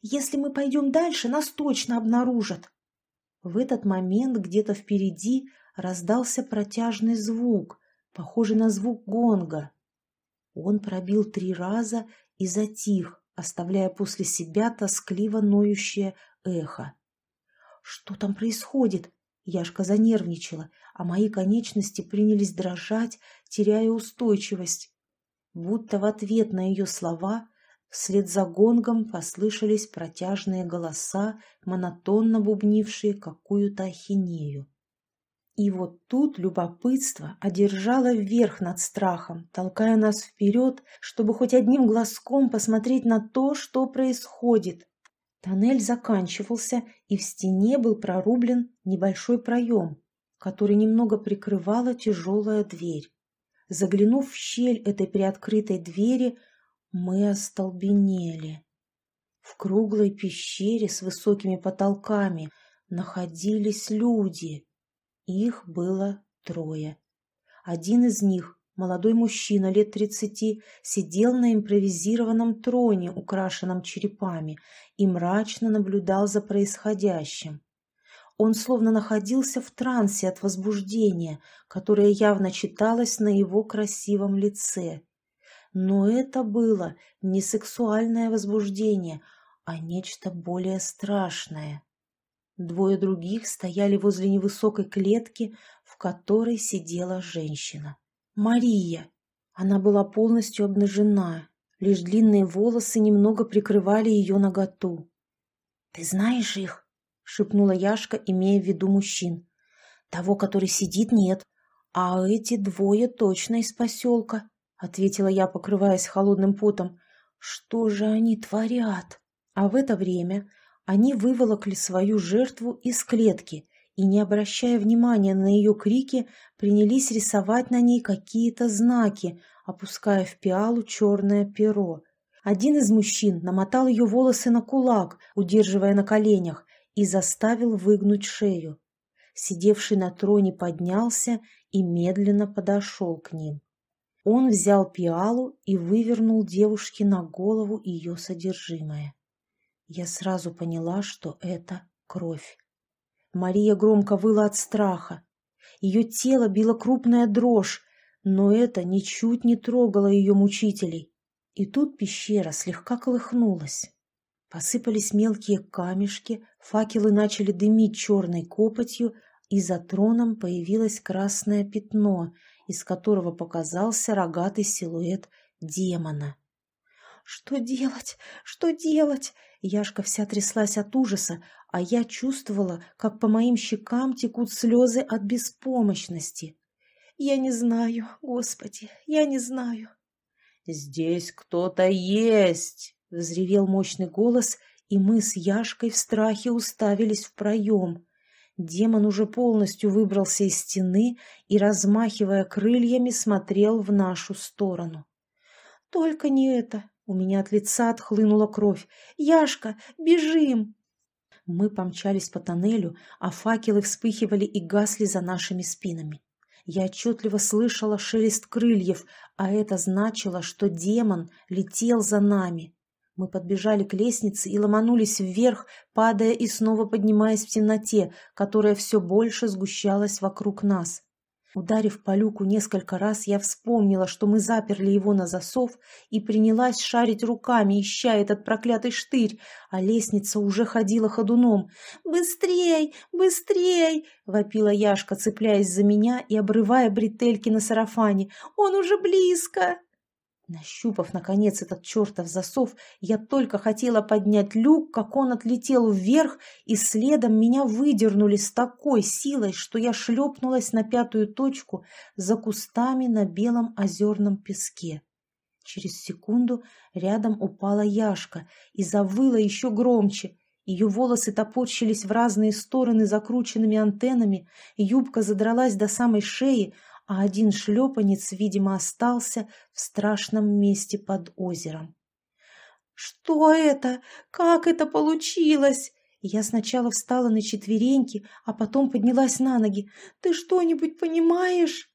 «Если мы пойдем дальше, нас точно обнаружат!» В этот момент где-то впереди раздался протяжный звук, похожий на звук гонга. Он пробил три раза и затих, оставляя после себя тоскливо ноющее эхо. «Что там происходит?» Яшка занервничала, а мои конечности принялись дрожать, теряя устойчивость. Будто в ответ на ее слова вслед за гонгом послышались протяжные голоса, монотонно бубнившие какую-то ахинею. И вот тут любопытство одержало вверх над страхом, толкая нас вперед, чтобы хоть одним глазком посмотреть на то, что происходит. Тоннель заканчивался, и в стене был прорублен небольшой проем, который немного прикрывала тяжелая дверь. Заглянув в щель этой приоткрытой двери, мы остолбенели. В круглой пещере с высокими потолками находились люди. Их было трое. Один из них Молодой мужчина лет тридцати сидел на импровизированном троне, украшенном черепами, и мрачно наблюдал за происходящим. Он словно находился в трансе от возбуждения, которое явно читалось на его красивом лице. Но это было не сексуальное возбуждение, а нечто более страшное. Двое других стояли возле невысокой клетки, в которой сидела женщина. Мария. Она была полностью обнажена, лишь длинные волосы немного прикрывали ее наготу. «Ты знаешь их?» — шепнула Яшка, имея в виду мужчин. «Того, который сидит, нет. А эти двое точно из поселка», — ответила я, покрываясь холодным потом. «Что же они творят?» А в это время они выволокли свою жертву из клетки и, не обращая внимания на ее крики, принялись рисовать на ней какие-то знаки, опуская в пиалу черное перо. Один из мужчин намотал ее волосы на кулак, удерживая на коленях, и заставил выгнуть шею. Сидевший на троне поднялся и медленно подошел к ним. Он взял пиалу и вывернул девушке на голову ее содержимое. Я сразу поняла, что это кровь. Мария громко выла от страха. Ее тело било крупная дрожь, но это ничуть не трогало ее мучителей. И тут пещера слегка колыхнулась. Посыпались мелкие камешки, факелы начали дымить черной копотью, и за троном появилось красное пятно, из которого показался рогатый силуэт демона. «Что делать? Что делать?» Яшка вся тряслась от ужаса, а я чувствовала, как по моим щекам текут слезы от беспомощности. «Я не знаю, Господи, я не знаю». «Здесь кто-то есть!» — взревел мощный голос, и мы с Яшкой в страхе уставились в проем. Демон уже полностью выбрался из стены и, размахивая крыльями, смотрел в нашу сторону. «Только не это!» У меня от лица отхлынула кровь. «Яшка, бежим!» Мы помчались по тоннелю, а факелы вспыхивали и гасли за нашими спинами. Я отчетливо слышала шелест крыльев, а это значило, что демон летел за нами. Мы подбежали к лестнице и ломанулись вверх, падая и снова поднимаясь в темноте, которая все больше сгущалась вокруг нас. Ударив по люку несколько раз, я вспомнила, что мы заперли его на засов, и принялась шарить руками, ища этот проклятый штырь, а лестница уже ходила ходуном. «Быстрей! Быстрей!» — вопила Яшка, цепляясь за меня и обрывая бретельки на сарафане. «Он уже близко!» Нащупав, наконец, этот чертов засов, я только хотела поднять люк, как он отлетел вверх, и следом меня выдернули с такой силой, что я шлепнулась на пятую точку за кустами на белом озерном песке. Через секунду рядом упала Яшка и завыла еще громче. Ее волосы топорщились в разные стороны закрученными антеннами, юбка задралась до самой шеи, а один шлепанец, видимо, остался в страшном месте под озером. «Что это? Как это получилось?» Я сначала встала на четвереньки, а потом поднялась на ноги. «Ты что-нибудь понимаешь?»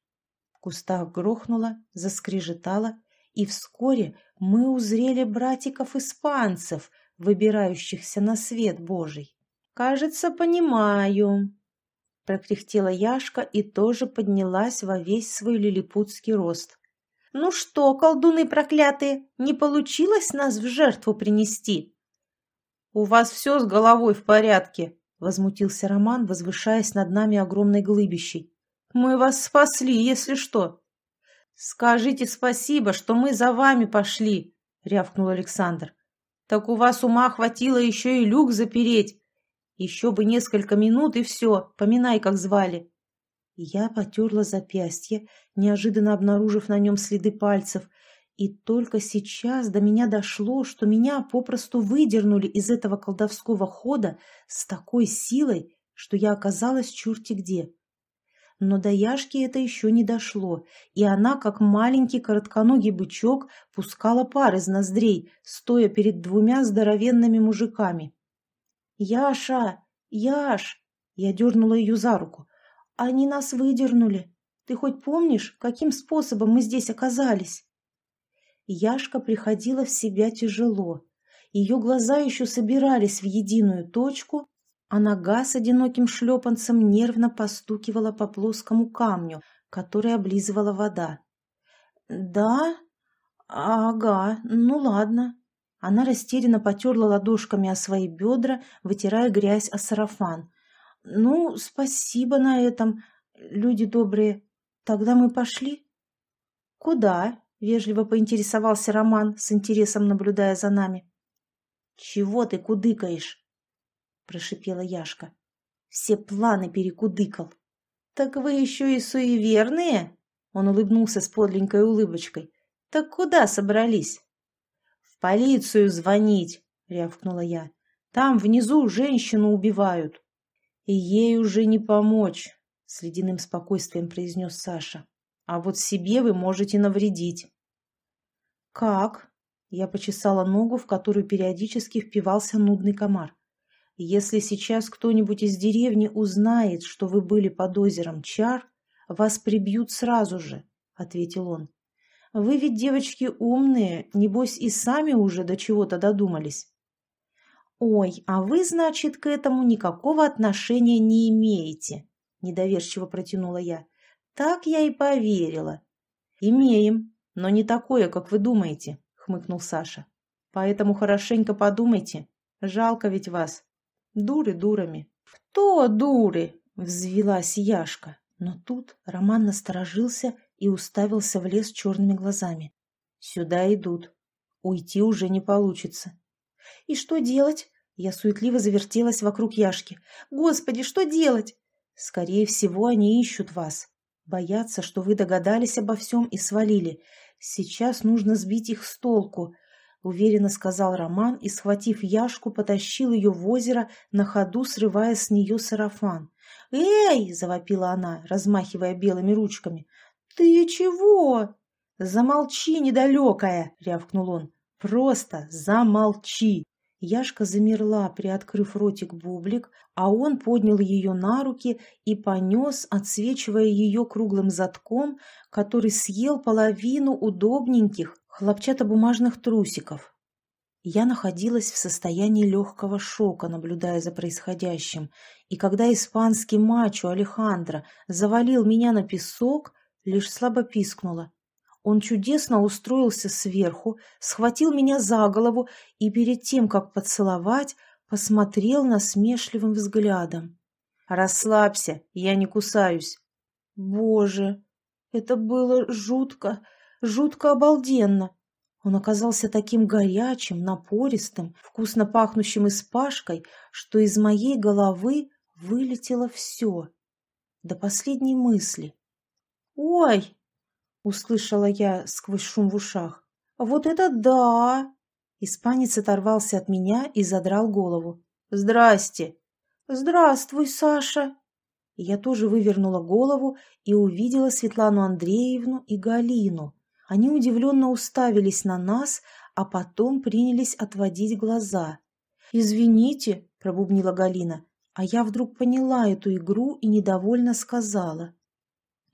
В кустах грохнуло, заскрежетало, и вскоре мы узрели братиков-испанцев, выбирающихся на свет Божий. «Кажется, понимаю», — прокряхтела Яшка и тоже поднялась во весь свой лилипутский рост. «Ну что, колдуны проклятые, не получилось нас в жертву принести?» «У вас все с головой в порядке», — возмутился Роман, возвышаясь над нами огромной глыбищей. «Мы вас спасли, если что». «Скажите спасибо, что мы за вами пошли», — рявкнул Александр. «Так у вас ума хватило еще и люк запереть. Еще бы несколько минут, и все, поминай, как звали». Я потерла запястье, неожиданно обнаружив на нем следы пальцев, и только сейчас до меня дошло, что меня попросту выдернули из этого колдовского хода с такой силой, что я оказалась черти где. Но до Яшки это еще не дошло, и она, как маленький коротконогий бычок, пускала пар из ноздрей, стоя перед двумя здоровенными мужиками. «Яша! Яш!» Я дернула ее за руку. «Они нас выдернули. Ты хоть помнишь, каким способом мы здесь оказались?» Яшка приходила в себя тяжело. Ее глаза еще собирались в единую точку, а нога с одиноким шлепанцем нервно постукивала по плоскому камню, который облизывала вода. «Да? Ага, ну ладно». Она растерянно потерла ладошками о свои бедра, вытирая грязь о сарафан. «Ну, спасибо на этом, люди добрые. Тогда мы пошли?» «Куда?» Вежливо поинтересовался Роман, с интересом наблюдая за нами. «Чего ты кудыкаешь?» – прошипела Яшка. «Все планы перекудыкал». «Так вы еще и суеверные?» Он улыбнулся с подленькой улыбочкой. «Так куда собрались?» «В полицию звонить!» — рявкнула я. «Там внизу женщину убивают». «И ей уже не помочь», — с ледяным спокойствием произнес Саша. «А вот себе вы можете навредить». «Как?» Я почесала ногу, в которую периодически впивался нудный комар. «Если сейчас кто-нибудь из деревни узнает, что вы были под озером Чар, вас прибьют сразу же», — ответил он. «Вы ведь, девочки, умные, небось, и сами уже до чего-то додумались». «Ой, а вы, значит, к этому никакого отношения не имеете», — недоверчиво протянула я. «Так я и поверила». «Имеем», но не такое, как вы думаете, хмыкнул Саша. Поэтому хорошенько подумайте. Жалко ведь вас. Дуры дурами. Кто дуры? Взвелась Яшка. Но тут Роман насторожился и уставился в лес черными глазами. Сюда идут. Уйти уже не получится. И что делать? Я суетливо завертелась вокруг Яшки. Господи, что делать? Скорее всего, они ищут вас. Боятся, что вы догадались обо всем и свалили. Сейчас нужно сбить их с толку, — уверенно сказал Роман и, схватив Яшку, потащил ее в озеро, на ходу срывая с нее сарафан. «Эй!» — завопила она, размахивая белыми ручками. «Ты чего?» «Замолчи, недалекая!» — рявкнул он. «Просто замолчи!» Яшка замерла, приоткрыв ротик бублик, а он поднял ее на руки и понес, отсвечивая ее круглым затком, который съел половину удобненьких хлопчатобумажных трусиков. Я находилась в состоянии легкого шока, наблюдая за происходящим, и когда испанский мачо Алехандро завалил меня на песок, лишь слабо пискнула. Он чудесно устроился сверху, схватил меня за голову и перед тем, как поцеловать, посмотрел насмешливым взглядом. «Расслабься, я не кусаюсь». «Боже, это было жутко, жутко обалденно!» Он оказался таким горячим, напористым, вкусно пахнущим испашкой, что из моей головы вылетело все. До последней мысли. «Ой!» — услышала я сквозь шум в ушах. «Вот это да!» Испанец оторвался от меня и задрал голову. «Здрасте!» «Здравствуй, Саша!» Я тоже вывернула голову и увидела Светлану Андреевну и Галину. Они удивленно уставились на нас, а потом принялись отводить глаза. «Извините», — пробубнила Галина, а я вдруг поняла эту игру и недовольно сказала.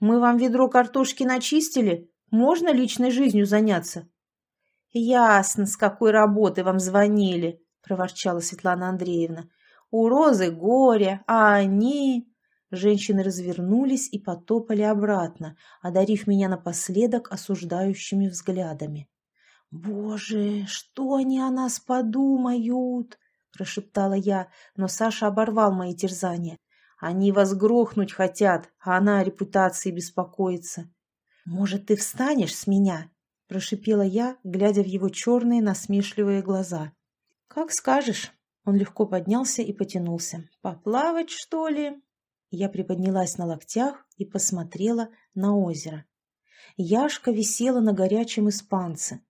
«Мы вам ведро картошки начистили? Можно личной жизнью заняться?» «Ясно, с какой работы вам звонили», — проворчала Светлана Андреевна. «У Розы горе, а они...» Женщины развернулись и потопали обратно, одарив меня напоследок осуждающими взглядами. «Боже, что они о нас подумают?» – прошептала я, но Саша оборвал мои терзания. «Они вас грохнуть хотят, а она о репутации беспокоится». «Может, ты встанешь с меня?» – прошипела я, глядя в его черные насмешливые глаза. «Как скажешь». Он легко поднялся и потянулся. «Поплавать, что ли?» Я приподнялась на локтях и посмотрела на озеро. Яшка висела на горячем испанце.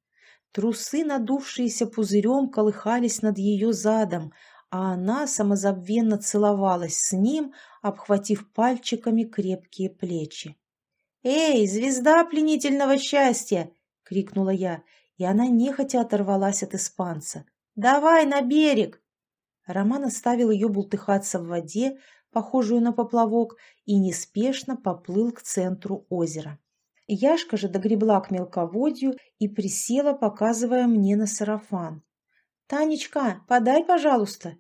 Трусы, надувшиеся пузырем, колыхались над ее задом, а она самозабвенно целовалась с ним, обхватив пальчиками крепкие плечи. «Эй, звезда пленительного счастья!» — крикнула я, и она нехотя оторвалась от испанца. «Давай на берег!» Роман оставил ее бултыхаться в воде, похожую на поплавок, и неспешно поплыл к центру озера. Яшка же догребла к мелководью и присела, показывая мне на сарафан. «Танечка, подай, пожалуйста!»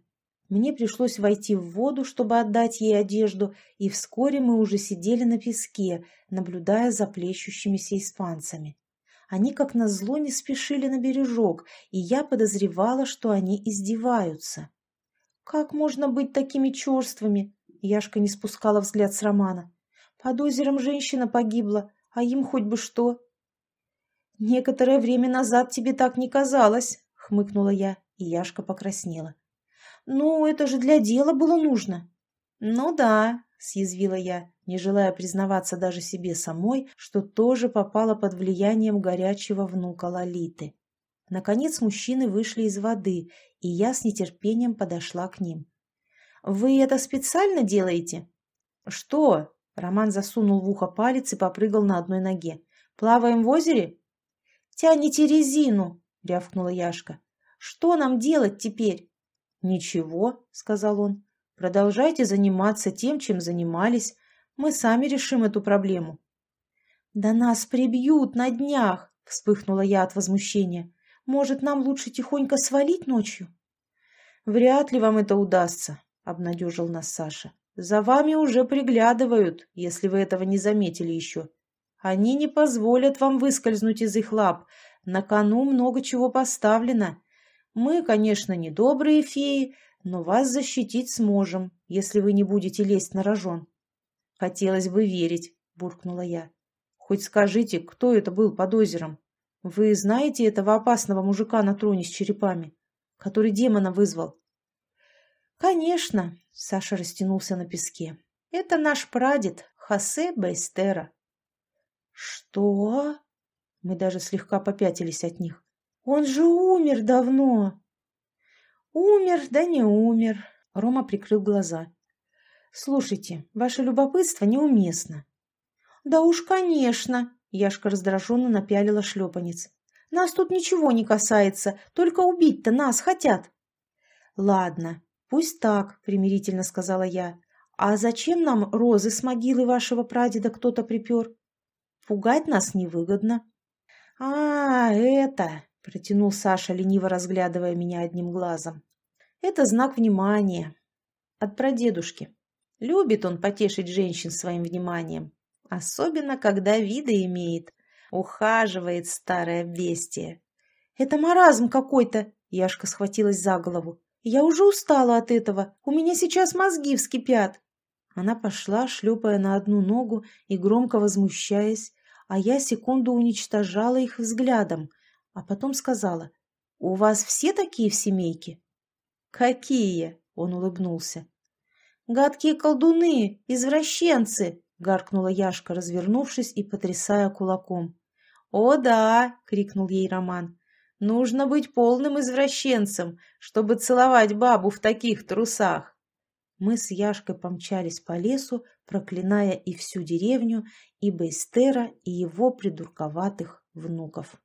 Мне пришлось войти в воду, чтобы отдать ей одежду, и вскоре мы уже сидели на песке, наблюдая за плещущимися испанцами. Они, как назло, не спешили на бережок, и я подозревала, что они издеваются. «Как можно быть такими черствыми?» Яшка не спускала взгляд с Романа. «Под озером женщина погибла, а им хоть бы что». «Некоторое время назад тебе так не казалось», — хмыкнула я, и Яшка покраснела. «Ну, это же для дела было нужно». «Ну да», — съязвила я, не желая признаваться даже себе самой, что тоже попала под влиянием горячего внука Лолиты. Наконец мужчины вышли из воды, и я с нетерпением подошла к ним. «Вы это специально делаете?» «Что?» — Роман засунул в ухо палец и попрыгал на одной ноге. «Плаваем в озере?» «Тяните резину!» — рявкнула Яшка. «Что нам делать теперь?» «Ничего», — сказал он. «Продолжайте заниматься тем, чем занимались. Мы сами решим эту проблему». «Да нас прибьют на днях!» — вспыхнула я от возмущения. «Может, нам лучше тихонько свалить ночью?» «Вряд ли вам это удастся обнадежил нас Саша. «За вами уже приглядывают, если вы этого не заметили еще. Они не позволят вам выскользнуть из их лап. На кону много чего поставлено. Мы, конечно, не добрые феи, но вас защитить сможем, если вы не будете лезть на рожон». «Хотелось бы верить», — буркнула я. «Хоть скажите, кто это был под озером? Вы знаете этого опасного мужика на троне с черепами, который демона вызвал?» «Конечно», — Саша растянулся на песке. «Это наш прадед, Хосе Бейстера». «Что?» Мы даже слегка попятились от них. «Он же умер давно!» «Умер, да не умер», — Рома прикрыл глаза. «Слушайте, ваше любопытство неуместно». «Да уж, конечно!» — Яшка раздраженно напялила шлепанец. «Нас тут ничего не касается, только убить-то нас хотят». «Ладно, «Пусть так», — примирительно сказала я. «А зачем нам розы с могилы вашего прадеда кто-то припер? Пугать нас невыгодно». «А, это...» — протянул Саша, лениво разглядывая меня одним глазом. «Это знак внимания. От прадедушки. Любит он потешить женщин своим вниманием. Особенно, когда виды имеет. Ухаживает старое бестие». «Это маразм какой-то!» — Яшка схватилась за голову. Я уже устала от этого. У меня сейчас мозги вскипят. Она пошла, шлепая на одну ногу и громко возмущаясь, а я секунду уничтожала их взглядом, а потом сказала, «У вас все такие в семейке?» «Какие?» — он улыбнулся. «Гадкие колдуны, извращенцы!» — гаркнула Яшка, развернувшись и потрясая кулаком. «О да!» — крикнул ей Роман. Нужно быть полным извращенцем, чтобы целовать бабу в таких трусах. Мы с Яшкой помчались по лесу, проклиная и всю деревню, и Бейстера, и его придурковатых внуков.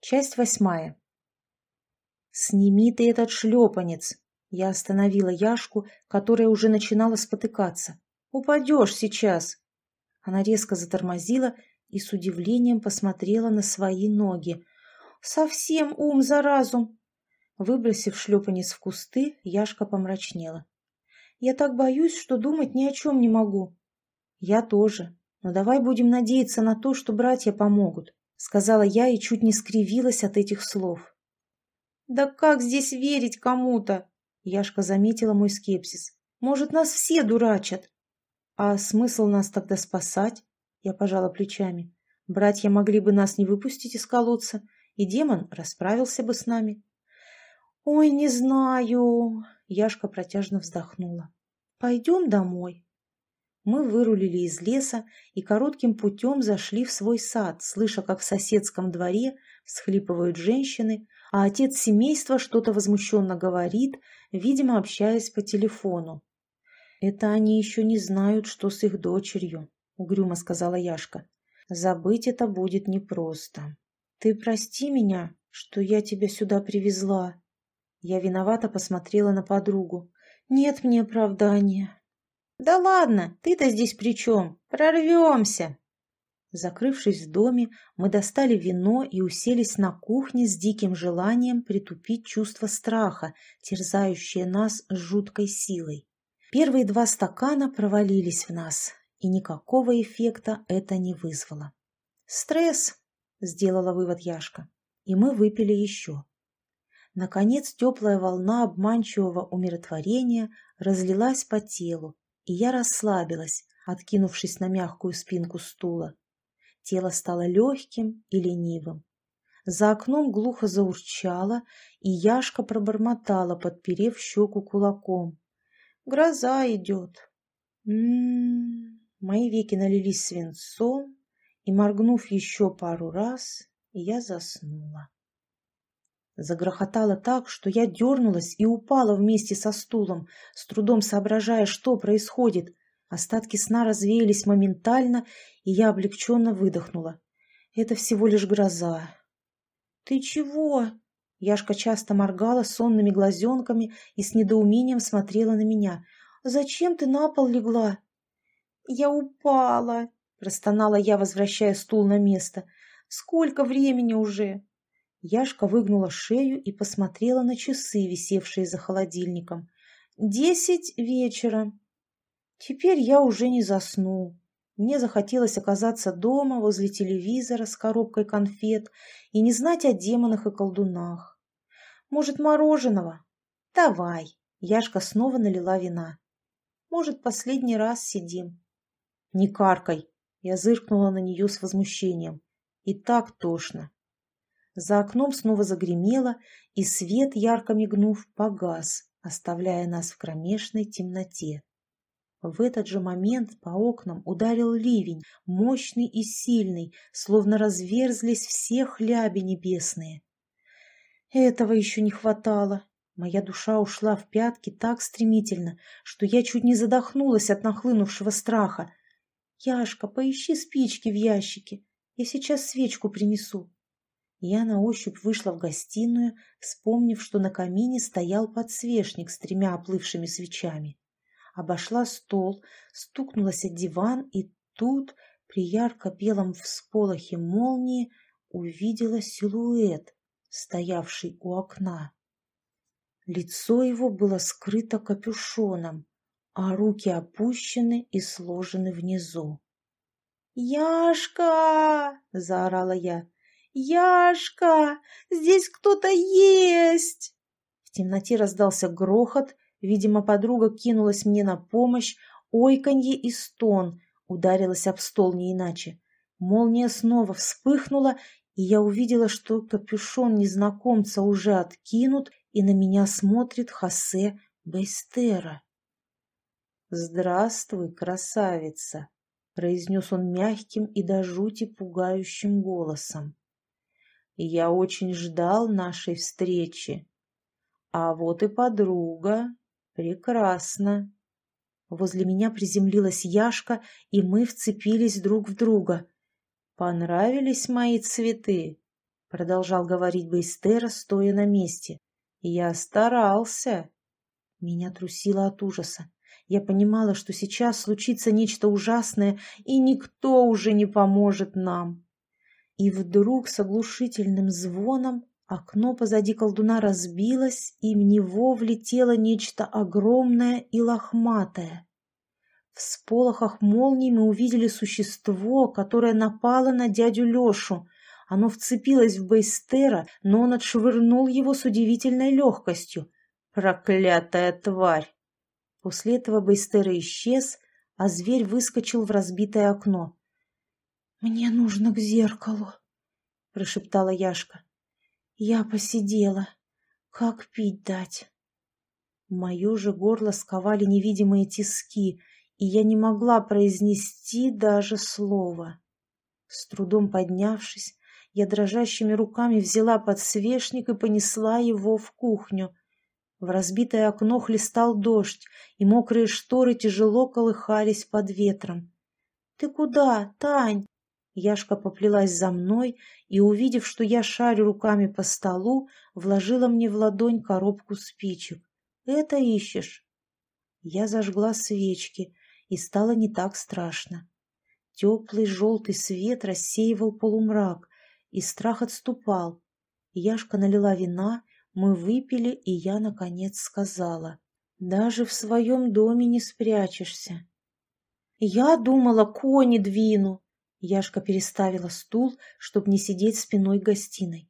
Часть восьмая. «Сними ты этот шлепанец!» Я остановила Яшку, которая уже начинала спотыкаться. «Упадешь сейчас!» Она резко затормозила и с удивлением посмотрела на свои ноги. «Совсем ум за разум!» Выбросив шлепанец в кусты, Яшка помрачнела. «Я так боюсь, что думать ни о чем не могу». «Я тоже. Но давай будем надеяться на то, что братья помогут», — сказала я и чуть не скривилась от этих слов. «Да как здесь верить кому-то?» Яшка заметила мой скепсис. «Может, нас все дурачат?» «А смысл нас тогда спасать?» Я пожала плечами. «Братья могли бы нас не выпустить из колодца, и демон расправился бы с нами». «Ой, не знаю!» Яшка протяжно вздохнула. «Пойдем домой». Мы вырулили из леса и коротким путем зашли в свой сад, слыша, как в соседском дворе всхлипывают женщины, а отец семейства что-то возмущенно говорит, видимо, общаясь по телефону. «Это они еще не знают, что с их дочерью», — угрюмо сказала Яшка. «Забыть это будет непросто. Ты прости меня, что я тебя сюда привезла», я виновато посмотрела на подругу. «Нет мне оправдания». «Да ладно, ты-то здесь при чем? Прорвемся!» Закрывшись в доме, мы достали вино и уселись на кухне с диким желанием притупить чувство страха, терзающее нас с жуткой силой. Первые два стакана провалились в нас, и никакого эффекта это не вызвало. «Стресс!» — сделала вывод Яшка, и мы выпили еще. Наконец теплая волна обманчивого умиротворения разлилась по телу, и я расслабилась, откинувшись на мягкую спинку стула. Тело стало легким и ленивым. За окном глухо заурчало, и Яшка пробормотала, подперев щеку кулаком. «Гроза идет!» М-м-м. Мои веки налились свинцом, и, моргнув еще пару раз, я заснула. Загрохотало так, что я дернулась и упала вместе со стулом, с трудом соображая, что происходит. Остатки сна развеялись моментально, и я облегченно выдохнула. Это всего лишь гроза. «Ты чего?» Яшка часто моргала сонными глазенками и с недоумением смотрела на меня. «Зачем ты на пол легла?» «Я упала», — простонала я, возвращая стул на место. «Сколько времени уже?» Яшка выгнула шею и посмотрела на часы, висевшие за холодильником. «Десять вечера. Теперь я уже не засну. Мне захотелось оказаться дома возле телевизора с коробкой конфет и не знать о демонах и колдунах. Может, мороженого? Давай. Яшка снова налила вина. Может, последний раз сидим. Не каркай. Я зыркнула на нее с возмущением. И так тошно. За окном снова загремело, и свет, ярко мигнув, погас, оставляя нас в кромешной темноте. В этот же момент по окнам ударил ливень, мощный и сильный, словно разверзлись все хляби небесные. Этого еще не хватало. Моя душа ушла в пятки так стремительно, что я чуть не задохнулась от нахлынувшего страха. «Яшка, поищи спички в ящике. Я сейчас свечку принесу». Я на ощупь вышла в гостиную, вспомнив, что на камине стоял подсвечник с тремя оплывшими свечами. Обошла стол, стукнулась от диван, и тут, при ярко-белом всполохе молнии, увидела силуэт, стоявший у окна. Лицо его было скрыто капюшоном, а руки опущены и сложены внизу. «Яшка!» — заорала я. «Яшка! Здесь кто-то есть!» В темноте раздался грохот, видимо, подруга кинулась мне на помощь, ойканье и стон, ударилась об стол не иначе. Молния снова вспыхнула, и я увидела, что капюшон незнакомца уже откинут, и на меня смотрит Хосе Бейстера. «Здравствуй, красавица!» — произнес он мягким и до жути пугающим голосом. Я очень ждал нашей встречи. А вот и подруга. Прекрасно. Возле меня приземлилась Яшка, и мы вцепились друг в друга. «Понравились мои цветы?» — продолжал говорить Бейстера, стоя на месте. «Я старался». Меня трусило от ужаса. Я понимала, что сейчас случится нечто ужасное, и никто уже не поможет нам. И вдруг с оглушительным звоном окно позади колдуна разбилось, и в него влетело нечто огромное и лохматое. В сполохах молний мы увидели существо, которое напало на дядю Лешу. Оно вцепилось в Бейстера, но он отшвырнул его с удивительной легкостью. Проклятая тварь! После этого Бейстера исчез, а зверь выскочил в разбитое окно. «Мне нужно к зеркалу», — прошептала Яшка. «Я посидела. Как пить дать?» Мое же горло сковали невидимые тиски, и я не могла произнести даже слова. С трудом поднявшись, я дрожащими руками взяла подсвечник и понесла его в кухню. В разбитое окно хлестал дождь, и мокрые шторы тяжело колыхались под ветром. «Ты куда, Тань?» Яшка поплелась за мной и, увидев, что я шарю руками по столу, вложила мне в ладонь коробку спичек. «Это ищешь?» Я зажгла свечки, и стало не так страшно. Теплый желтый свет рассеивал полумрак, и страх отступал. Яшка налила вина, мы выпили, и я, наконец, сказала. «Даже в своем доме не спрячешься». «Я думала, кони двину!» Яшка переставила стул, чтобы не сидеть спиной к гостиной.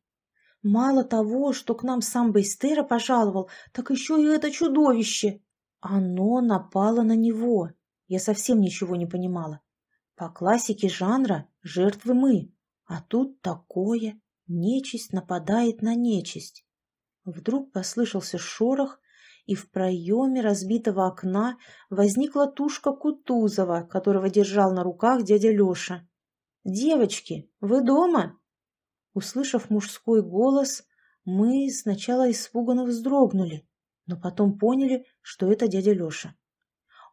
«Мало того, что к нам сам Бейстера пожаловал, так еще и это чудовище!» Оно напало на него. Я совсем ничего не понимала. По классике жанра жертвы мы, а тут такое. Нечисть нападает на нечисть. Вдруг послышался шорох, и в проеме разбитого окна возникла тушка Кутузова, которого держал на руках дядя Леша. «Девочки, вы дома?» Услышав мужской голос, мы сначала испуганно вздрогнули, но потом поняли, что это дядя Леша.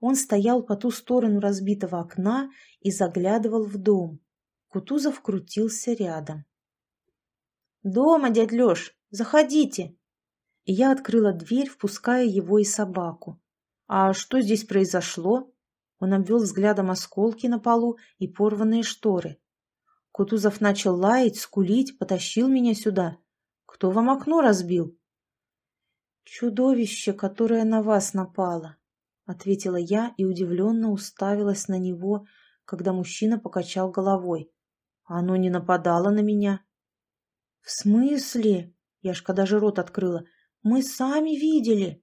Он стоял по ту сторону разбитого окна и заглядывал в дом. Кутузов крутился рядом. «Дома, дядь Леш, заходите!» и я открыла дверь, впуская его и собаку. «А что здесь произошло?» Он обвел взглядом осколки на полу и порванные шторы. Кутузов начал лаять, скулить, потащил меня сюда. «Кто вам окно разбил?» «Чудовище, которое на вас напало», — ответила я и удивленно уставилась на него, когда мужчина покачал головой. «Оно не нападало на меня». «В смысле?» — Яшка даже рот открыла. Мы сами видели.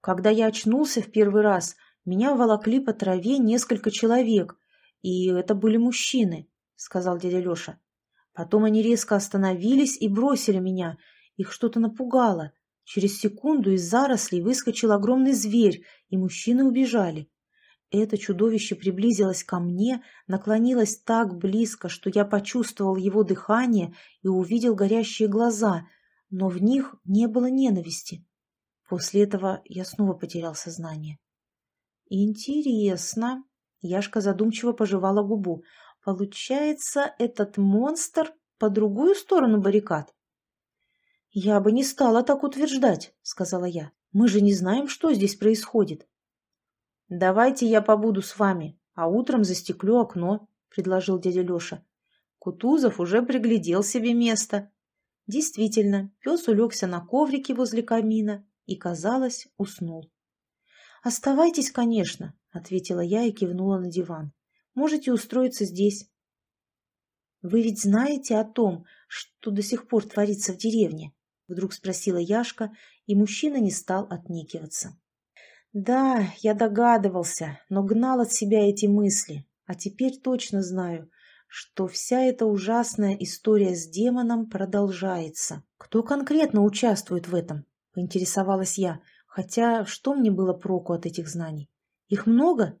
Когда я очнулся в первый раз, меня волокли по траве несколько человек, и это были мужчины, — сказал дядя Леша. Потом они резко остановились и бросили меня. Их что-то напугало. Через секунду из зарослей выскочил огромный зверь, и мужчины убежали. Это чудовище приблизилось ко мне, наклонилось так близко, что я почувствовал его дыхание и увидел горящие глаза — но в них не было ненависти. После этого я снова потерял сознание. «Интересно», — Яшка задумчиво пожевала губу, «получается, этот монстр по другую сторону баррикад?» «Я бы не стала так утверждать», — сказала я. «Мы же не знаем, что здесь происходит». «Давайте я побуду с вами, а утром застеклю окно», — предложил дядя Леша. Кутузов уже приглядел себе место. Действительно, пес улегся на коврике возле камина и, казалось, уснул. «Оставайтесь, конечно», — ответила я и кивнула на диван. «Можете устроиться здесь». «Вы ведь знаете о том, что до сих пор творится в деревне?» — вдруг спросила Яшка, и мужчина не стал отнекиваться. «Да, я догадывался, но гнал от себя эти мысли, а теперь точно знаю, что вся эта ужасная история с демоном продолжается. Кто конкретно участвует в этом? Поинтересовалась я, хотя что мне было проку от этих знаний? Их много?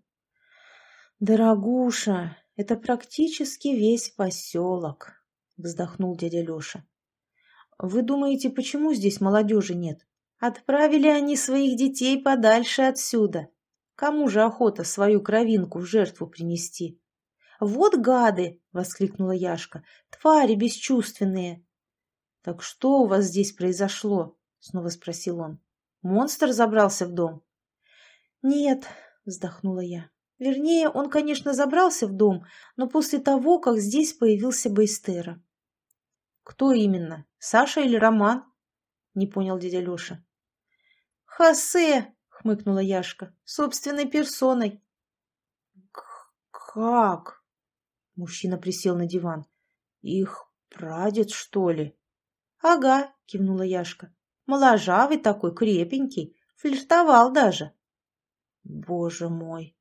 Дорогуша, это практически весь поселок, вздохнул дядя Леша. Вы думаете, почему здесь молодежи нет? Отправили они своих детей подальше отсюда. Кому же охота свою кровинку в жертву принести? «Вот гады!» — воскликнула Яшка. «Твари бесчувственные!» «Так что у вас здесь произошло?» — снова спросил он. «Монстр забрался в дом?» «Нет», — вздохнула я. «Вернее, он, конечно, забрался в дом, но после того, как здесь появился Бейстера». «Кто именно? Саша или Роман?» — не понял дядя Леша. «Хосе!» — хмыкнула Яшка. «Собственной персоной». «Как?» — мужчина присел на диван. «Их прадед, что ли?» «Ага», — кивнула Яшка. «Моложавый такой, крепенький, флиртовал даже». «Боже мой!»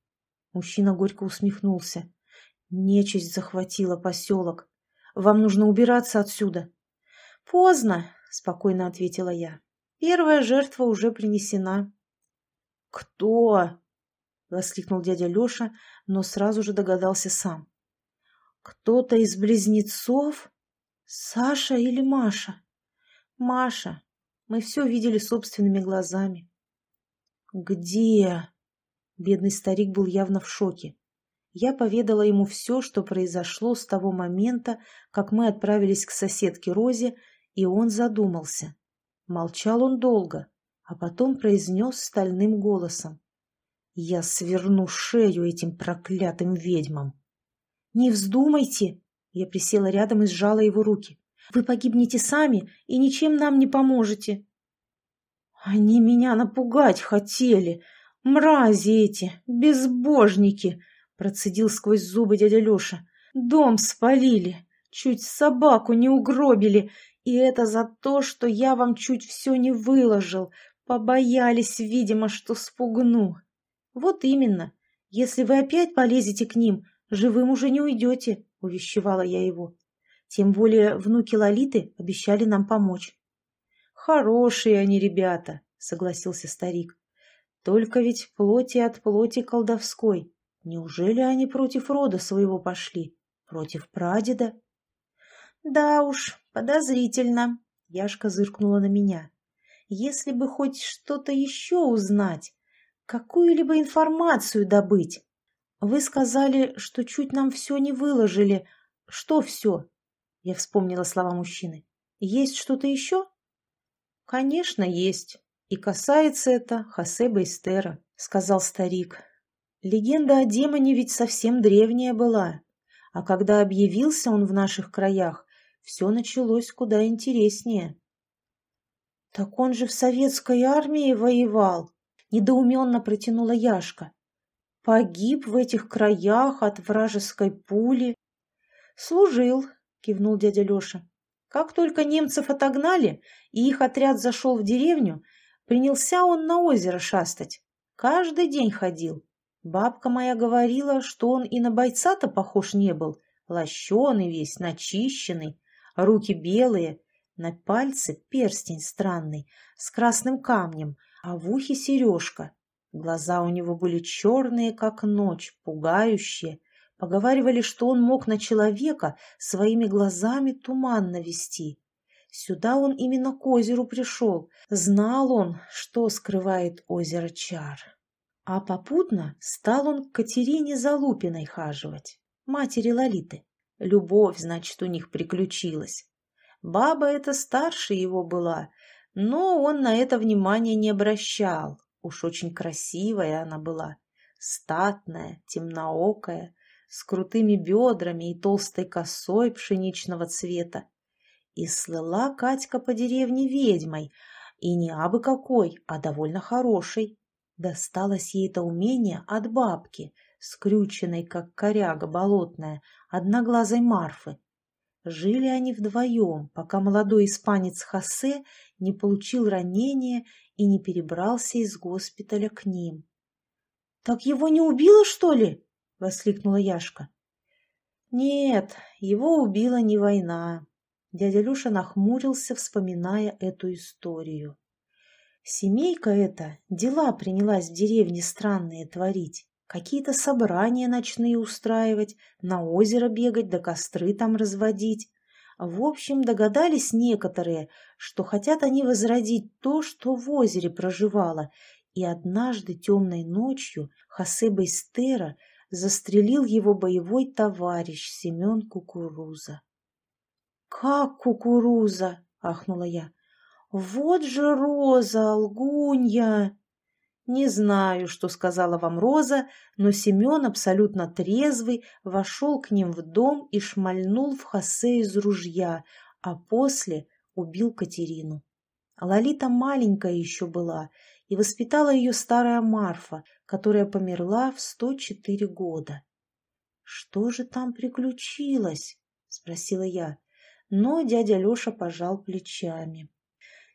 Мужчина горько усмехнулся. «Нечисть захватила поселок. Вам нужно убираться отсюда». «Поздно», — спокойно ответила я. «Первая жертва уже принесена». «Кто?» — воскликнул дядя Леша, но сразу же догадался сам. «Кто-то из близнецов? Саша или Маша?» «Маша. Мы все видели собственными глазами». «Где?» Бедный старик был явно в шоке. Я поведала ему все, что произошло с того момента, как мы отправились к соседке Розе, и он задумался. Молчал он долго, а потом произнес стальным голосом. «Я сверну шею этим проклятым ведьмам!» «Не вздумайте!» Я присела рядом и сжала его руки. «Вы погибнете сами и ничем нам не поможете!» «Они меня напугать хотели!» «Мрази эти, безбожники!» — процедил сквозь зубы дядя Леша. «Дом спалили, чуть собаку не угробили, и это за то, что я вам чуть все не выложил. Побоялись, видимо, что спугну». «Вот именно. Если вы опять полезете к ним, живым уже не уйдете», — увещевала я его. «Тем более внуки Лолиты обещали нам помочь». «Хорошие они ребята», — согласился старик. Только ведь плоти от плоти колдовской. Неужели они против рода своего пошли? Против прадеда? Да уж, подозрительно. Яшка зыркнула на меня. Если бы хоть что-то еще узнать, какую-либо информацию добыть. Вы сказали, что чуть нам все не выложили. Что все? Я вспомнила слова мужчины. Есть что-то еще? Конечно, есть. «И касается это Хосе Бейстера», — сказал старик. «Легенда о демоне ведь совсем древняя была, а когда объявился он в наших краях, все началось куда интереснее». «Так он же в советской армии воевал», — недоуменно протянула Яшка. «Погиб в этих краях от вражеской пули». «Служил», — кивнул дядя Леша. «Как только немцев отогнали, и их отряд зашел в деревню, Принялся он на озеро шастать. Каждый день ходил. Бабка моя говорила, что он и на бойца-то похож не был. Лощеный весь, начищенный, руки белые, на пальце перстень странный, с красным камнем, а в ухе сережка. Глаза у него были черные, как ночь, пугающие. Поговаривали, что он мог на человека своими глазами туман навести. Сюда он именно к озеру пришел. Знал он, что скрывает озеро Чар. А попутно стал он к Катерине Залупиной хаживать, матери Лолиты. Любовь, значит, у них приключилась. Баба эта старше его была, но он на это внимание не обращал. Уж очень красивая она была, статная, темноокая, с крутыми бедрами и толстой косой пшеничного цвета. И слыла Катька по деревне ведьмой, и не абы какой, а довольно хорошей. Досталось ей это умение от бабки, скрюченной, как коряга болотная, одноглазой Марфы. Жили они вдвоем, пока молодой испанец Хосе не получил ранения и не перебрался из госпиталя к ним. — Так его не убило, что ли? — воскликнула Яшка. — Нет, его убила не война, Дядя Люша нахмурился, вспоминая эту историю. Семейка эта дела принялась в деревне странные творить. Какие-то собрания ночные устраивать, на озеро бегать, да костры там разводить. В общем, догадались некоторые, что хотят они возродить то, что в озере проживало, и однажды темной ночью Хосе Бейстера застрелил его боевой товарищ Семен Кукуруза. «Как кукуруза?» — ахнула я. «Вот же Роза, лгунья!» Не знаю, что сказала вам Роза, но Семен, абсолютно трезвый, вошел к ним в дом и шмальнул в Хосе из ружья, а после убил Катерину. Лолита маленькая еще была, и воспитала ее старая Марфа, которая померла в 104 года. «Что же там приключилось?» — спросила я, но дядя Леша пожал плечами.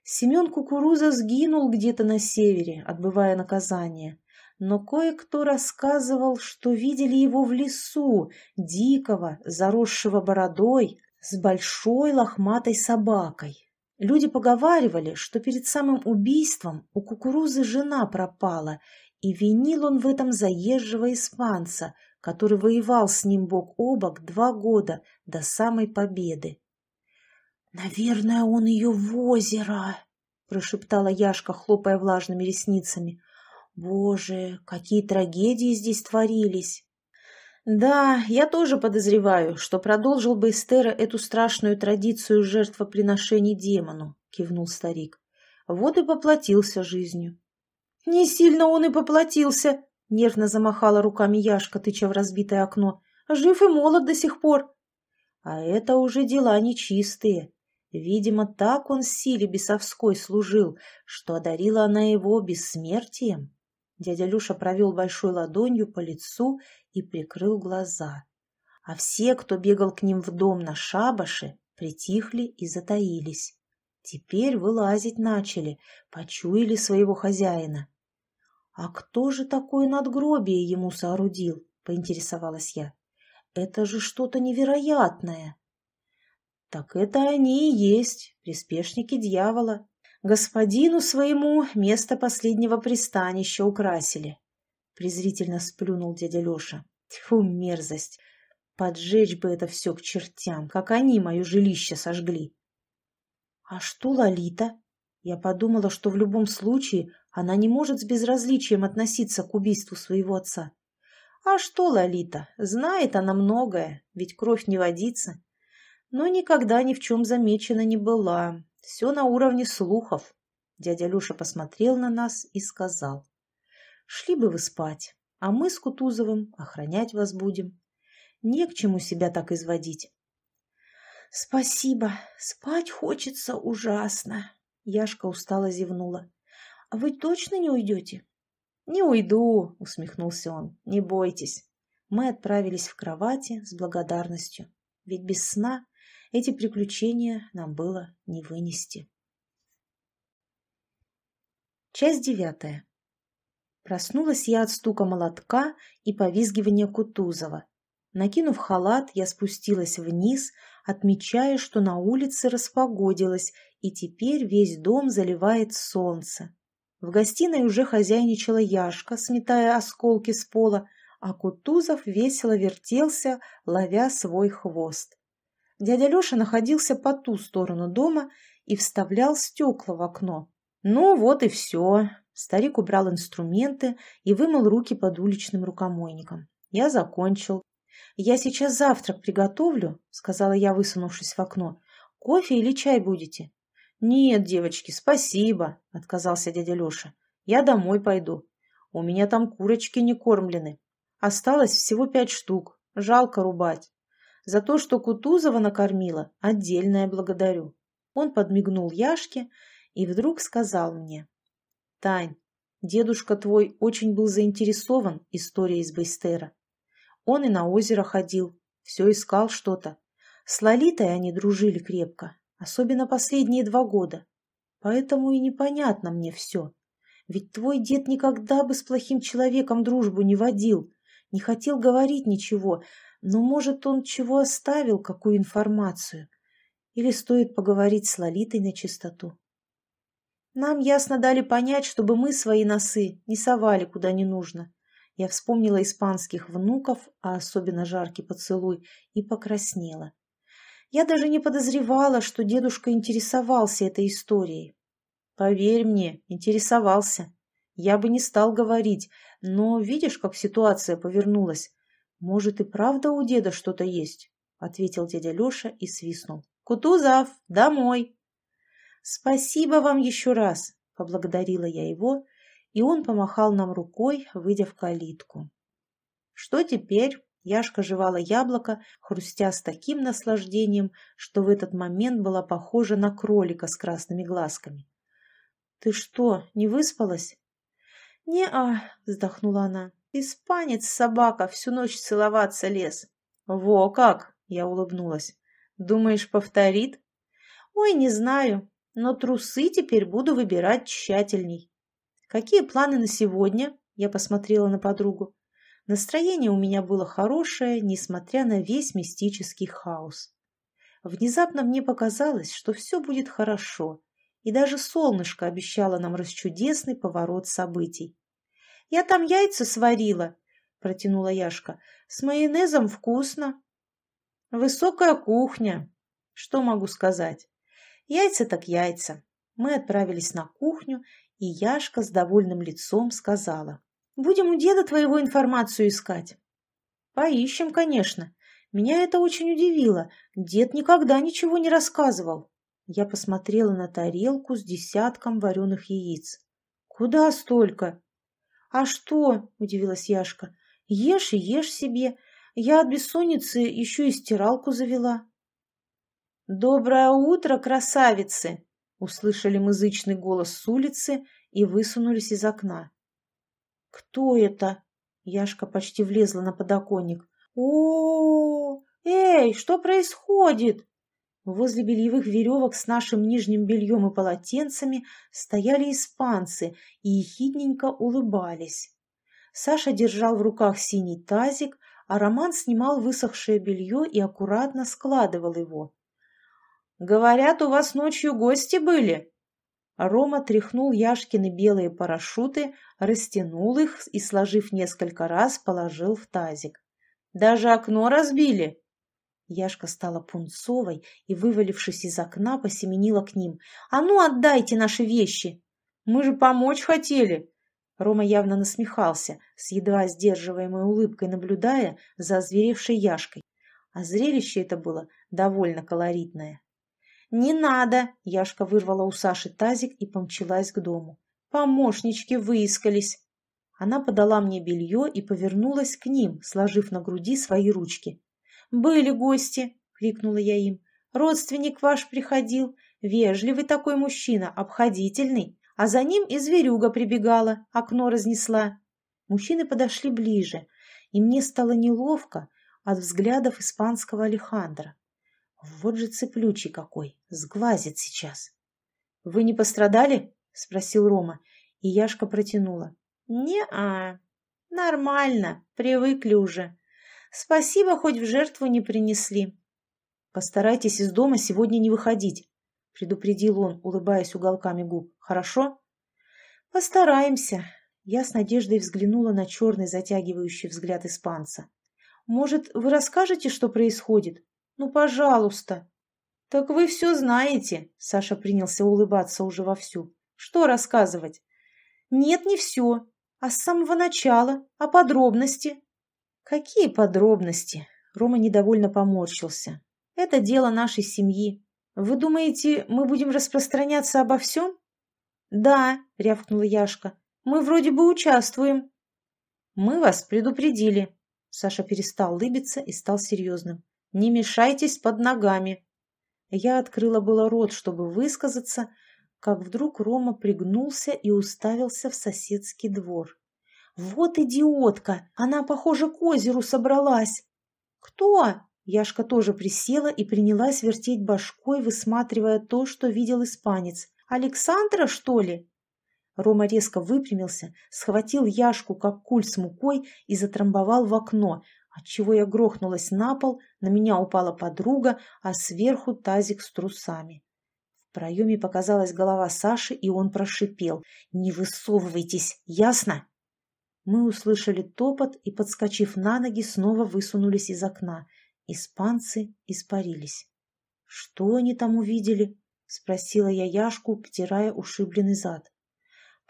Семен Кукуруза сгинул где-то на севере, отбывая наказание, но кое-кто рассказывал, что видели его в лесу, дикого, заросшего бородой, с большой лохматой собакой. Люди поговаривали, что перед самым убийством у кукурузы жена пропала, и винил он в этом заезжего испанца, который воевал с ним бок о бок два года до самой победы. «Наверное, он ее в озеро!» — прошептала Яшка, хлопая влажными ресницами. «Боже, какие трагедии здесь творились!» «Да, я тоже подозреваю, что продолжил бы Эстера эту страшную традицию жертвоприношений демону», — кивнул старик. «Вот и поплатился жизнью». «Не сильно он и поплатился», — нервно замахала руками Яшка, тыча в разбитое окно. «Жив и молод до сих пор». «А это уже дела нечистые. Видимо, так он силе бесовской служил, что одарила она его бессмертием». Дядя Люша провел большой ладонью по лицу и прикрыл глаза. А все, кто бегал к ним в дом на шабаше, притихли и затаились. Теперь вылазить начали, почуяли своего хозяина. «А кто же такое надгробие ему соорудил?» — поинтересовалась я. «Это же что-то невероятное!» «Так это они и есть, приспешники дьявола. Господину своему место последнего пристанища украсили. Презрительно сплюнул дядя Леша. Тьфу, мерзость! Поджечь бы это все к чертям, как они мое жилище сожгли. А что Лолита? Я подумала, что в любом случае она не может с безразличием относиться к убийству своего отца. А что Лолита? Знает она многое, ведь кровь не водится. Но никогда ни в чем замечена не была, все на уровне слухов. Дядя Люша посмотрел на нас и сказал. Шли бы вы спать, а мы с Кутузовым охранять вас будем. Не к чему себя так изводить. Спасибо, спать хочется ужасно. Яшка устало зевнула. А вы точно не уйдете? Не уйду, усмехнулся он. Не бойтесь. Мы отправились в кровати с благодарностью, ведь без сна эти приключения нам было не вынести. Часть девятая. Проснулась я от стука молотка и повизгивания Кутузова. Накинув халат, я спустилась вниз, отмечая, что на улице распогодилось, и теперь весь дом заливает солнце. В гостиной уже хозяйничала Яшка, сметая осколки с пола, а Кутузов весело вертелся, ловя свой хвост. Дядя Леша находился по ту сторону дома и вставлял стекла в окно. Ну вот и все. Старик убрал инструменты и вымыл руки под уличным рукомойником. Я закончил. «Я сейчас завтрак приготовлю», — сказала я, высунувшись в окно. «Кофе или чай будете?» «Нет, девочки, спасибо», — отказался дядя Леша. «Я домой пойду. У меня там курочки не кормлены. Осталось всего пять штук. Жалко рубать. За то, что Кутузова накормила, отдельное благодарю. Он подмигнул Яшке и вдруг сказал мне. «Тань, дедушка твой очень был заинтересован историей из Бейстера. Он и на озеро ходил, все искал что-то. С Лолитой они дружили крепко, особенно последние два года. Поэтому и непонятно мне все. Ведь твой дед никогда бы с плохим человеком дружбу не водил, не хотел говорить ничего, но, может, он чего оставил, какую информацию? Или стоит поговорить с Лолитой на чистоту? Нам ясно дали понять, чтобы мы свои носы не совали куда не нужно. Я вспомнила испанских внуков, а особенно жаркий поцелуй, и покраснела. Я даже не подозревала, что дедушка интересовался этой историей. Поверь мне, интересовался. Я бы не стал говорить, но видишь, как ситуация повернулась. «Может, и правда у деда что-то есть?» — ответил дядя Леша и свистнул. «Кутузов, домой!» «Спасибо вам еще раз!» — поблагодарила я его, и он помахал нам рукой, выйдя в калитку. Что теперь? Яшка жевала яблоко, хрустя с таким наслаждением, что в этот момент была похожа на кролика с красными глазками. «Ты что, не выспалась?» «Не-а», — вздохнула она. «Испанец, собака, всю ночь целоваться лез». «Во как!» — я улыбнулась. «Думаешь, повторит?» «Ой, не знаю, но трусы теперь буду выбирать тщательней». «Какие планы на сегодня?» — я посмотрела на подругу. Настроение у меня было хорошее, несмотря на весь мистический хаос. Внезапно мне показалось, что все будет хорошо, и даже солнышко обещало нам расчудесный поворот событий. «Я там яйца сварила», — протянула Яшка. «С майонезом вкусно». «Высокая кухня. Что могу сказать? Яйца так яйца». Мы отправились на кухню, и Яшка с довольным лицом сказала. Будем у деда твоего информацию искать. Поищем, конечно. Меня это очень удивило. Дед никогда ничего не рассказывал. Я посмотрела на тарелку с десятком вареных яиц. Куда столько? А что? Удивилась Яшка. Ешь и ешь себе. Я от бессонницы еще и стиралку завела. «Доброе утро, красавицы!» Услышали мы зычный голос с улицы и высунулись из окна. «Кто это?» Яшка почти влезла на подоконник. о, -о, -о! Эй, что происходит?» Возле бельевых веревок с нашим нижним бельем и полотенцами стояли испанцы и ехидненько улыбались. Саша держал в руках синий тазик, а Роман снимал высохшее белье и аккуратно складывал его. «Говорят, у вас ночью гости были?» Рома тряхнул Яшкины белые парашюты, растянул их и, сложив несколько раз, положил в тазик. «Даже окно разбили!» Яшка стала пунцовой и, вывалившись из окна, посеменила к ним. «А ну, отдайте наши вещи!» «Мы же помочь хотели!» Рома явно насмехался, с едва сдерживаемой улыбкой наблюдая за озверевшей Яшкой. А зрелище это было довольно колоритное. «Не надо!» – Яшка вырвала у Саши тазик и помчалась к дому. «Помощнички выискались!» Она подала мне белье и повернулась к ним, сложив на груди свои ручки. «Были гости!» — крикнула я им. «Родственник ваш приходил, вежливый такой мужчина, обходительный, а за ним и зверюга прибегала, окно разнесла». Мужчины подошли ближе, и мне стало неловко от взглядов испанского Алехандра. Вот же цеплючий какой, сглазит сейчас. — Вы не пострадали? — спросил Рома, и Яшка протянула. — Не-а, нормально, привыкли уже. Спасибо, хоть в жертву не принесли. — Постарайтесь из дома сегодня не выходить, — предупредил он, улыбаясь уголками губ. — Хорошо? — Постараемся. Я с надеждой взглянула на черный затягивающий взгляд испанца. — Может, вы расскажете, что происходит? Ну, пожалуйста. Так вы все знаете, Саша принялся улыбаться уже вовсю. Что рассказывать? Нет, не все. А с самого начала, а подробности? Какие подробности? Рома недовольно поморщился. Это дело нашей семьи. Вы думаете, мы будем распространяться обо всем? Да, рявкнула Яшка. Мы вроде бы участвуем. Мы вас предупредили. Саша перестал улыбиться и стал серьезным. Не мешайтесь под ногами. Я открыла было рот, чтобы высказаться, как вдруг Рома пригнулся и уставился в соседский двор. «Вот идиотка! Она, похоже, к озеру собралась!» «Кто?» Яшка тоже присела и принялась вертеть башкой, высматривая то, что видел испанец. «Александра, что ли?» Рома резко выпрямился, схватил Яшку, как куль с мукой, и затрамбовал в окно, отчего я грохнулась на пол, на меня упала подруга, а сверху тазик с трусами. В проеме показалась голова Саши, и он прошипел. «Не высовывайтесь, ясно?» Мы услышали топот и, подскочив на ноги, снова высунулись из окна. Испанцы испарились. «Что они там увидели?» — спросила я Яшку, потирая ушибленный зад.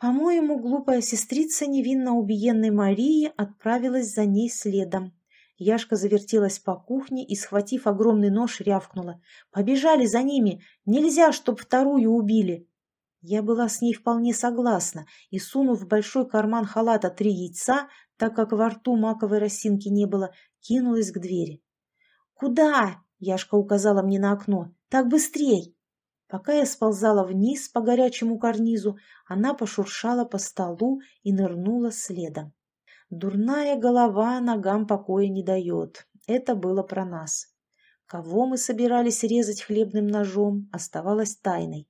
По-моему, глупая сестрица невинно убиенной Марии отправилась за ней следом. Яшка завертелась по кухне и, схватив огромный нож, рявкнула. «Побежали за ними! Нельзя, чтоб вторую убили!» Я была с ней вполне согласна и, сунув в большой карман халата три яйца, так как во рту маковой росинки не было, кинулась к двери. «Куда?» — Яшка указала мне на окно. «Так быстрей!» Пока я сползала вниз по горячему карнизу, она пошуршала по столу и нырнула следом. Дурная голова ногам покоя не дает. Это было про нас. Кого мы собирались резать хлебным ножом, оставалось тайной.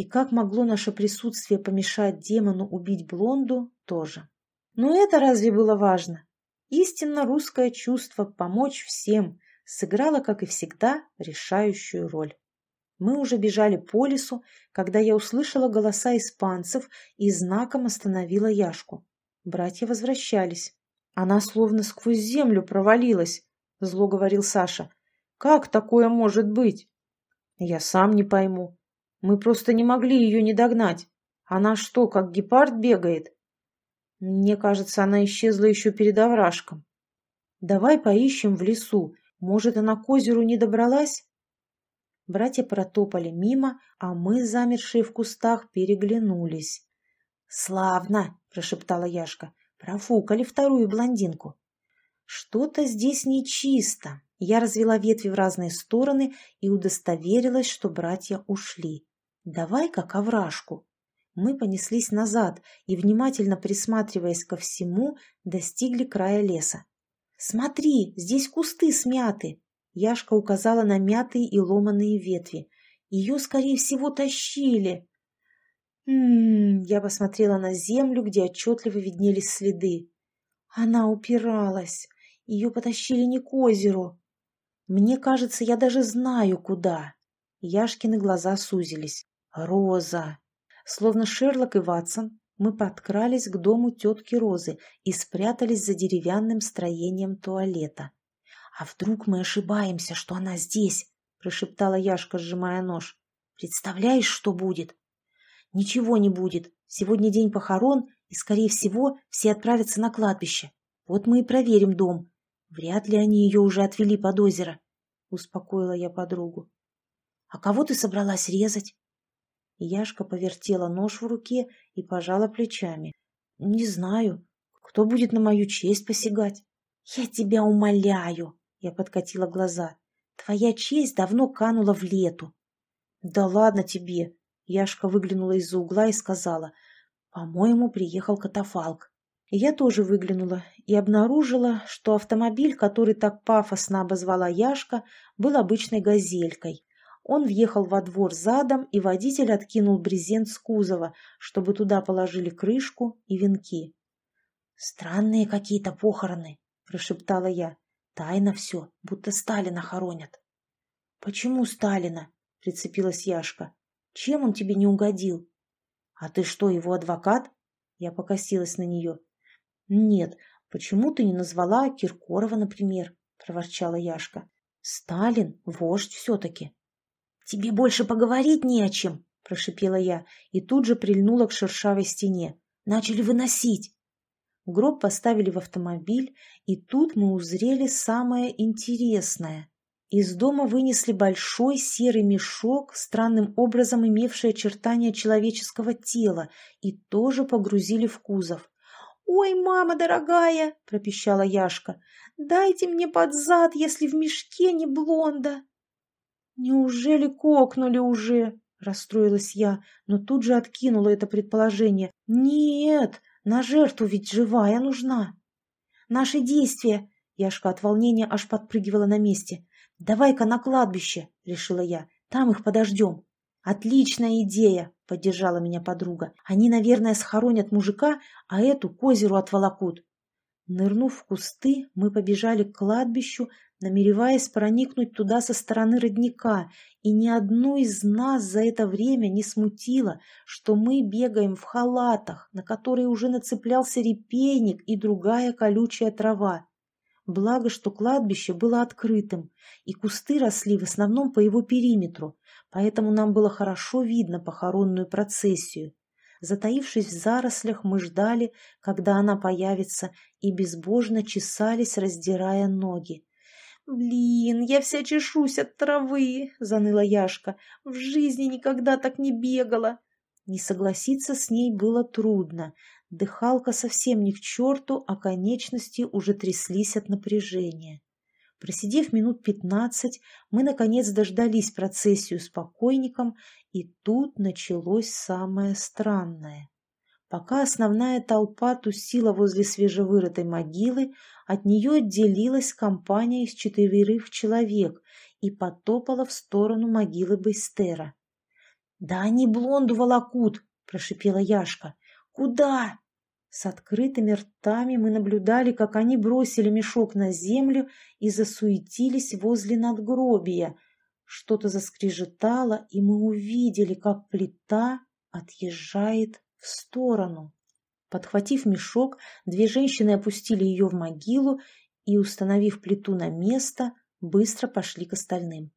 И как могло наше присутствие помешать демону убить блонду, тоже. Но это разве было важно? Истинно русское чувство помочь всем сыграло, как и всегда, решающую роль. Мы уже бежали по лесу, когда я услышала голоса испанцев и знаком остановила Яшку. Братья возвращались. Она словно сквозь землю провалилась, зло говорил Саша. Как такое может быть? Я сам не пойму. Мы просто не могли ее не догнать. Она что, как гепард бегает? Мне кажется, она исчезла еще перед овражком. Давай поищем в лесу. Может, она к озеру не добралась? Братья протопали мимо, а мы, замершие в кустах, переглянулись. «Славно!» — прошептала Яшка. «Профукали вторую блондинку». «Что-то здесь нечисто». Я развела ветви в разные стороны и удостоверилась, что братья ушли. «Давай-ка ковражку». Мы понеслись назад и, внимательно присматриваясь ко всему, достигли края леса. «Смотри, здесь кусты смяты!» Яшка указала на мятые и ломаные ветви. «Ее, скорее всего, тащили!» М-м, я посмотрела на землю, где отчетливо виднелись следы. Она упиралась. Ее потащили не к озеру. Мне кажется, я даже знаю, куда. Яшкины глаза сузились. Роза. Словно Шерлок и Ватсон, мы подкрались к дому тетки Розы и спрятались за деревянным строением туалета. «А вдруг мы ошибаемся, что она здесь?» – прошептала Яшка, сжимая нож. «Представляешь, что будет?» Ничего не будет. Сегодня день похорон, и, скорее всего, все отправятся на кладбище. Вот мы и проверим дом. Вряд ли они ее уже отвели под озеро, — успокоила я подругу. — А кого ты собралась резать? Яшка повертела нож в руке и пожала плечами. — Не знаю. Кто будет на мою честь посягать? — Я тебя умоляю, — я подкатила глаза. — Твоя честь давно канула в лету. — Да ладно тебе, Яшка выглянула из-за угла и сказала, «По-моему, приехал катафалк». Я тоже выглянула и обнаружила, что автомобиль, который так пафосно обозвала Яшка, был обычной газелькой. Он въехал во двор задом, и водитель откинул брезент с кузова, чтобы туда положили крышку и венки. «Странные какие-то похороны», — прошептала я. «Тайно все, будто Сталина хоронят». «Почему Сталина?» — прицепилась Яшка. Чем он тебе не угодил? А ты что, его адвокат? Я покосилась на нее. Нет, почему ты не назвала Киркорова, например? Проворчала Яшка. Сталин, вождь все-таки. Тебе больше поговорить не о чем, прошипела я и тут же прильнула к шершавой стене. Начали выносить. Гроб поставили в автомобиль, и тут мы узрели самое интересное. Из дома вынесли большой серый мешок, странным образом имевший очертания человеческого тела, и тоже погрузили в кузов. «Ой, мама дорогая!» – пропищала Яшка. «Дайте мне под зад, если в мешке не блонда!» «Неужели кокнули уже?» – расстроилась я, но тут же откинула это предположение. «Нет, на жертву ведь живая нужна!» «Наши действия!» – Яшка от волнения аж подпрыгивала на месте – «Давай-ка на кладбище», — решила я. «Там их подождем». «Отличная идея», — поддержала меня подруга. «Они, наверное, схоронят мужика, а эту к озеру отволокут». Нырнув в кусты, мы побежали к кладбищу, намереваясь проникнуть туда со стороны родника, и ни одну из нас за это время не смутило, что мы бегаем в халатах, на которые уже нацеплялся репейник и другая колючая трава. Благо, что кладбище было открытым, и кусты росли в основном по его периметру, поэтому нам было хорошо видно похоронную процессию. Затаившись в зарослях, мы ждали, когда она появится, и безбожно чесались, раздирая ноги. «Блин, я вся чешусь от травы!» — заныла Яшка. «В жизни никогда так не бегала!» Не согласиться с ней было трудно. Дыхалка совсем не к черту, а конечности уже тряслись от напряжения. Просидев минут пятнадцать, мы, наконец, дождались процессию с покойником, и тут началось самое странное. Пока основная толпа тусила возле свежевырытой могилы, от нее отделилась компания из четверых человек и потопала в сторону могилы Бейстера. «Да они блонду волокут!» – прошипела Яшка. «Куда?» С открытыми ртами мы наблюдали, как они бросили мешок на землю и засуетились возле надгробия. Что-то заскрежетало, и мы увидели, как плита отъезжает в сторону. Подхватив мешок, две женщины опустили ее в могилу и, установив плиту на место, быстро пошли к остальным.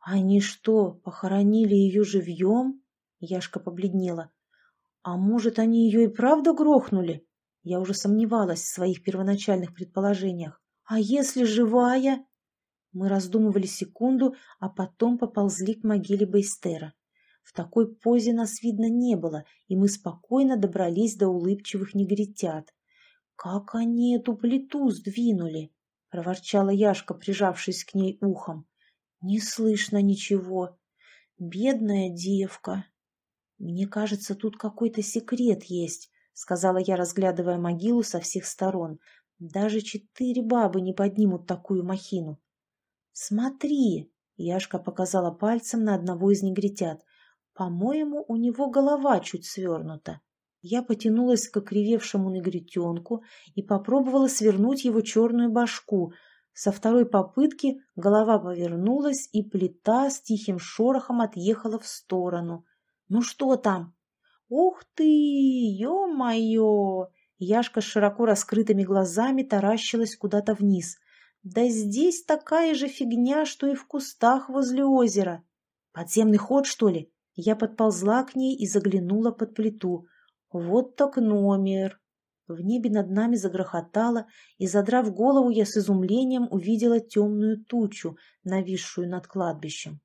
«Они что, похоронили ее живьем?» Яшка побледнела. «А может, они ее и правда грохнули?» Я уже сомневалась в своих первоначальных предположениях. «А если живая?» Мы раздумывали секунду, а потом поползли к могиле Бейстера. В такой позе нас видно не было, и мы спокойно добрались до улыбчивых негритят. «Как они эту плиту сдвинули?» — проворчала Яшка, прижавшись к ней ухом. Не слышно ничего. Бедная девка. Мне кажется, тут какой-то секрет есть, сказала я, разглядывая могилу со всех сторон. Даже четыре бабы не поднимут такую махину. Смотри, Яшка показала пальцем на одного из негритят. По-моему, у него голова чуть свернута. Я потянулась к окривевшему негритенку и попробовала свернуть его черную башку, со второй попытки голова повернулась, и плита с тихим шорохом отъехала в сторону. «Ну что там?» «Ух ты! Ё-моё!» Яшка с широко раскрытыми глазами таращилась куда-то вниз. «Да здесь такая же фигня, что и в кустах возле озера. Подземный ход, что ли?» Я подползла к ней и заглянула под плиту. «Вот так номер!» В небе над нами загрохотало, и, задрав голову, я с изумлением увидела темную тучу, нависшую над кладбищем.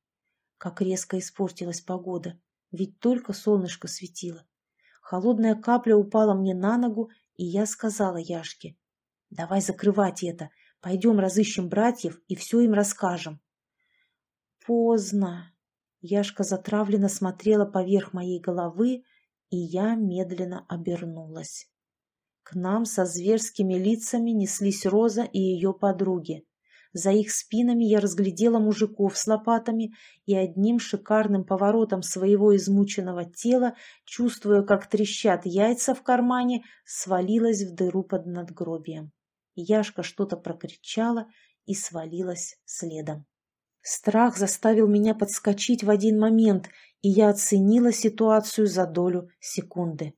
Как резко испортилась погода, ведь только солнышко светило. Холодная капля упала мне на ногу, и я сказала Яшке, «Давай закрывать это, пойдем разыщем братьев и все им расскажем». Поздно. Яшка затравленно смотрела поверх моей головы, и я медленно обернулась. К нам со зверскими лицами неслись Роза и ее подруги. За их спинами я разглядела мужиков с лопатами и одним шикарным поворотом своего измученного тела, чувствуя, как трещат яйца в кармане, свалилась в дыру под надгробием. Яшка что-то прокричала и свалилась следом. Страх заставил меня подскочить в один момент, и я оценила ситуацию за долю секунды.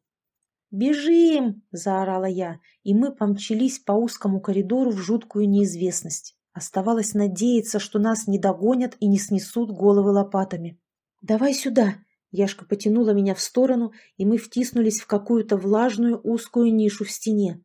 «Бежим!» – заорала я, и мы помчались по узкому коридору в жуткую неизвестность. Оставалось надеяться, что нас не догонят и не снесут головы лопатами. «Давай сюда!» Яшка потянула меня в сторону, и мы втиснулись в какую-то влажную узкую нишу в стене.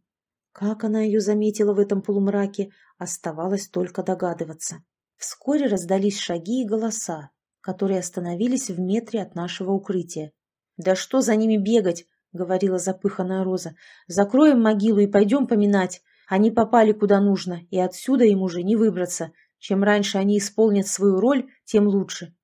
Как она ее заметила в этом полумраке, оставалось только догадываться. Вскоре раздались шаги и голоса, которые остановились в метре от нашего укрытия. «Да что за ними бегать? говорила запыханная Роза. «Закроем могилу и пойдем поминать. Они попали куда нужно, и отсюда им уже не выбраться. Чем раньше они исполнят свою роль, тем лучше».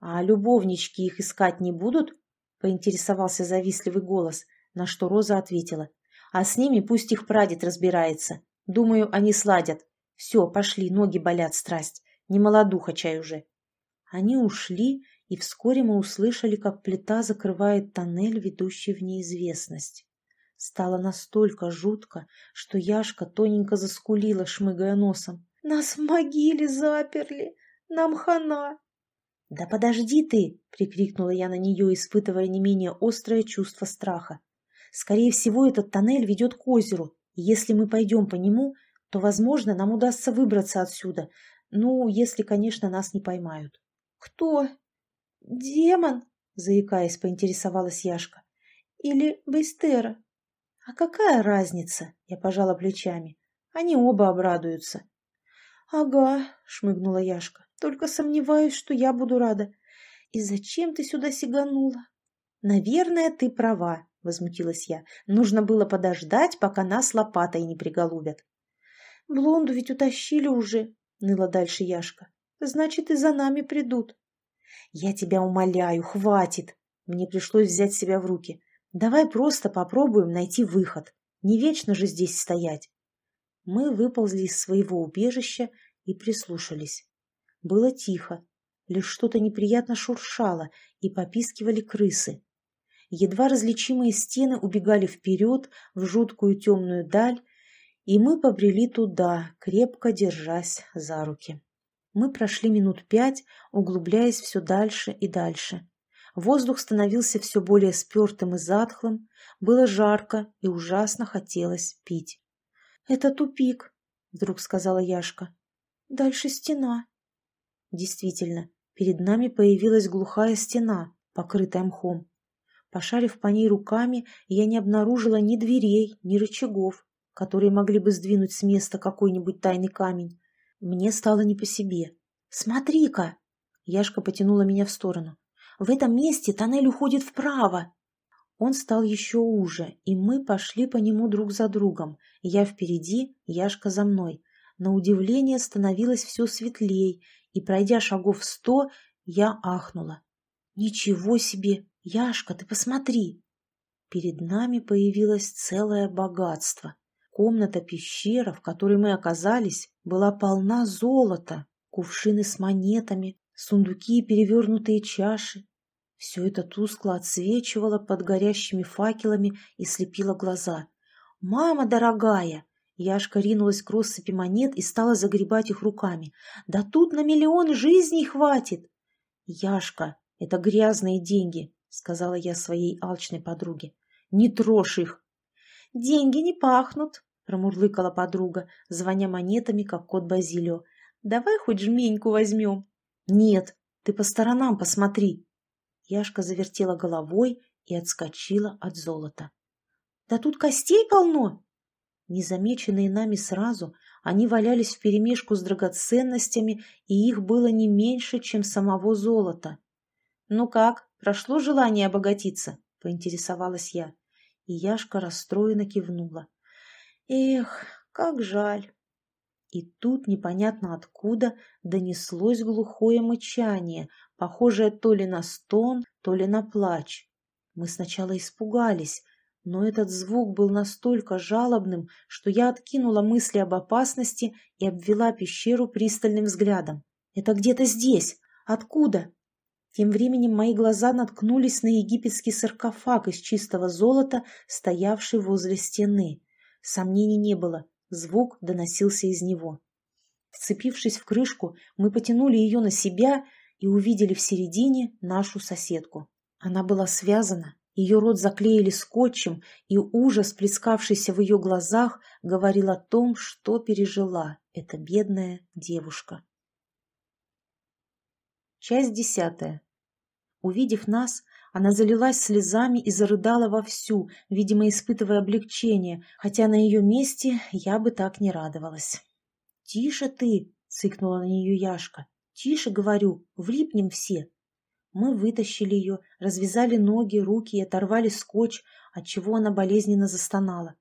«А любовнички их искать не будут?» — поинтересовался завистливый голос, на что Роза ответила. «А с ними пусть их прадед разбирается. Думаю, они сладят. Все, пошли, ноги болят страсть. Не молодуха чай уже». Они ушли, и вскоре мы услышали, как плита закрывает тоннель, ведущий в неизвестность. Стало настолько жутко, что Яшка тоненько заскулила, шмыгая носом. «Нас в могиле заперли! Нам хана!» «Да подожди ты!» — прикрикнула я на нее, испытывая не менее острое чувство страха. «Скорее всего, этот тоннель ведет к озеру, и если мы пойдем по нему, то, возможно, нам удастся выбраться отсюда, ну, если, конечно, нас не поймают». «Кто?» «Демон?» — заикаясь, поинтересовалась Яшка. или Бейстера?» «А какая разница?» — я пожала плечами. «Они оба обрадуются». «Ага», — шмыгнула Яшка, — «только сомневаюсь, что я буду рада. И зачем ты сюда сиганула?» «Наверное, ты права», — возмутилась я. «Нужно было подождать, пока нас лопатой не приголубят». «Блонду ведь утащили уже», — ныла дальше Яшка. «Значит, и за нами придут». «Я тебя умоляю, хватит!» Мне пришлось взять себя в руки. «Давай просто попробуем найти выход. Не вечно же здесь стоять». Мы выползли из своего убежища и прислушались. Было тихо, лишь что-то неприятно шуршало, и попискивали крысы. Едва различимые стены убегали вперед в жуткую темную даль, и мы побрели туда, крепко держась за руки. Мы прошли минут пять, углубляясь все дальше и дальше. Воздух становился все более спертым и затхлым, было жарко и ужасно хотелось пить. «Это тупик», — вдруг сказала Яшка. «Дальше стена». Действительно, перед нами появилась глухая стена, покрытая мхом. Пошарив по ней руками, я не обнаружила ни дверей, ни рычагов, которые могли бы сдвинуть с места какой-нибудь тайный камень. Мне стало не по себе. «Смотри-ка!» Яшка потянула меня в сторону. «В этом месте тоннель уходит вправо!» Он стал еще уже, и мы пошли по нему друг за другом. Я впереди, Яшка за мной. На удивление становилось все светлей, и, пройдя шагов сто, я ахнула. «Ничего себе! Яшка, ты посмотри!» Перед нами появилось целое богатство. Комната-пещера, в которой мы оказались, была полна золота, кувшины с монетами, сундуки и перевернутые чаши, все это тускло отсвечивало под горящими факелами и слепило глаза. «Мама дорогая!» Яшка ринулась к россыпи монет и стала загребать их руками. «Да тут на миллион жизней хватит!» «Яшка, это грязные деньги!» — сказала я своей алчной подруге. «Не трожь их!» «Деньги не пахнут!» — промурлыкала подруга, звоня монетами, как кот Базилио. «Давай хоть жменьку возьмем!» «Нет, ты по сторонам посмотри!» Яшка завертела головой и отскочила от золота. «Да тут костей полно!» Незамеченные нами сразу, они валялись вперемешку с драгоценностями, и их было не меньше, чем самого золота. «Ну как, прошло желание обогатиться?» — поинтересовалась я. И Яшка расстроенно кивнула. «Эх, как жаль!» И тут непонятно откуда донеслось глухое мычание, похожее то ли на стон, то ли на плач. Мы сначала испугались, но этот звук был настолько жалобным, что я откинула мысли об опасности и обвела пещеру пристальным взглядом. «Это где-то здесь! Откуда?» Тем временем мои глаза наткнулись на египетский саркофаг из чистого золота, стоявший возле стены. Сомнений не было. Звук доносился из него. Вцепившись в крышку, мы потянули ее на себя и увидели в середине нашу соседку. Она была связана, ее рот заклеили скотчем, и ужас, плескавшийся в ее глазах, говорил о том, что пережила эта бедная девушка. Часть десятая. Увидев нас, она залилась слезами и зарыдала вовсю, видимо, испытывая облегчение, хотя на ее месте я бы так не радовалась. «Тише ты!» — цыкнула на нее Яшка. «Тише, говорю, влипнем все!» Мы вытащили ее, развязали ноги, руки и оторвали скотч, отчего она болезненно застонала.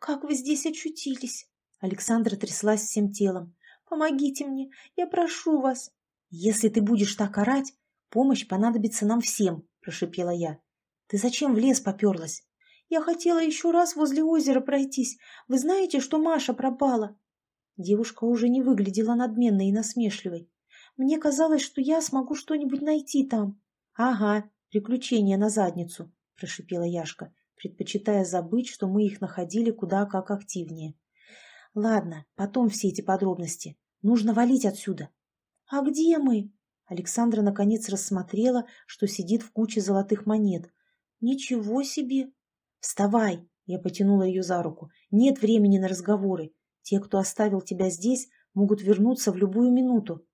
«Как вы здесь очутились?» Александра тряслась всем телом. «Помогите мне, я прошу вас!» «Если ты будешь так орать, помощь понадобится нам всем!» прошипела я. «Ты зачем в лес поперлась?» «Я хотела еще раз возле озера пройтись. Вы знаете, что Маша пропала?» Девушка уже не выглядела надменной и насмешливой. «Мне казалось, что я смогу что-нибудь найти там». «Ага, приключения на задницу», – прошипела Яшка, предпочитая забыть, что мы их находили куда как активнее. «Ладно, потом все эти подробности. Нужно валить отсюда». «А где мы?» Александра наконец рассмотрела, что сидит в куче золотых монет. «Ничего себе!» «Вставай!» — я потянула ее за руку. «Нет времени на разговоры. Те, кто оставил тебя здесь, могут вернуться в любую минуту».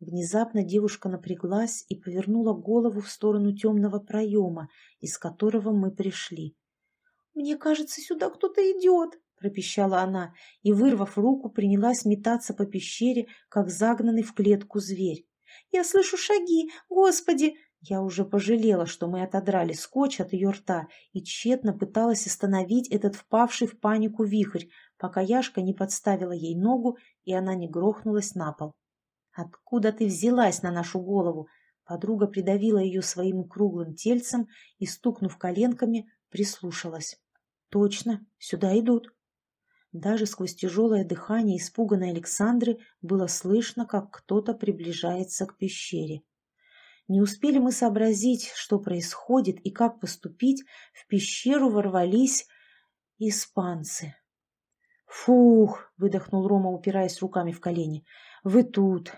Внезапно девушка напряглась и повернула голову в сторону темного проема, из которого мы пришли. «Мне кажется, сюда кто-то идет», — пропищала она, и, вырвав руку, принялась метаться по пещере, как загнанный в клетку зверь. «Я слышу шаги! Господи!» Я уже пожалела, что мы отодрали скотч от ее рта и тщетно пыталась остановить этот впавший в панику вихрь, пока Яшка не подставила ей ногу, и она не грохнулась на пол. «Откуда ты взялась на нашу голову?» Подруга придавила ее своим круглым тельцем и, стукнув коленками, прислушалась. «Точно, сюда идут». Даже сквозь тяжелое дыхание испуганной Александры было слышно, как кто-то приближается к пещере. Не успели мы сообразить, что происходит и как поступить, в пещеру ворвались испанцы. «Фух!» — выдохнул Рома, упираясь руками в колени. «Вы тут!»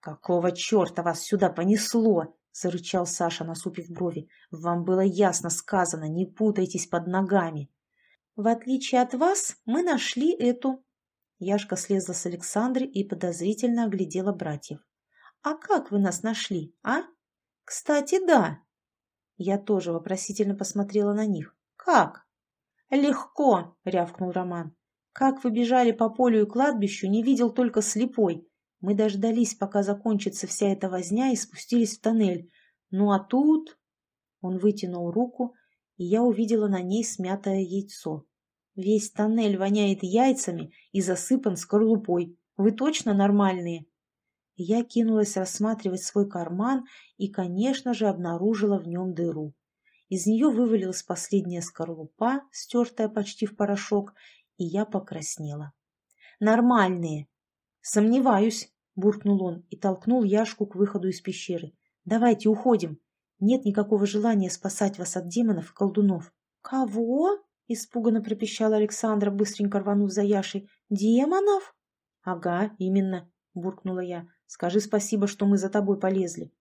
«Какого черта вас сюда понесло?» — зарычал Саша, насупив брови. «Вам было ясно сказано, не путайтесь под ногами». «В отличие от вас, мы нашли эту...» Яшка слезла с Александры и подозрительно оглядела братьев. «А как вы нас нашли, а?» «Кстати, да». Я тоже вопросительно посмотрела на них. «Как?» «Легко», — рявкнул Роман. «Как вы бежали по полю и кладбищу, не видел только слепой. Мы дождались, пока закончится вся эта возня, и спустились в тоннель. Ну а тут...» Он вытянул руку, и я увидела на ней смятое яйцо. «Весь тоннель воняет яйцами и засыпан скорлупой. Вы точно нормальные?» Я кинулась рассматривать свой карман и, конечно же, обнаружила в нем дыру. Из нее вывалилась последняя скорлупа, стертая почти в порошок, и я покраснела. «Нормальные!» «Сомневаюсь», — буркнул он и толкнул Яшку к выходу из пещеры. «Давайте уходим. Нет никакого желания спасать вас от демонов и колдунов». «Кого?» — испуганно пропищала Александра, быстренько рванув за Яшей. «Демонов?» «Ага, именно», — буркнула я. «Скажи спасибо, что мы за тобой полезли».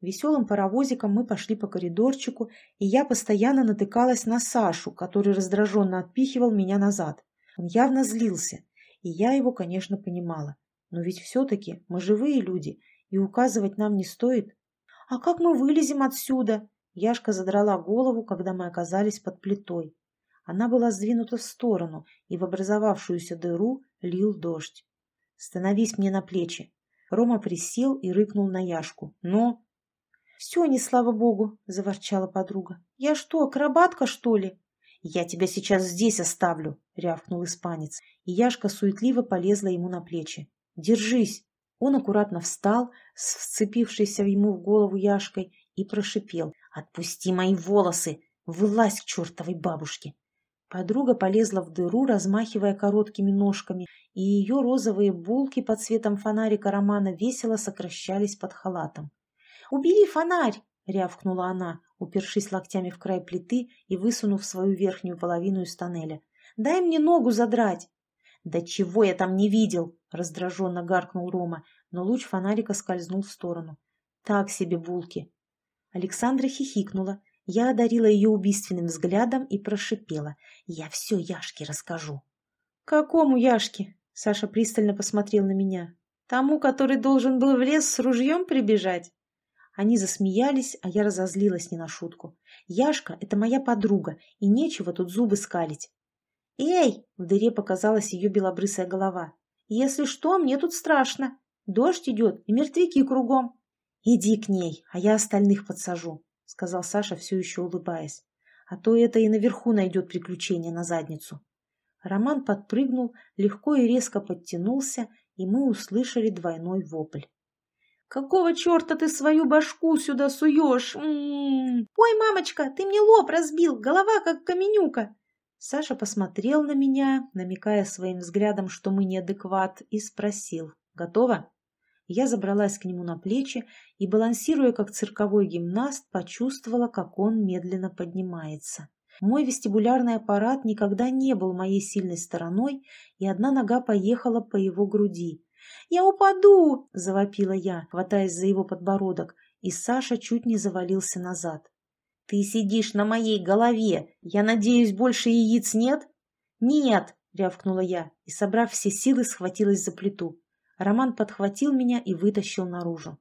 Веселым паровозиком мы пошли по коридорчику, и я постоянно натыкалась на Сашу, который раздраженно отпихивал меня назад. Он явно злился, и я его, конечно, понимала. Но ведь все-таки мы живые люди, и указывать нам не стоит. «А как мы вылезем отсюда?» Яшка задрала голову, когда мы оказались под плитой. Она была сдвинута в сторону, и в образовавшуюся дыру лил дождь. «Становись мне на плечи!» Рома присел и рыкнул на Яшку. «Но...» «Все, не слава богу!» — заворчала подруга. «Я что, акробатка, что ли?» «Я тебя сейчас здесь оставлю!» — рявкнул испанец, и Яшка суетливо полезла ему на плечи. «Держись!» Он аккуратно встал, с вцепившейся ему в голову Яшкой, и прошипел. «Отпусти мои волосы! Вылазь к чертовой бабушке!» Подруга полезла в дыру, размахивая короткими ножками, и ее розовые булки под цветом фонарика Романа весело сокращались под халатом. «Убери фонарь!» — рявкнула она, упершись локтями в край плиты и высунув свою верхнюю половину из тоннеля. «Дай мне ногу задрать!» «Да чего я там не видел!» — раздраженно гаркнул Рома, но луч фонарика скользнул в сторону. «Так себе булки!» Александра хихикнула. Я одарила ее убийственным взглядом и прошипела. «Я все Яшке расскажу». «Какому Яшке?» — Саша пристально посмотрел на меня. «Тому, который должен был в лес с ружьем прибежать?» Они засмеялись, а я разозлилась не на шутку. Яшка — это моя подруга, и нечего тут зубы скалить. «Эй!» — в дыре показалась ее белобрысая голова. «Если что, мне тут страшно. Дождь идет, и мертвяки кругом». «Иди к ней, а я остальных подсажу», — сказал Саша, все еще улыбаясь. «А то это и наверху найдет приключение на задницу». Роман подпрыгнул, легко и резко подтянулся, и мы услышали двойной вопль. «Какого черта ты свою башку сюда суешь? М -м -м. Ой, мамочка, ты мне лоб разбил, голова как каменюка!» Саша посмотрел на меня, намекая своим взглядом, что мы неадекват, и спросил «Готово?». Я забралась к нему на плечи и, балансируя как цирковой гимнаст, почувствовала, как он медленно поднимается. Мой вестибулярный аппарат никогда не был моей сильной стороной, и одна нога поехала по его груди. «Я упаду!» – завопила я, хватаясь за его подбородок, и Саша чуть не завалился назад. «Ты сидишь на моей голове! Я надеюсь, больше яиц нет?» «Нет!» — рявкнула я и, собрав все силы, схватилась за плиту. Роман подхватил меня и вытащил наружу.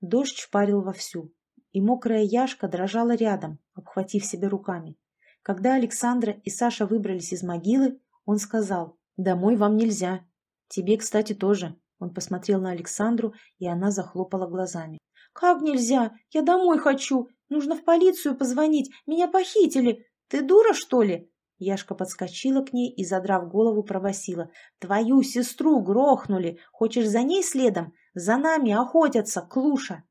Дождь шпарил вовсю, и мокрая Яшка дрожала рядом, обхватив себя руками. Когда Александра и Саша выбрались из могилы, он сказал, «Домой вам нельзя. Тебе, кстати, тоже». Он посмотрел на Александру, и она захлопала глазами. «Как нельзя? Я домой хочу. Нужно в полицию позвонить. Меня похитили. Ты дура, что ли?» Яшка подскочила к ней и, задрав голову, пробасила. «Твою сестру грохнули! Хочешь за ней следом? За нами охотятся, Клуша!»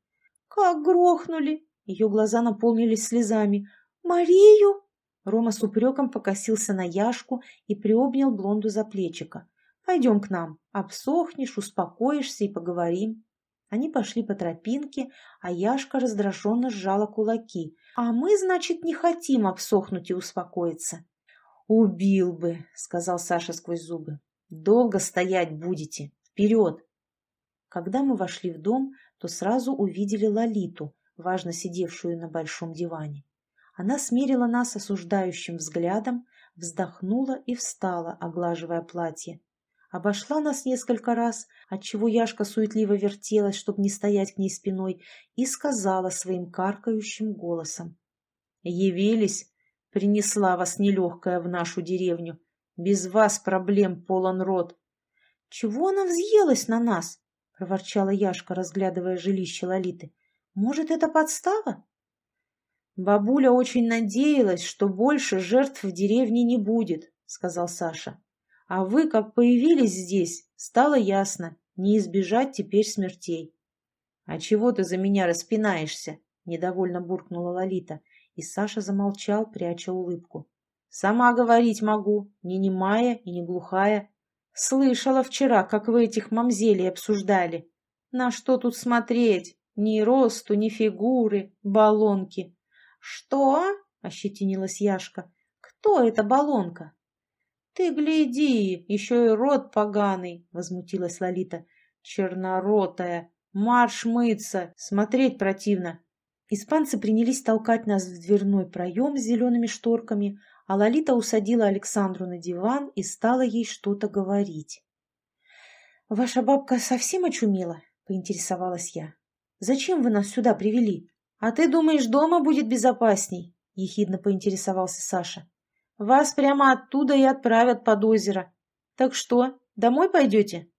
«Как грохнули?» Ее глаза наполнились слезами. «Марию?» Рома с упреком покосился на Яшку и приобнял блонду за плечика. «Пойдем к нам. Обсохнешь, успокоишься и поговорим». Они пошли по тропинке, а Яшка раздраженно сжала кулаки. «А мы, значит, не хотим обсохнуть и успокоиться». «Убил бы», — сказал Саша сквозь зубы. «Долго стоять будете. Вперед!» Когда мы вошли в дом, то сразу увидели Лолиту, важно сидевшую на большом диване. Она смерила нас осуждающим взглядом, вздохнула и встала, оглаживая платье. Обошла нас несколько раз, отчего Яшка суетливо вертелась, чтобы не стоять к ней спиной, и сказала своим каркающим голосом. «Явились, Принесла вас нелегкая в нашу деревню. Без вас проблем полон рот. — Чего она взъелась на нас? — проворчала Яшка, разглядывая жилище Лолиты. — Может, это подстава? Бабуля очень надеялась, что больше жертв в деревне не будет, — сказал Саша. — А вы, как появились здесь, стало ясно, не избежать теперь смертей. — А чего ты за меня распинаешься? — недовольно буркнула Лолита. — и Саша замолчал, пряча улыбку. «Сама говорить могу, не немая и не глухая. Слышала вчера, как вы этих мамзелей обсуждали. На что тут смотреть? Ни росту, ни фигуры, баллонки». «Что?» — ощетинилась Яшка. «Кто эта баллонка?» «Ты гляди, еще и рот поганый!» — возмутилась Лолита. «Черноротая! Марш мыться! Смотреть противно!» Испанцы принялись толкать нас в дверной проем с зелеными шторками, а Лолита усадила Александру на диван и стала ей что-то говорить. «Ваша бабка совсем очумела?» — поинтересовалась я. «Зачем вы нас сюда привели? А ты думаешь, дома будет безопасней?» — ехидно поинтересовался Саша. «Вас прямо оттуда и отправят под озеро. Так что, домой пойдете?»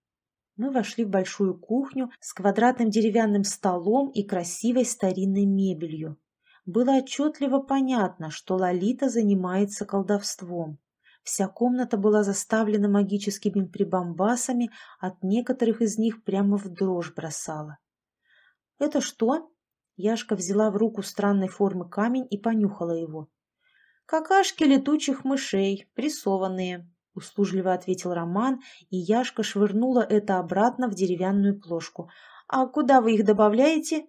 Мы вошли в большую кухню с квадратным деревянным столом и красивой старинной мебелью. Было отчетливо понятно, что Лолита занимается колдовством. Вся комната была заставлена магическими прибамбасами, от некоторых из них прямо в дрожь бросала. «Это что?» Яшка взяла в руку странной формы камень и понюхала его. «Какашки летучих мышей, прессованные услужливо ответил Роман, и Яшка швырнула это обратно в деревянную плошку. «А куда вы их добавляете?»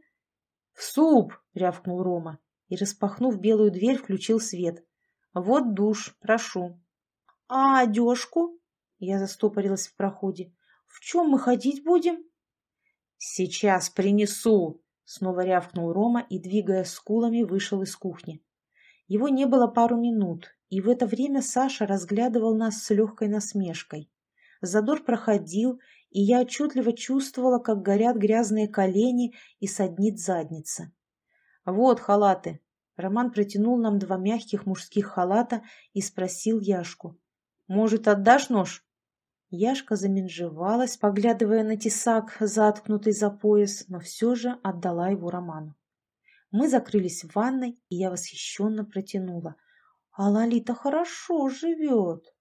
«В суп!» — рявкнул Рома и, распахнув белую дверь, включил свет. «Вот душ, прошу». «А одежку?» — я застопорилась в проходе. «В чем мы ходить будем?» «Сейчас принесу!» — снова рявкнул Рома и, двигая скулами, вышел из кухни. Его не было пару минут, и в это время Саша разглядывал нас с легкой насмешкой. Задор проходил, и я отчетливо чувствовала, как горят грязные колени и саднит задница. «Вот халаты!» Роман протянул нам два мягких мужских халата и спросил Яшку. «Может, отдашь нож?» Яшка заменжевалась, поглядывая на тесак, заткнутый за пояс, но все же отдала его Роману. Мы закрылись в ванной, и я восхищенно протянула – а Лолита хорошо живет.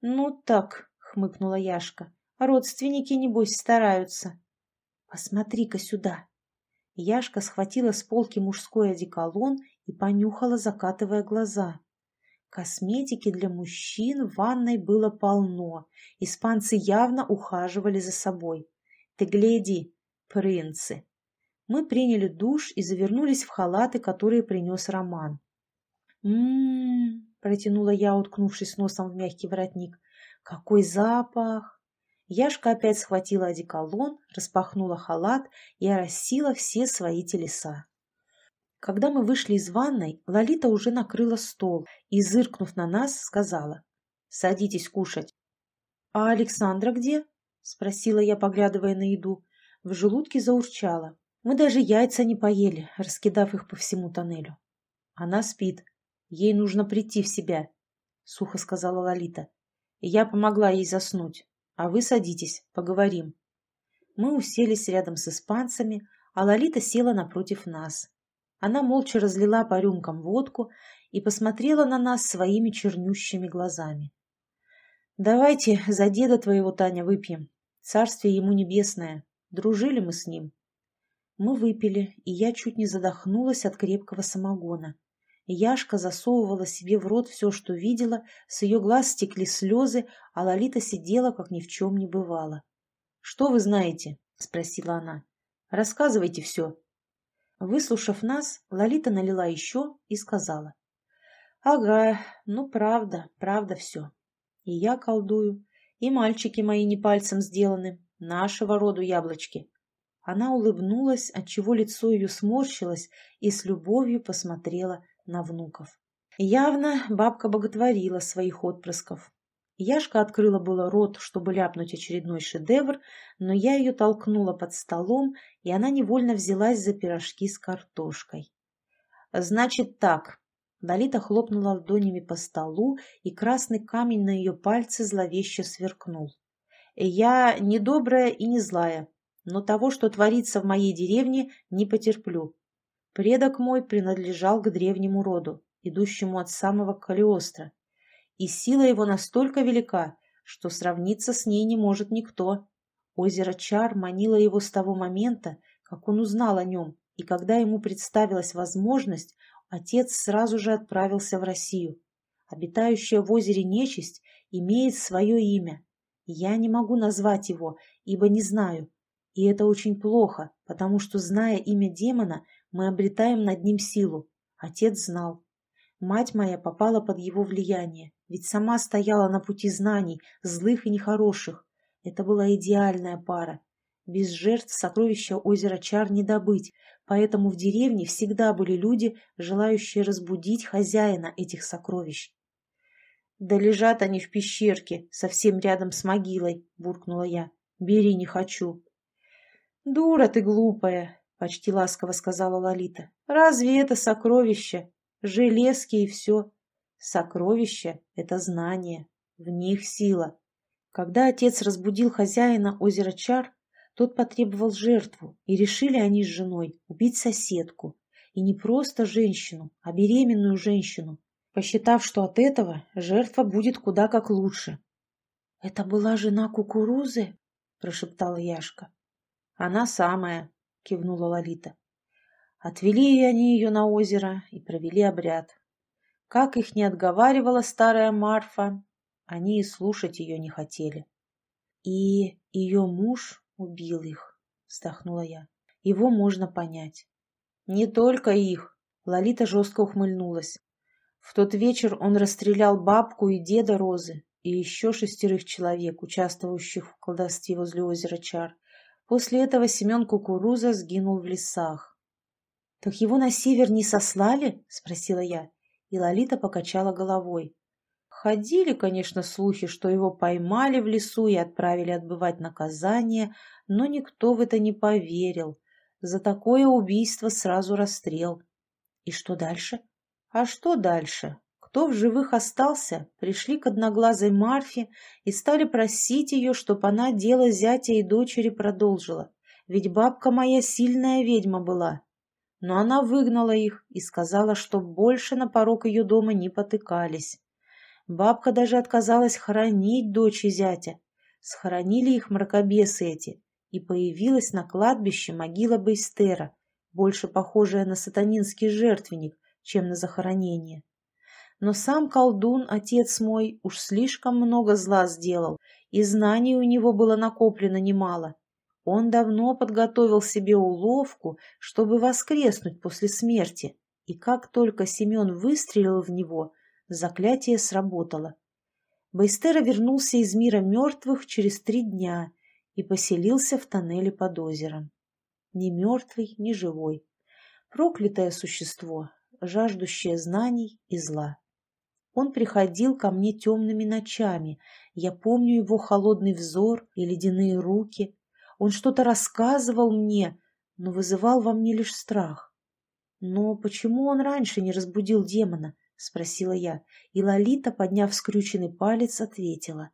Ну так, хмыкнула Яшка, родственники, небось, стараются. Посмотри-ка сюда. Яшка схватила с полки мужской одеколон и понюхала, закатывая глаза. Косметики для мужчин в ванной было полно. Испанцы явно ухаживали за собой. Ты гляди, принцы. Мы приняли душ и завернулись в халаты, которые принес Роман. «М-м-м», протянула я, уткнувшись носом в мягкий воротник. «Какой запах!» Яшка опять схватила одеколон, распахнула халат и оросила все свои телеса. Когда мы вышли из ванной, Лолита уже накрыла стол и, зыркнув на нас, сказала «Садитесь кушать». «А Александра где?» спросила я, поглядывая на еду. В желудке заурчало. Мы даже яйца не поели, раскидав их по всему тоннелю. Она спит. Ей нужно прийти в себя, — сухо сказала Лолита. Я помогла ей заснуть. А вы садитесь, поговорим. Мы уселись рядом с испанцами, а Лолита села напротив нас. Она молча разлила по рюмкам водку и посмотрела на нас своими чернющими глазами. «Давайте за деда твоего, Таня, выпьем. Царствие ему небесное. Дружили мы с ним». Мы выпили, и я чуть не задохнулась от крепкого самогона. Яшка засовывала себе в рот все, что видела, с ее глаз стекли слезы, а Лолита сидела, как ни в чем не бывало. «Что вы знаете?» — спросила она. «Рассказывайте все». Выслушав нас, Лолита налила еще и сказала. «Ага, ну правда, правда все. И я колдую, и мальчики мои не пальцем сделаны, нашего роду яблочки. Она улыбнулась, отчего лицо ее сморщилось, и с любовью посмотрела на внуков. Явно бабка боготворила своих отпрысков. Яшка открыла было рот, чтобы ляпнуть очередной шедевр, но я ее толкнула под столом, и она невольно взялась за пирожки с картошкой. «Значит так», Далита хлопнула ладонями по столу, и красный камень на ее пальце зловеще сверкнул. «Я не добрая и не злая но того, что творится в моей деревне, не потерплю. Предок мой принадлежал к древнему роду, идущему от самого Калиостро, и сила его настолько велика, что сравниться с ней не может никто. Озеро Чар манило его с того момента, как он узнал о нем, и когда ему представилась возможность, отец сразу же отправился в Россию. Обитающая в озере нечисть имеет свое имя. Я не могу назвать его, ибо не знаю, и это очень плохо, потому что, зная имя демона, мы обретаем над ним силу. Отец знал. Мать моя попала под его влияние, ведь сама стояла на пути знаний, злых и нехороших. Это была идеальная пара. Без жертв сокровища озера Чар не добыть, поэтому в деревне всегда были люди, желающие разбудить хозяина этих сокровищ. «Да лежат они в пещерке, совсем рядом с могилой», — буркнула я. «Бери, не хочу». «Дура ты глупая!» — почти ласково сказала Лолита. «Разве это сокровище? Железки и все. Сокровище — это знание, в них сила. Когда отец разбудил хозяина озера Чар, тот потребовал жертву, и решили они с женой убить соседку. И не просто женщину, а беременную женщину, посчитав, что от этого жертва будет куда как лучше. — Это была жена кукурузы? — прошептала Яшка. «Она самая», — кивнула Лолита. Отвели они ее на озеро и провели обряд. Как их не отговаривала старая Марфа, они и слушать ее не хотели. «И ее муж убил их», — вздохнула я. «Его можно понять». «Не только их», — Лолита жестко ухмыльнулась. В тот вечер он расстрелял бабку и деда Розы и еще шестерых человек, участвующих в колдовстве возле озера Чар. После этого Семен Кукуруза сгинул в лесах. — Так его на север не сослали? — спросила я. И Лолита покачала головой. Ходили, конечно, слухи, что его поймали в лесу и отправили отбывать наказание, но никто в это не поверил. За такое убийство сразу расстрел. И что дальше? А что дальше? Кто в живых остался, пришли к одноглазой Марфе и стали просить ее, чтоб она дело зятя и дочери продолжила, ведь бабка моя сильная ведьма была. Но она выгнала их и сказала, что больше на порог ее дома не потыкались. Бабка даже отказалась хоронить дочь и зятя. Схоронили их мракобесы эти, и появилась на кладбище могила Бейстера, больше похожая на сатанинский жертвенник, чем на захоронение. Но сам колдун, отец мой, уж слишком много зла сделал, и знаний у него было накоплено немало. Он давно подготовил себе уловку, чтобы воскреснуть после смерти, и как только Семен выстрелил в него, заклятие сработало. Байстера вернулся из мира мертвых через три дня и поселился в тоннеле под озером. Ни мертвый, ни живой. Проклятое существо, жаждущее знаний и зла. Он приходил ко мне темными ночами. Я помню его холодный взор и ледяные руки. Он что-то рассказывал мне, но вызывал во мне лишь страх. «Но почему он раньше не разбудил демона?» — спросила я, и Лолита, подняв скрюченный палец, ответила.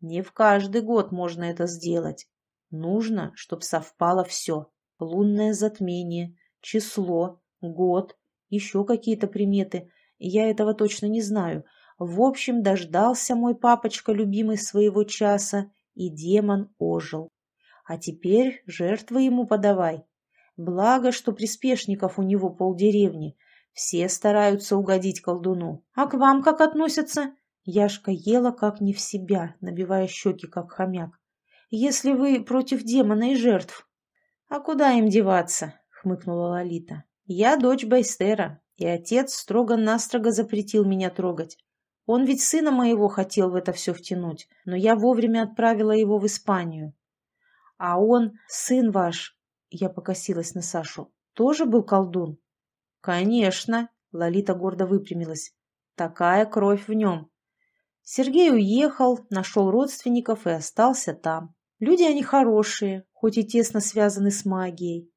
«Не в каждый год можно это сделать. Нужно, чтоб совпало все. Лунное затмение, число, год, еще какие-то приметы. Я этого точно не знаю. В общем, дождался мой папочка, любимый своего часа, и демон ожил. А теперь жертвы ему подавай. Благо, что приспешников у него полдеревни. Все стараются угодить колдуну. А к вам как относятся? Яшка ела как не в себя, набивая щеки, как хомяк. Если вы против демона и жертв. А куда им деваться? Хмыкнула Лолита. Я дочь Байстера, и отец строго-настрого запретил меня трогать. Он ведь сына моего хотел в это все втянуть, но я вовремя отправила его в Испанию. А он, сын ваш, я покосилась на Сашу, тоже был колдун? Конечно, Лолита гордо выпрямилась. Такая кровь в нем. Сергей уехал, нашел родственников и остался там. Люди они хорошие, хоть и тесно связаны с магией.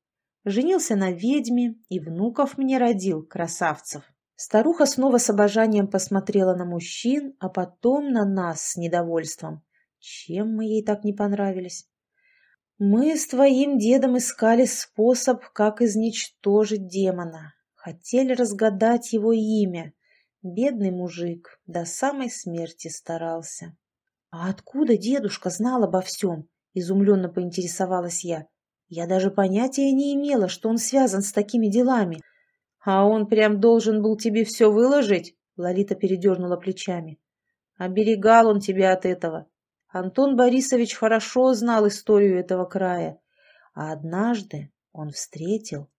Женился на ведьме и внуков мне родил, красавцев. Старуха снова с обожанием посмотрела на мужчин, а потом на нас с недовольством. Чем мы ей так не понравились? Мы с твоим дедом искали способ, как изничтожить демона. Хотели разгадать его имя. Бедный мужик до самой смерти старался. — А откуда дедушка знал обо всем? — изумленно поинтересовалась я. Я даже понятия не имела, что он связан с такими делами. А он прям должен был тебе все выложить? Лолита передернула плечами. Оберегал он тебя от этого. Антон Борисович хорошо знал историю этого края. А однажды он встретил...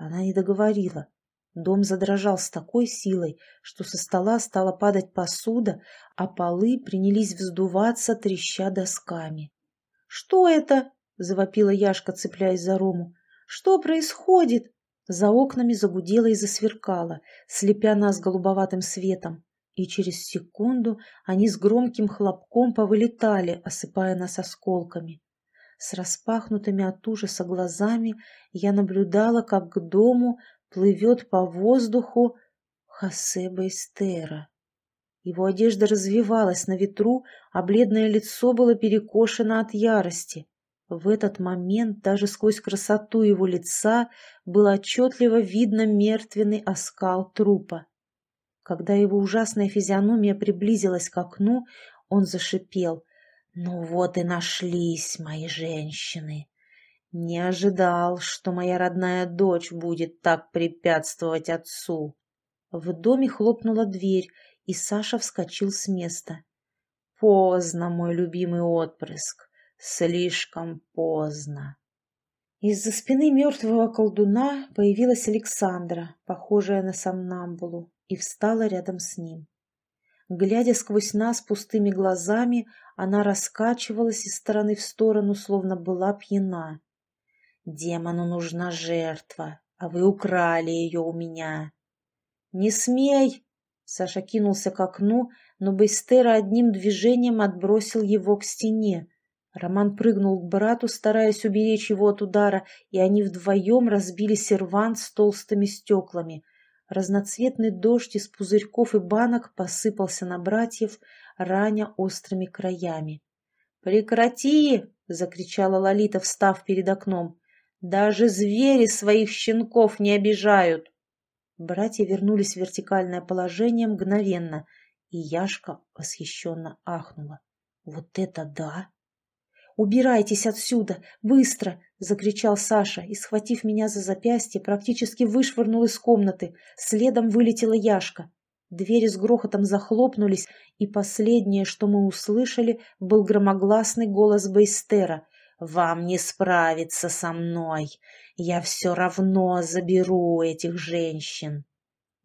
Она не договорила. Дом задрожал с такой силой, что со стола стала падать посуда, а полы принялись вздуваться, треща досками. — Что это? — завопила Яшка, цепляясь за Рому. «Что происходит?» За окнами загудело и засверкало, слепя нас голубоватым светом, и через секунду они с громким хлопком повылетали, осыпая нас осколками. С распахнутыми от ужаса глазами я наблюдала, как к дому плывет по воздуху Хосе Бейстера. Его одежда развивалась на ветру, а бледное лицо было перекошено от ярости. В этот момент даже сквозь красоту его лица было отчетливо видно мертвенный оскал трупа. Когда его ужасная физиономия приблизилась к окну, он зашипел. «Ну вот и нашлись мои женщины! Не ожидал, что моя родная дочь будет так препятствовать отцу!» В доме хлопнула дверь, и Саша вскочил с места. «Поздно, мой любимый отпрыск! Слишком поздно. Из-за спины мертвого колдуна появилась Александра, похожая на сомнамбулу, и встала рядом с ним. Глядя сквозь нас пустыми глазами, она раскачивалась из стороны в сторону, словно была пьяна. «Демону нужна жертва, а вы украли ее у меня». «Не смей!» Саша кинулся к окну, но Бейстера одним движением отбросил его к стене, Роман прыгнул к брату, стараясь уберечь его от удара, и они вдвоем разбили сервант с толстыми стеклами. Разноцветный дождь из пузырьков и банок посыпался на братьев, раня острыми краями. «Прекрати!» — закричала Лолита, встав перед окном. «Даже звери своих щенков не обижают!» Братья вернулись в вертикальное положение мгновенно, и Яшка восхищенно ахнула. «Вот это да!» «Убирайтесь отсюда! Быстро!» — закричал Саша и, схватив меня за запястье, практически вышвырнул из комнаты. Следом вылетела Яшка. Двери с грохотом захлопнулись, и последнее, что мы услышали, был громогласный голос Бейстера. «Вам не справиться со мной! Я все равно заберу этих женщин!»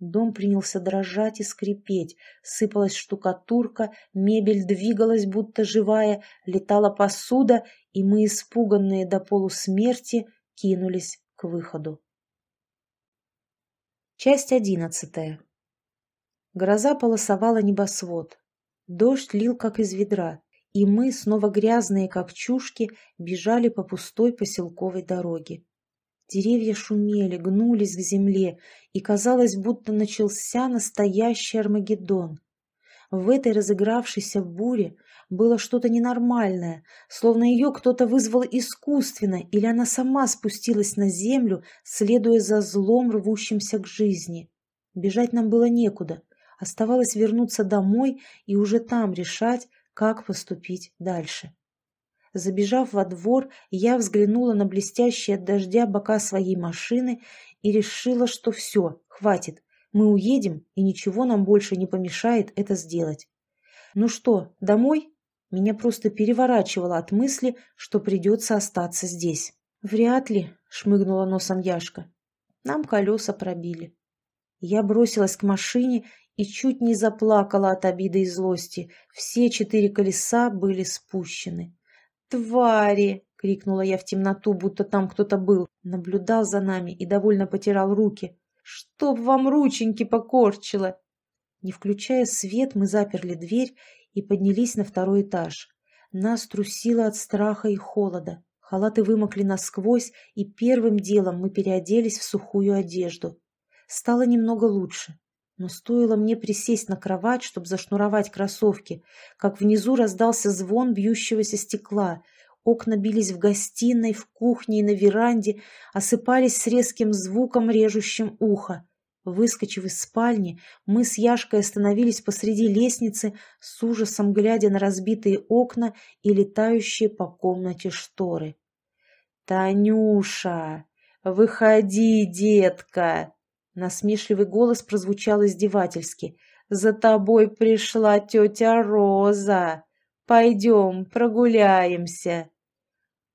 Дом принялся дрожать и скрипеть, сыпалась штукатурка, мебель двигалась, будто живая, летала посуда, и мы, испуганные до полусмерти, кинулись к выходу. Часть одиннадцатая Гроза полосовала небосвод. Дождь лил, как из ведра, и мы, снова грязные, как чушки, бежали по пустой поселковой дороге. Деревья шумели, гнулись к земле, и казалось, будто начался настоящий Армагеддон. В этой разыгравшейся буре было что-то ненормальное, словно ее кто-то вызвал искусственно, или она сама спустилась на землю, следуя за злом, рвущимся к жизни. Бежать нам было некуда, оставалось вернуться домой и уже там решать, как поступить дальше. Забежав во двор, я взглянула на блестящие от дождя бока своей машины и решила, что все, хватит, мы уедем, и ничего нам больше не помешает это сделать. Ну что, домой? Меня просто переворачивало от мысли, что придется остаться здесь. Вряд ли, шмыгнула носом Яшка. Нам колеса пробили. Я бросилась к машине и чуть не заплакала от обиды и злости. Все четыре колеса были спущены. «Твари!» — крикнула я в темноту, будто там кто-то был. Наблюдал за нами и довольно потирал руки. «Чтоб вам рученьки покорчило!» Не включая свет, мы заперли дверь и поднялись на второй этаж. Нас трусило от страха и холода. Халаты вымокли насквозь, и первым делом мы переоделись в сухую одежду. Стало немного лучше. Но стоило мне присесть на кровать, чтобы зашнуровать кроссовки, как внизу раздался звон бьющегося стекла. Окна бились в гостиной, в кухне и на веранде, осыпались с резким звуком, режущим ухо. Выскочив из спальни, мы с Яшкой остановились посреди лестницы, с ужасом глядя на разбитые окна и летающие по комнате шторы. «Танюша, выходи, детка!» Насмешливый голос прозвучал издевательски. «За тобой пришла тетя Роза. Пойдем, прогуляемся».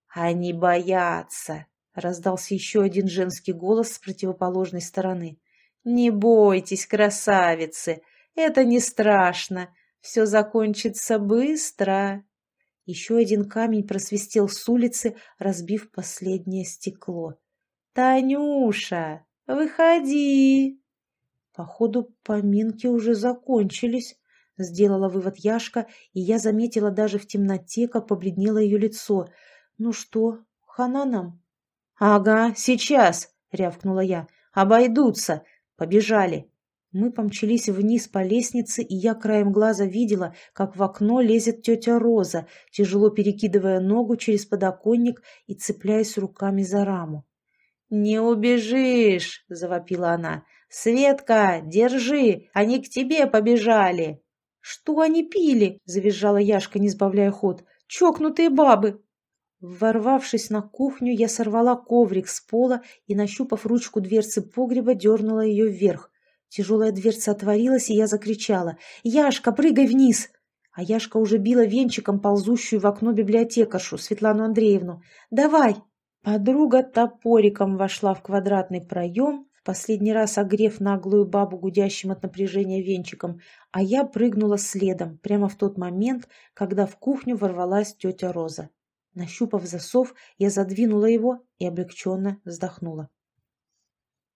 «Они боятся», — раздался еще один женский голос с противоположной стороны. «Не бойтесь, красавицы, это не страшно, все закончится быстро». Еще один камень просвистел с улицы, разбив последнее стекло. «Танюша!» «Выходи!» Походу, поминки уже закончились, сделала вывод Яшка, и я заметила даже в темноте, как побледнело ее лицо. «Ну что, хана нам?» «Ага, сейчас!» — рявкнула я. «Обойдутся! Побежали!» Мы помчались вниз по лестнице, и я краем глаза видела, как в окно лезет тетя Роза, тяжело перекидывая ногу через подоконник и цепляясь руками за раму. «Не убежишь!» — завопила она. «Светка, держи! Они к тебе побежали!» «Что они пили?» — завизжала Яшка, не сбавляя ход. «Чокнутые бабы!» Ворвавшись на кухню, я сорвала коврик с пола и, нащупав ручку дверцы погреба, дернула ее вверх. Тяжелая дверца отворилась, и я закричала. «Яшка, прыгай вниз!» А Яшка уже била венчиком ползущую в окно библиотекаршу Светлану Андреевну. «Давай!» Подруга топориком вошла в квадратный проем, в последний раз огрев наглую бабу гудящим от напряжения венчиком, а я прыгнула следом, прямо в тот момент, когда в кухню ворвалась тетя Роза. Нащупав засов, я задвинула его и облегченно вздохнула.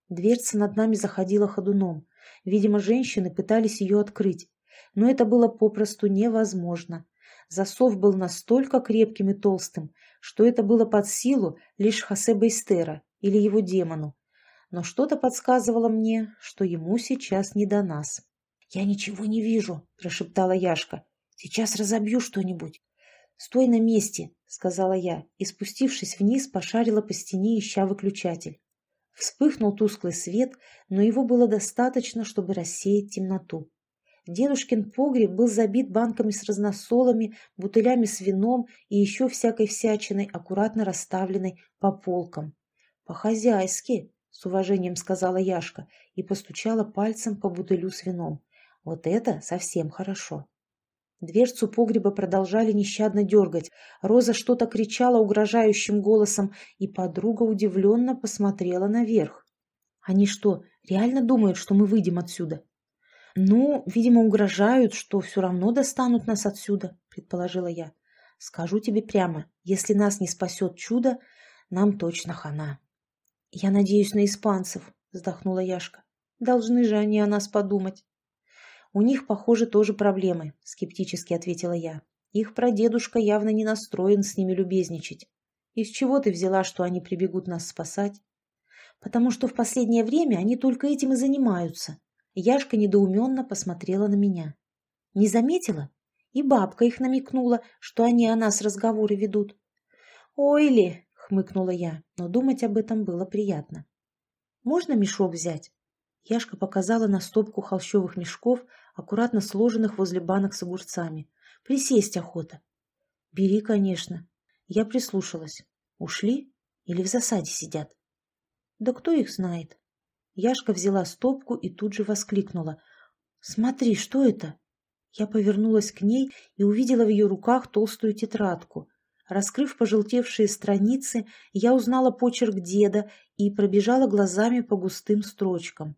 Дверца над нами заходила ходуном. Видимо, женщины пытались ее открыть, но это было попросту невозможно. Засов был настолько крепким и толстым, что это было под силу лишь Хосе Бейстера или его демону. Но что-то подсказывало мне, что ему сейчас не до нас. «Я ничего не вижу», – прошептала Яшка. «Сейчас разобью что-нибудь». «Стой на месте», – сказала я, и, спустившись вниз, пошарила по стене, ища выключатель. Вспыхнул тусклый свет, но его было достаточно, чтобы рассеять темноту. Дедушкин погреб был забит банками с разносолами, бутылями с вином и еще всякой всячиной, аккуратно расставленной по полкам. «По-хозяйски», — с уважением сказала Яшка и постучала пальцем по бутылю с вином. «Вот это совсем хорошо». Дверцу погреба продолжали нещадно дергать. Роза что-то кричала угрожающим голосом, и подруга удивленно посмотрела наверх. «Они что, реально думают, что мы выйдем отсюда?» «Ну, видимо, угрожают, что все равно достанут нас отсюда», — предположила я. «Скажу тебе прямо, если нас не спасет чудо, нам точно хана». «Я надеюсь на испанцев», — вздохнула Яшка. «Должны же они о нас подумать». «У них, похоже, тоже проблемы», — скептически ответила я. «Их прадедушка явно не настроен с ними любезничать. Из чего ты взяла, что они прибегут нас спасать?» «Потому что в последнее время они только этим и занимаются». Яшка недоуменно посмотрела на меня. «Не заметила? И бабка их намекнула, что они о нас разговоры ведут». «Ой ли!» — хмыкнула я, но думать об этом было приятно. «Можно мешок взять?» Яшка показала на стопку холщовых мешков, аккуратно сложенных возле банок с огурцами. «Присесть охота». «Бери, конечно». Я прислушалась. «Ушли? Или в засаде сидят?» «Да кто их знает?» Яшка взяла стопку и тут же воскликнула. «Смотри, что это?» Я повернулась к ней и увидела в ее руках толстую тетрадку. Раскрыв пожелтевшие страницы, я узнала почерк деда и пробежала глазами по густым строчкам.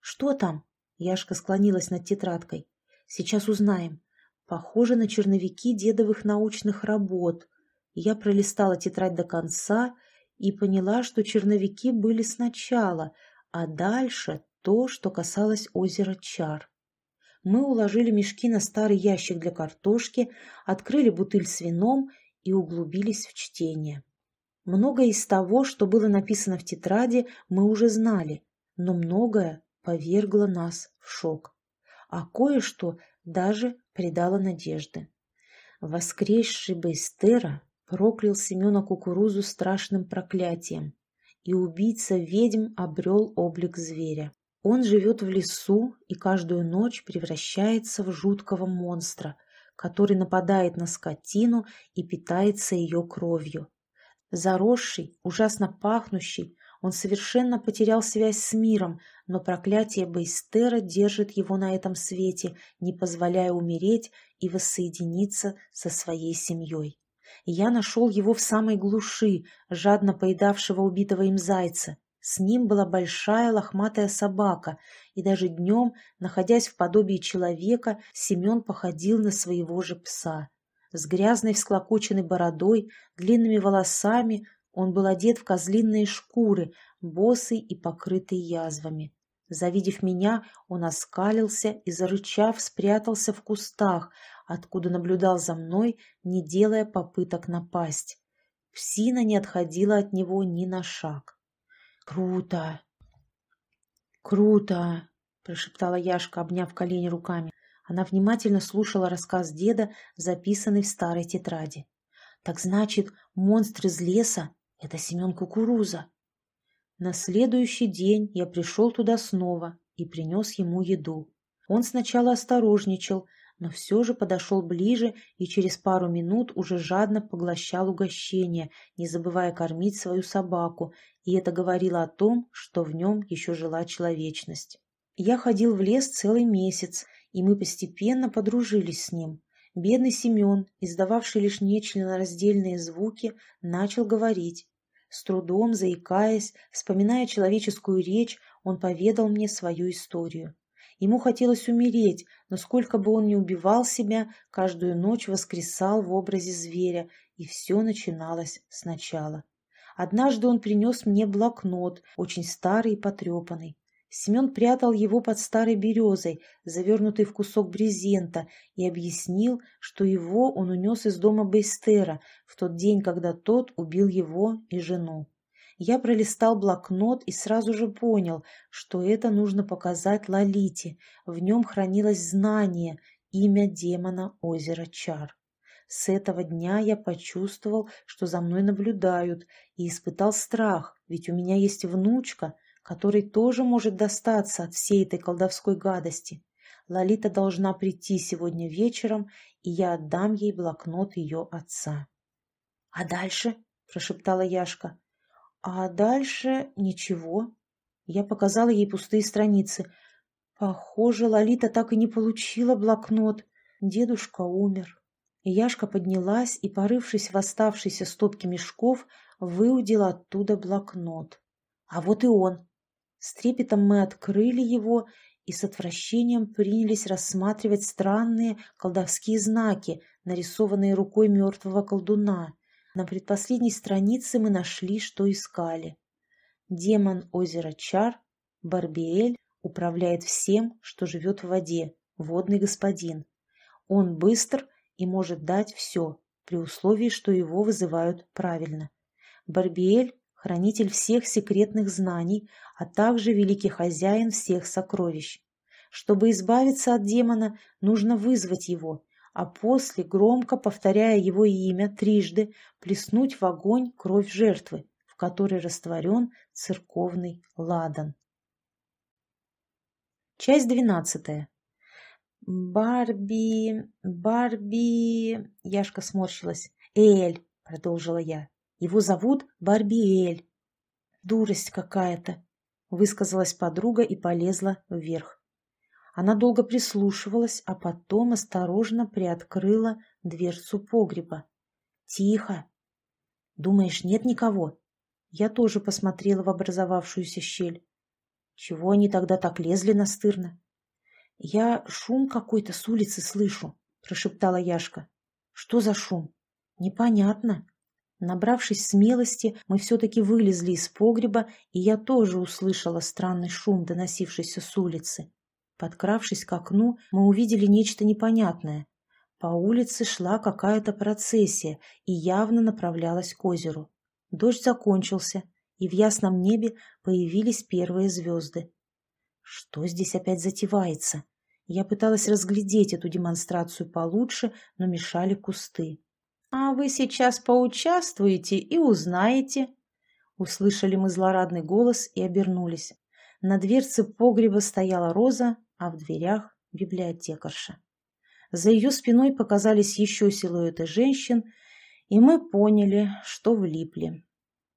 «Что там?» — Яшка склонилась над тетрадкой. «Сейчас узнаем. Похоже на черновики дедовых научных работ». Я пролистала тетрадь до конца и поняла, что черновики были сначала, а дальше то, что касалось озера Чар. Мы уложили мешки на старый ящик для картошки, открыли бутыль с вином и углубились в чтение. Многое из того, что было написано в тетради, мы уже знали, но многое повергло нас в шок, а кое-что даже придало надежды. Воскресший Бейстера проклял Семена Кукурузу страшным проклятием, и убийца ведьм обрел облик зверя. Он живет в лесу и каждую ночь превращается в жуткого монстра – который нападает на скотину и питается ее кровью. Заросший, ужасно пахнущий, он совершенно потерял связь с миром, но проклятие Бейстера держит его на этом свете, не позволяя умереть и воссоединиться со своей семьей. Я нашел его в самой глуши, жадно поедавшего убитого им зайца. С ним была большая лохматая собака, и даже днем, находясь в подобии человека, Семен походил на своего же пса. С грязной всклокоченной бородой, длинными волосами он был одет в козлиные шкуры, босый и покрытый язвами. Завидев меня, он оскалился и, зарычав, спрятался в кустах, откуда наблюдал за мной, не делая попыток напасть. Псина не отходила от него ни на шаг. «Круто! Круто!» – прошептала Яшка, обняв колени руками. Она внимательно слушала рассказ деда, записанный в старой тетради. «Так значит, монстр из леса – это Семен Кукуруза!» На следующий день я пришел туда снова и принес ему еду. Он сначала осторожничал, но все же подошел ближе и через пару минут уже жадно поглощал угощение, не забывая кормить свою собаку, и это говорило о том, что в нем еще жила человечность. Я ходил в лес целый месяц, и мы постепенно подружились с ним. Бедный Семен, издававший лишь нечленораздельные звуки, начал говорить. С трудом, заикаясь, вспоминая человеческую речь, он поведал мне свою историю. Ему хотелось умереть, но сколько бы он ни убивал себя, каждую ночь воскресал в образе зверя, и все начиналось сначала. Однажды он принес мне блокнот, очень старый и потрепанный. Семен прятал его под старой березой, завернутый в кусок брезента, и объяснил, что его он унес из дома Бейстера в тот день, когда тот убил его и жену. Я пролистал блокнот и сразу же понял, что это нужно показать Лолите. В нем хранилось знание, имя демона озера Чар. С этого дня я почувствовал, что за мной наблюдают, и испытал страх, ведь у меня есть внучка, которой тоже может достаться от всей этой колдовской гадости. Лолита должна прийти сегодня вечером, и я отдам ей блокнот ее отца. — А дальше? — прошептала Яшка. А дальше ничего. Я показала ей пустые страницы. Похоже, Лолита так и не получила блокнот. Дедушка умер. Яшка поднялась и, порывшись в оставшейся стопке мешков, выудила оттуда блокнот. А вот и он. С трепетом мы открыли его и с отвращением принялись рассматривать странные колдовские знаки, нарисованные рукой мертвого колдуна. На предпоследней странице мы нашли, что искали. Демон озера Чар, Барбиэль, управляет всем, что живет в воде. водный господин. Он быстр и может дать все, при условии, что его вызывают правильно. Барбиэль – хранитель всех секретных знаний, а также великий хозяин всех сокровищ. Чтобы избавиться от демона, нужно вызвать его, а после, громко повторяя его имя трижды, плеснуть в огонь кровь жертвы, в которой растворен церковный ладан. Часть двенадцатая. «Барби... Барби...» Яшка сморщилась. «Эль», — продолжила я. «Его зовут Барби Эль». «Дурость какая-то», — высказалась подруга и полезла вверх. Она долго прислушивалась, а потом осторожно приоткрыла дверцу погреба. «Тихо! Думаешь, нет никого?» Я тоже посмотрела в образовавшуюся щель. Чего они тогда так лезли настырно? «Я шум какой-то с улицы слышу», — прошептала Яшка. «Что за шум?» «Непонятно». Набравшись смелости, мы все-таки вылезли из погреба, и я тоже услышала странный шум, доносившийся с улицы. Подкравшись к окну, мы увидели нечто непонятное. По улице шла какая-то процессия и явно направлялась к озеру. Дождь закончился, и в ясном небе появились первые звезды. Что здесь опять затевается? Я пыталась разглядеть эту демонстрацию получше, но мешали кусты. «А вы сейчас поучаствуете и узнаете», Услышали мы злорадный голос и обернулись. На дверце погреба стояла Роза, а в дверях — библиотекарша. За ее спиной показались еще силуэты женщин, и мы поняли, что влипли.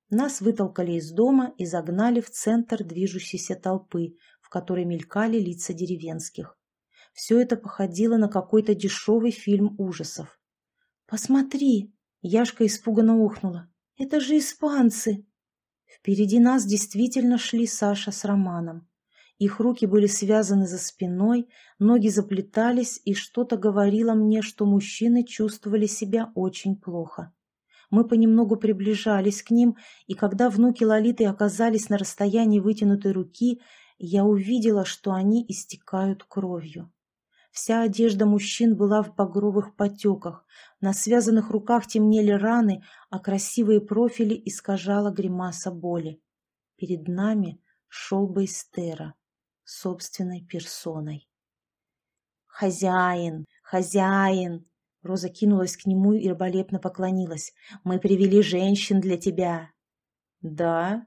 Нас вытолкали из дома и загнали в центр движущейся толпы, в которой мелькали лица деревенских. Все это походило на какой-то дешевый фильм ужасов. «Посмотри!» — Яшка испуганно ухнула. «Это же испанцы!» Впереди нас действительно шли Саша с Романом. Их руки были связаны за спиной, ноги заплетались, и что-то говорило мне, что мужчины чувствовали себя очень плохо. Мы понемногу приближались к ним, и когда внуки Лолиты оказались на расстоянии вытянутой руки, я увидела, что они истекают кровью. Вся одежда мужчин была в багровых потеках, на связанных руках темнели раны, а красивые профили искажала гримаса боли. Перед нами шел Бейстера собственной персоной. «Хозяин! Хозяин!» Роза кинулась к нему и раболепно поклонилась. «Мы привели женщин для тебя!» «Да?»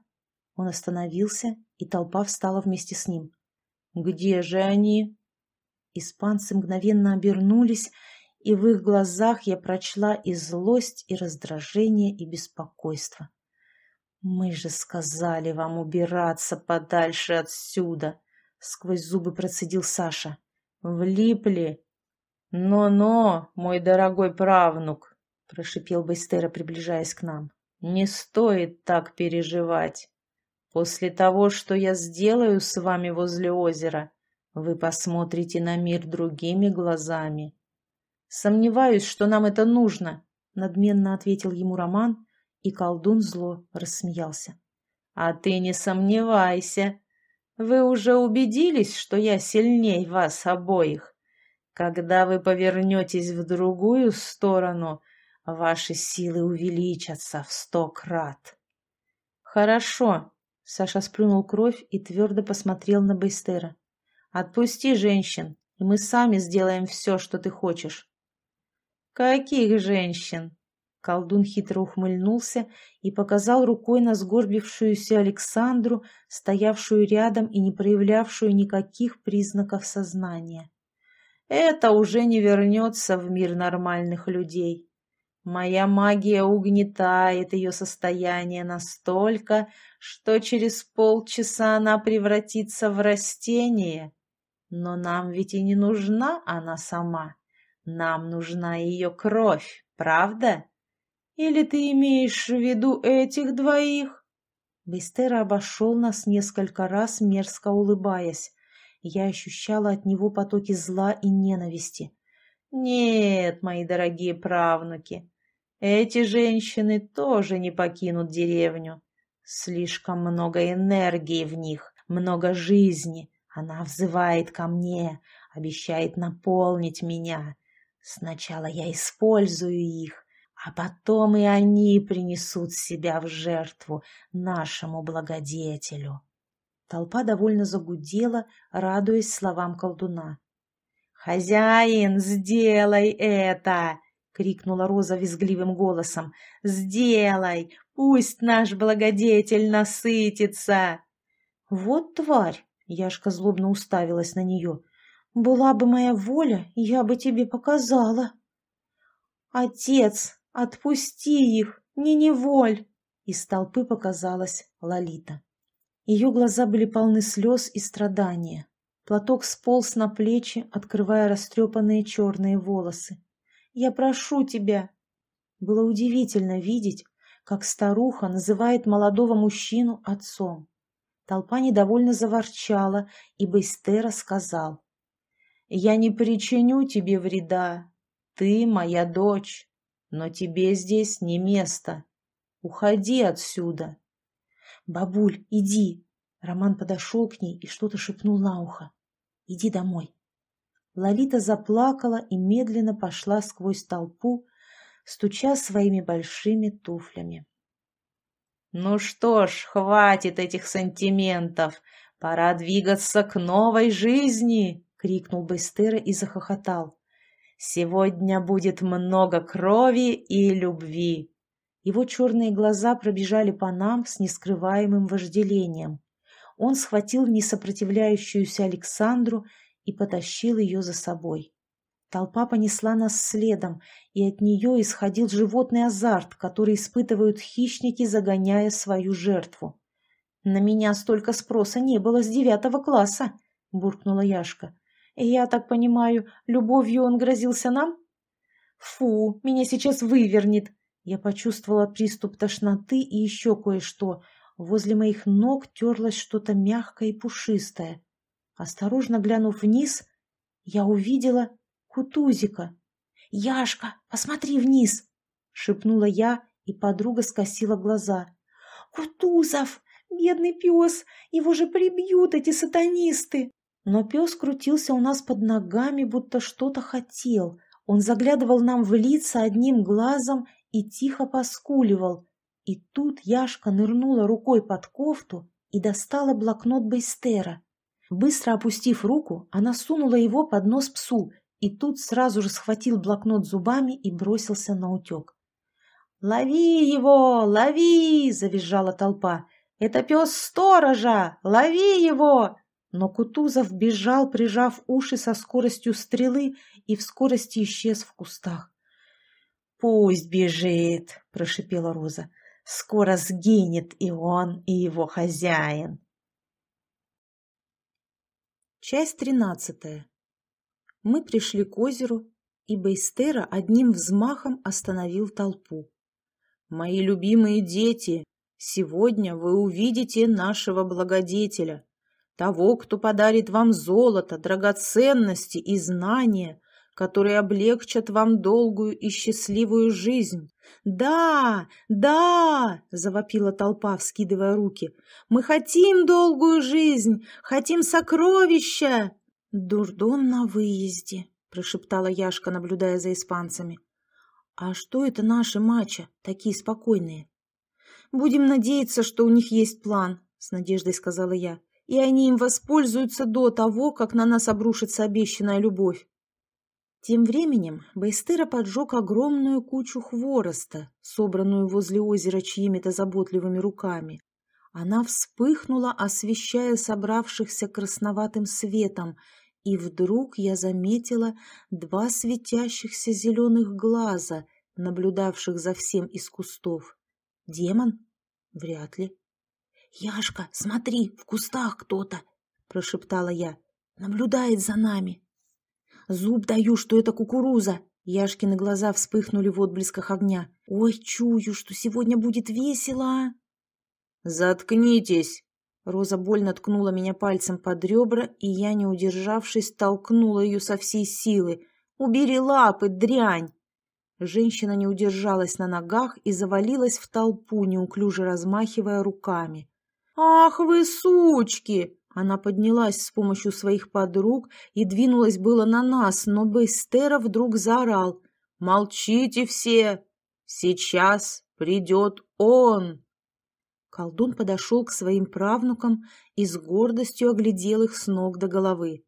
Он остановился, и толпа встала вместе с ним. «Где же они?» Испанцы мгновенно обернулись, и в их глазах я прочла и злость, и раздражение, и беспокойство. «Мы же сказали вам убираться подальше отсюда!» — сквозь зубы процедил Саша. «Влипли!» «Но-но, мой дорогой правнук!» — прошипел Бейстера, приближаясь к нам. «Не стоит так переживать. После того, что я сделаю с вами возле озера, вы посмотрите на мир другими глазами. Сомневаюсь, что нам это нужно, надменно ответил ему Роман, и колдун зло рассмеялся. А ты не сомневайся. Вы уже убедились, что я сильней вас обоих. Когда вы повернетесь в другую сторону, ваши силы увеличатся в сто крат. Хорошо. Саша сплюнул кровь и твердо посмотрел на Бейстера. Отпусти женщин, и мы сами сделаем все, что ты хочешь. Каких женщин? Колдун хитро ухмыльнулся и показал рукой на сгорбившуюся Александру, стоявшую рядом и не проявлявшую никаких признаков сознания. Это уже не вернется в мир нормальных людей. Моя магия угнетает ее состояние настолько, что через полчаса она превратится в растение, но нам ведь и не нужна она сама. Нам нужна ее кровь, правда? Или ты имеешь в виду этих двоих? Бестера обошел нас несколько раз, мерзко улыбаясь. Я ощущала от него потоки зла и ненависти. Нет, мои дорогие правнуки, эти женщины тоже не покинут деревню. Слишком много энергии в них, много жизни, она взывает ко мне, обещает наполнить меня. Сначала я использую их, а потом и они принесут себя в жертву нашему благодетелю. Толпа довольно загудела, радуясь словам колдуна. «Хозяин, сделай это!» — крикнула Роза визгливым голосом. «Сделай! Пусть наш благодетель насытится!» «Вот тварь!» — Яшка злобно уставилась на нее. «Была бы моя воля, я бы тебе показала!» «Отец, отпусти их, не неволь!» Из толпы показалась Лолита. Ее глаза были полны слез и страдания. Платок сполз на плечи, открывая растрепанные черные волосы. «Я прошу тебя!» Было удивительно видеть, как старуха называет молодого мужчину отцом. Толпа недовольно заворчала, и Бейстера сказал. «Я не причиню тебе вреда. Ты моя дочь, но тебе здесь не место. Уходи отсюда». «Бабуль, иди!» Роман подошел к ней и что-то шепнул на ухо. Иди домой. Лолита заплакала и медленно пошла сквозь толпу, стуча своими большими туфлями. «Ну что ж, хватит этих сантиментов! Пора двигаться к новой жизни!» — крикнул Бестера и захохотал. «Сегодня будет много крови и любви!» Его черные глаза пробежали по нам с нескрываемым вожделением он схватил несопротивляющуюся Александру и потащил ее за собой. Толпа понесла нас следом, и от нее исходил животный азарт, который испытывают хищники, загоняя свою жертву. «На меня столько спроса не было с девятого класса», — буркнула Яшка. «Я так понимаю, любовью он грозился нам?» «Фу, меня сейчас вывернет!» Я почувствовала приступ тошноты и еще кое-что — Возле моих ног терлось что-то мягкое и пушистое. Осторожно глянув вниз, я увидела Кутузика. «Яшка, посмотри вниз!» — шепнула я, и подруга скосила глаза. «Кутузов! Бедный пес! Его же прибьют эти сатанисты!» Но пес крутился у нас под ногами, будто что-то хотел. Он заглядывал нам в лица одним глазом и тихо поскуливал. И тут Яшка нырнула рукой под кофту и достала блокнот Бейстера. Быстро опустив руку, она сунула его под нос псу, и тут сразу же схватил блокнот зубами и бросился на утек. «Лови его! Лови!» — завизжала толпа. «Это пес сторожа! Лови его!» Но Кутузов бежал, прижав уши со скоростью стрелы, и в скорости исчез в кустах. «Пусть бежит!» — прошипела Роза. Скоро сгинет и он, и его хозяин. Часть тринадцатая. Мы пришли к озеру, и Бейстера одним взмахом остановил толпу. «Мои любимые дети, сегодня вы увидите нашего благодетеля, того, кто подарит вам золото, драгоценности и знания, которые облегчат вам долгую и счастливую жизнь. «Да! Да!» — завопила толпа, вскидывая руки. «Мы хотим долгую жизнь! Хотим сокровища!» «Дурдом на выезде!» — прошептала Яшка, наблюдая за испанцами. «А что это наши мача, такие спокойные?» «Будем надеяться, что у них есть план», — с надеждой сказала я, «и они им воспользуются до того, как на нас обрушится обещанная любовь». Тем временем Байстера поджег огромную кучу хвороста, собранную возле озера чьими-то заботливыми руками. Она вспыхнула, освещая собравшихся красноватым светом, и вдруг я заметила два светящихся зеленых глаза, наблюдавших за всем из кустов. Демон? Вряд ли. «Яшка, смотри, в кустах кто-то!» — прошептала я. «Наблюдает за нами!» Зуб даю, что это кукуруза. Яшкины глаза вспыхнули в отблесках огня. Ой, чую, что сегодня будет весело. Заткнитесь. Роза больно ткнула меня пальцем под ребра, и я, не удержавшись, толкнула ее со всей силы. «Убери лапы, дрянь!» Женщина не удержалась на ногах и завалилась в толпу, неуклюже размахивая руками. «Ах вы, сучки! Она поднялась с помощью своих подруг и двинулась было на нас, но Бейстера вдруг заорал. «Молчите все! Сейчас придет он!» Колдун подошел к своим правнукам и с гордостью оглядел их с ног до головы.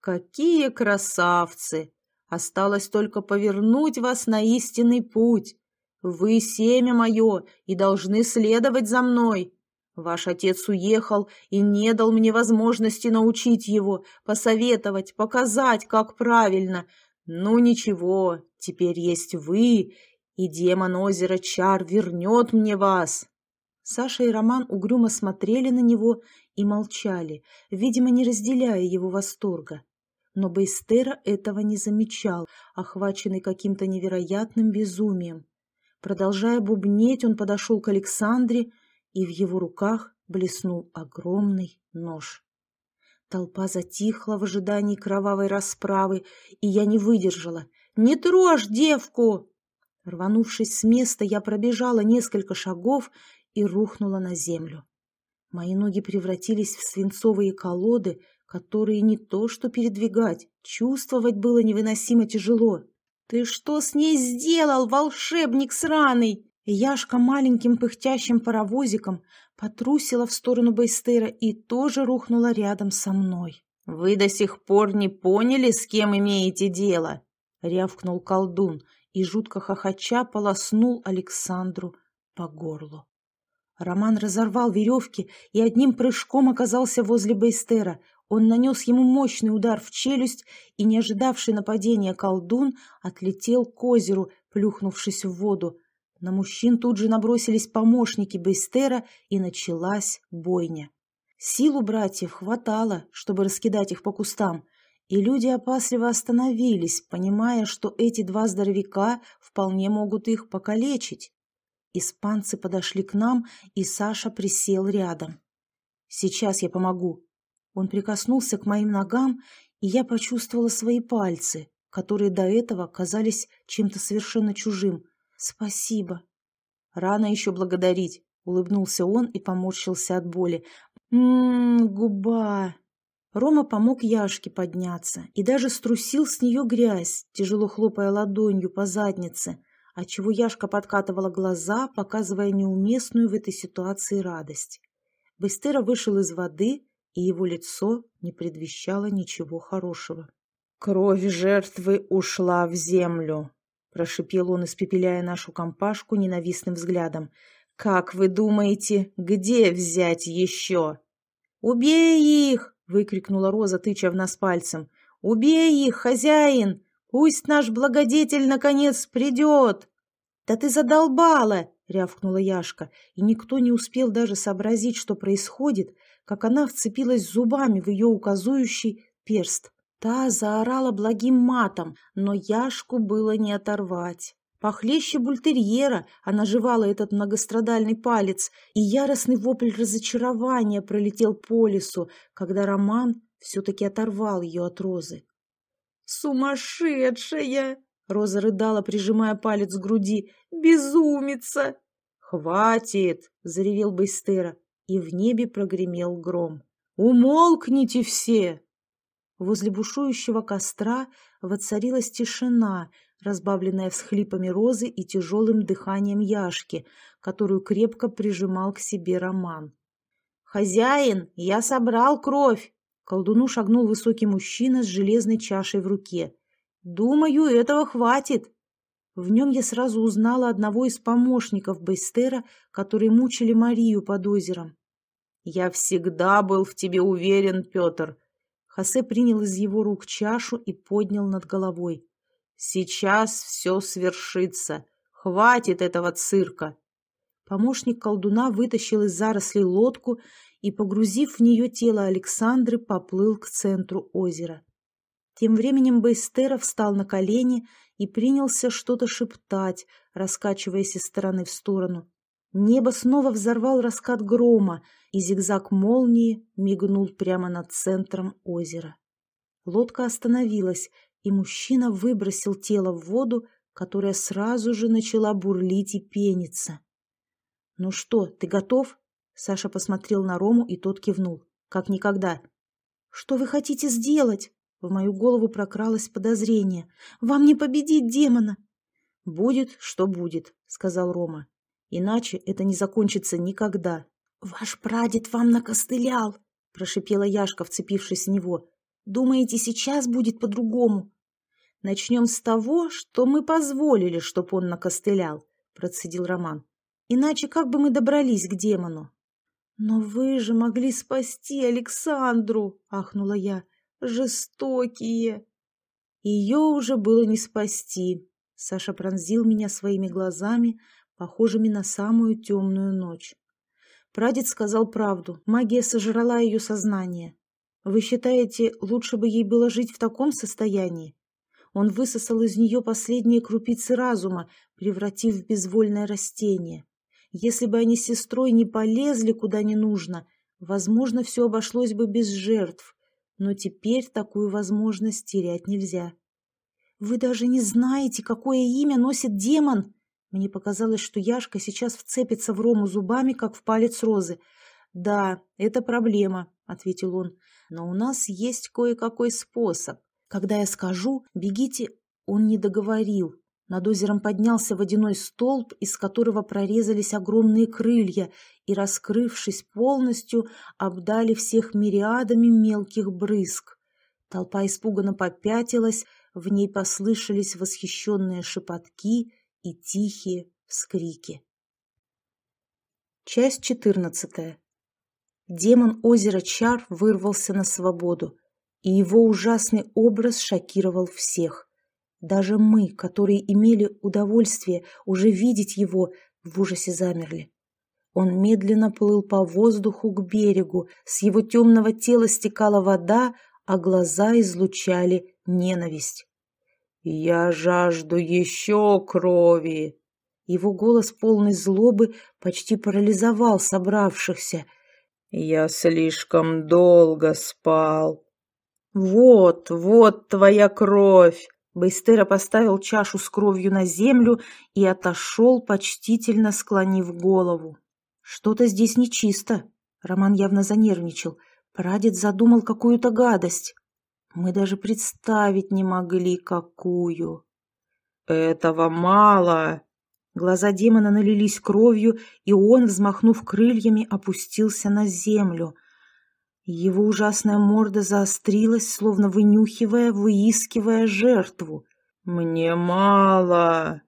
«Какие красавцы! Осталось только повернуть вас на истинный путь. Вы семя мое и должны следовать за мной. Ваш отец уехал и не дал мне возможности научить его, посоветовать, показать, как правильно. Ну ничего, теперь есть вы, и демон озера Чар вернет мне вас. Саша и Роман угрюмо смотрели на него и молчали, видимо, не разделяя его восторга. Но Бейстера этого не замечал, охваченный каким-то невероятным безумием. Продолжая бубнеть, он подошел к Александре, и в его руках блеснул огромный нож. Толпа затихла в ожидании кровавой расправы, и я не выдержала. «Не трожь девку!» Рванувшись с места, я пробежала несколько шагов и рухнула на землю. Мои ноги превратились в свинцовые колоды, которые не то что передвигать, чувствовать было невыносимо тяжело. «Ты что с ней сделал, волшебник сраный?» Яшка маленьким пыхтящим паровозиком потрусила в сторону Бейстера и тоже рухнула рядом со мной. «Вы до сих пор не поняли, с кем имеете дело?» — рявкнул колдун и, жутко хохоча, полоснул Александру по горлу. Роман разорвал веревки и одним прыжком оказался возле Бейстера. Он нанес ему мощный удар в челюсть, и, не ожидавший нападения колдун, отлетел к озеру, плюхнувшись в воду. На мужчин тут же набросились помощники Бейстера, и началась бойня. Силу братьев хватало, чтобы раскидать их по кустам, и люди опасливо остановились, понимая, что эти два здоровяка вполне могут их покалечить. Испанцы подошли к нам, и Саша присел рядом. «Сейчас я помогу». Он прикоснулся к моим ногам, и я почувствовала свои пальцы, которые до этого казались чем-то совершенно чужим. «Спасибо». «Рано еще благодарить», — улыбнулся он и поморщился от боли. «Ммм, губа». Рома помог Яшке подняться и даже струсил с нее грязь, тяжело хлопая ладонью по заднице, отчего Яшка подкатывала глаза, показывая неуместную в этой ситуации радость. Быстро вышел из воды, и его лицо не предвещало ничего хорошего. «Кровь жертвы ушла в землю», прошипел он, испепеляя нашу компашку ненавистным взглядом. «Как вы думаете, где взять еще?» «Убей их!» — выкрикнула Роза, тыча в нас пальцем. «Убей их, хозяин! Пусть наш благодетель наконец придет!» «Да ты задолбала!» — рявкнула Яшка, и никто не успел даже сообразить, что происходит, как она вцепилась зубами в ее указующий перст. Та заорала благим матом, но Яшку было не оторвать. Похлеще бультерьера она жевала этот многострадальный палец, и яростный вопль разочарования пролетел по лесу, когда Роман все-таки оторвал ее от Розы. «Сумасшедшая!» — Роза рыдала, прижимая палец к груди. «Безумица!» «Хватит!» — заревел Бейстера, и в небе прогремел гром. «Умолкните все!» Возле бушующего костра воцарилась тишина, разбавленная всхлипами розы и тяжелым дыханием Яшки, которую крепко прижимал к себе Роман. «Хозяин, я собрал кровь!» Колдуну шагнул высокий мужчина с железной чашей в руке. «Думаю, этого хватит!» В нем я сразу узнала одного из помощников Бейстера, которые мучили Марию под озером. «Я всегда был в тебе уверен, Петр!» Хосе принял из его рук чашу и поднял над головой. «Сейчас все свершится. Хватит этого цирка!» Помощник колдуна вытащил из зарослей лодку и, погрузив в нее тело Александры, поплыл к центру озера. Тем временем Бейстера встал на колени и принялся что-то шептать, раскачиваясь из стороны в сторону. Небо снова взорвал раскат грома, и зигзаг молнии мигнул прямо над центром озера. Лодка остановилась, и мужчина выбросил тело в воду, которая сразу же начала бурлить и пениться. «Ну что, ты готов?» Саша посмотрел на Рому, и тот кивнул. как никогда. «Что вы хотите сделать?» В мою голову прокралось подозрение. «Вам не победить демона!» «Будет, что будет», — сказал Рома. «Иначе это не закончится никогда». «Ваш прадед вам накостылял!» — прошипела Яшка, вцепившись в него. «Думаете, сейчас будет по-другому?» «Начнем с того, что мы позволили, чтоб он накостылял», — процедил Роман. «Иначе как бы мы добрались к демону?» «Но вы же могли спасти Александру!» — ахнула я. «Жестокие!» Ее уже было не спасти. Саша пронзил меня своими глазами, похожими на самую темную ночь. Прадед сказал правду. Магия сожрала ее сознание. Вы считаете, лучше бы ей было жить в таком состоянии? Он высосал из нее последние крупицы разума, превратив в безвольное растение. Если бы они с сестрой не полезли куда не нужно, возможно, все обошлось бы без жертв. Но теперь такую возможность терять нельзя. «Вы даже не знаете, какое имя носит демон!» Мне показалось, что Яшка сейчас вцепится в Рому зубами, как в палец розы. «Да, это проблема», — ответил он. «Но у нас есть кое-какой способ. Когда я скажу, бегите...» Он не договорил. Над озером поднялся водяной столб, из которого прорезались огромные крылья и, раскрывшись полностью, обдали всех мириадами мелких брызг. Толпа испуганно попятилась, в ней послышались восхищенные шепотки и тихие вскрики. Часть четырнадцатая. Демон озера Чар вырвался на свободу, и его ужасный образ шокировал всех. Даже мы, которые имели удовольствие уже видеть его, в ужасе замерли. Он медленно плыл по воздуху к берегу, с его темного тела стекала вода, а глаза излучали ненависть. «Я жажду еще крови!» Его голос, полный злобы, почти парализовал собравшихся. «Я слишком долго спал!» «Вот, вот твоя кровь!» Бейстера поставил чашу с кровью на землю и отошел, почтительно склонив голову. «Что-то здесь нечисто». Роман явно занервничал. Прадед задумал какую-то гадость. Мы даже представить не могли, какую. «Этого мало!» Глаза демона налились кровью, и он, взмахнув крыльями, опустился на землю. Его ужасная морда заострилась, словно вынюхивая, выискивая жертву. «Мне мало!»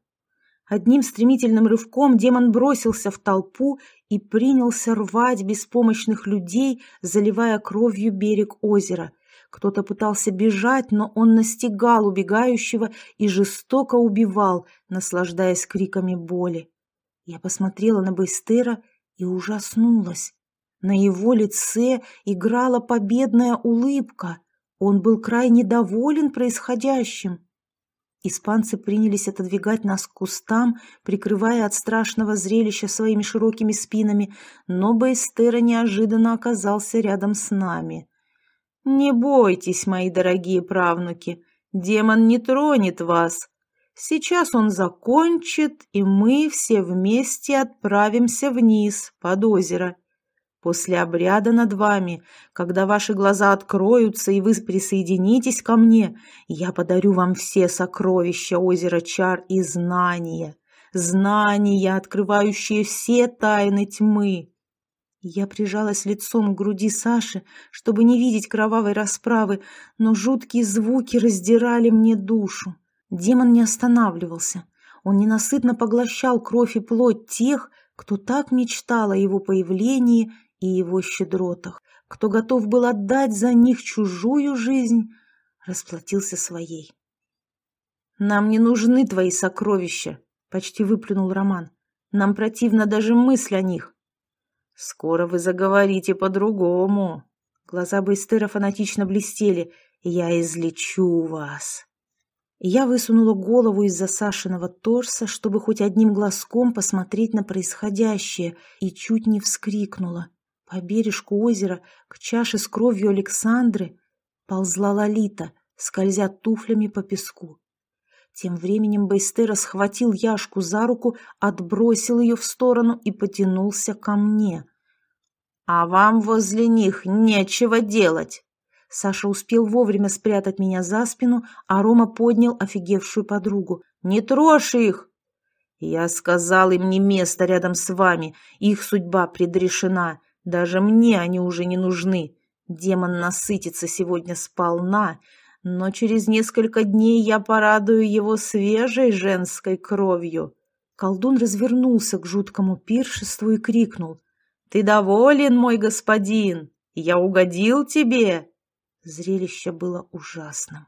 Одним стремительным рывком демон бросился в толпу и принялся рвать беспомощных людей, заливая кровью берег озера. Кто-то пытался бежать, но он настигал убегающего и жестоко убивал, наслаждаясь криками боли. Я посмотрела на Бейстера и ужаснулась. На его лице играла победная улыбка. Он был крайне доволен происходящим. Испанцы принялись отодвигать нас к кустам, прикрывая от страшного зрелища своими широкими спинами, но Бейстера неожиданно оказался рядом с нами. «Не бойтесь, мои дорогие правнуки, демон не тронет вас. Сейчас он закончит, и мы все вместе отправимся вниз, под озеро. После обряда над вами, когда ваши глаза откроются и вы присоединитесь ко мне, я подарю вам все сокровища озера Чар и знания, знания, открывающие все тайны тьмы. Я прижалась лицом к груди Саши, чтобы не видеть кровавой расправы, но жуткие звуки раздирали мне душу. Демон не останавливался. Он ненасытно поглощал кровь и плоть тех, кто так мечтал о его появлении и его щедротах, кто готов был отдать за них чужую жизнь, расплатился своей. «Нам не нужны твои сокровища», — почти выплюнул Роман. «Нам противна даже мысль о них». «Скоро вы заговорите по-другому». Глаза Бейстера фанатично блестели. «Я излечу вас». Я высунула голову из-за Сашиного торса, чтобы хоть одним глазком посмотреть на происходящее, и чуть не вскрикнула. По бережку озера к чаше с кровью Александры ползла Лолита, скользя туфлями по песку. Тем временем Бейстера схватил Яшку за руку, отбросил ее в сторону и потянулся ко мне. а вам возле них нечего делать. Саша успел вовремя спрятать меня за спину, а Рома поднял офигевшую подругу. «Не трожь их!» «Я сказал им не место рядом с вами, их судьба предрешена, даже мне они уже не нужны. Демон насытится сегодня сполна, но через несколько дней я порадую его свежей женской кровью». Колдун развернулся к жуткому пиршеству и крикнул. «Ты доволен, мой господин? Я угодил тебе?» Зрелище было ужасным.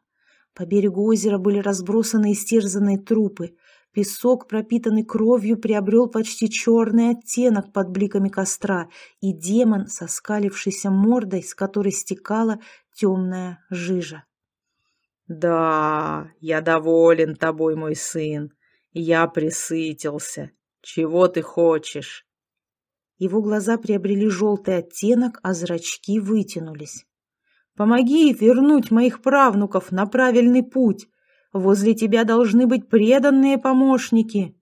По берегу озера были разбросаны истерзанные трупы. Песок, пропитанный кровью, приобрел почти черный оттенок под бликами костра, и демон, со скалившейся мордой, с которой стекала темная жижа. «Да, я доволен тобой, мой сын. Я присытился. Чего ты хочешь?» Его глаза приобрели желтый оттенок, а зрачки вытянулись. Помоги вернуть моих правнуков на правильный путь. Возле тебя должны быть преданные помощники.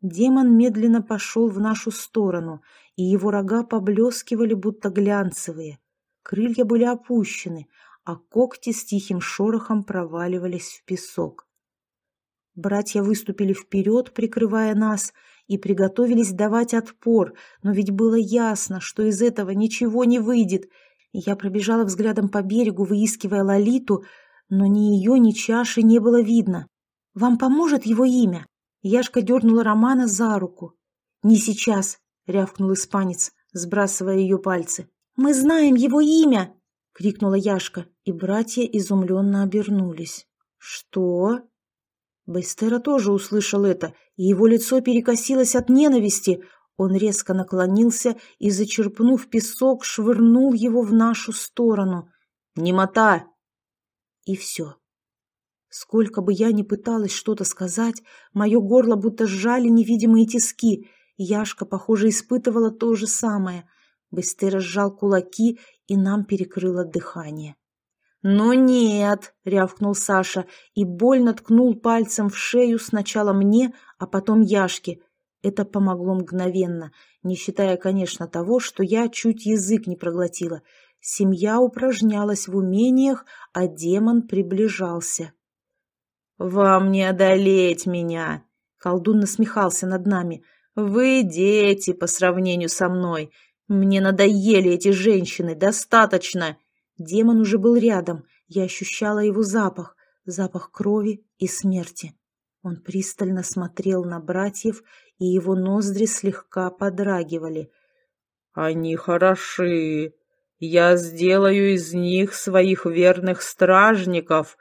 Демон медленно пошел в нашу сторону, и его рога поблескивали, будто глянцевые. Крылья были опущены, а когти с тихим шорохом проваливались в песок. Братья выступили вперед, прикрывая нас, и приготовились давать отпор, но ведь было ясно, что из этого ничего не выйдет — я пробежала взглядом по берегу, выискивая Лолиту, но ни ее, ни чаши не было видно. «Вам поможет его имя?» Яшка дернула Романа за руку. «Не сейчас», — рявкнул испанец, сбрасывая ее пальцы. «Мы знаем его имя!» — крикнула Яшка, и братья изумленно обернулись. «Что?» Бестера тоже услышал это, и его лицо перекосилось от ненависти. Он резко наклонился и, зачерпнув песок, швырнул его в нашу сторону. «Немота!» И все. Сколько бы я ни пыталась что-то сказать, мое горло будто сжали невидимые тиски. Яшка, похоже, испытывала то же самое. Быстрый разжал кулаки, и нам перекрыло дыхание. «Ну нет!» — рявкнул Саша и больно ткнул пальцем в шею сначала мне, а потом Яшке — это помогло мгновенно, не считая, конечно, того, что я чуть язык не проглотила. Семья упражнялась в умениях, а демон приближался. «Вам не одолеть меня!» Колдун насмехался над нами. «Вы дети по сравнению со мной. Мне надоели эти женщины, достаточно!» Демон уже был рядом. Я ощущала его запах, запах крови и смерти. Он пристально смотрел на братьев, и его ноздри слегка подрагивали. «Они хороши. Я сделаю из них своих верных стражников,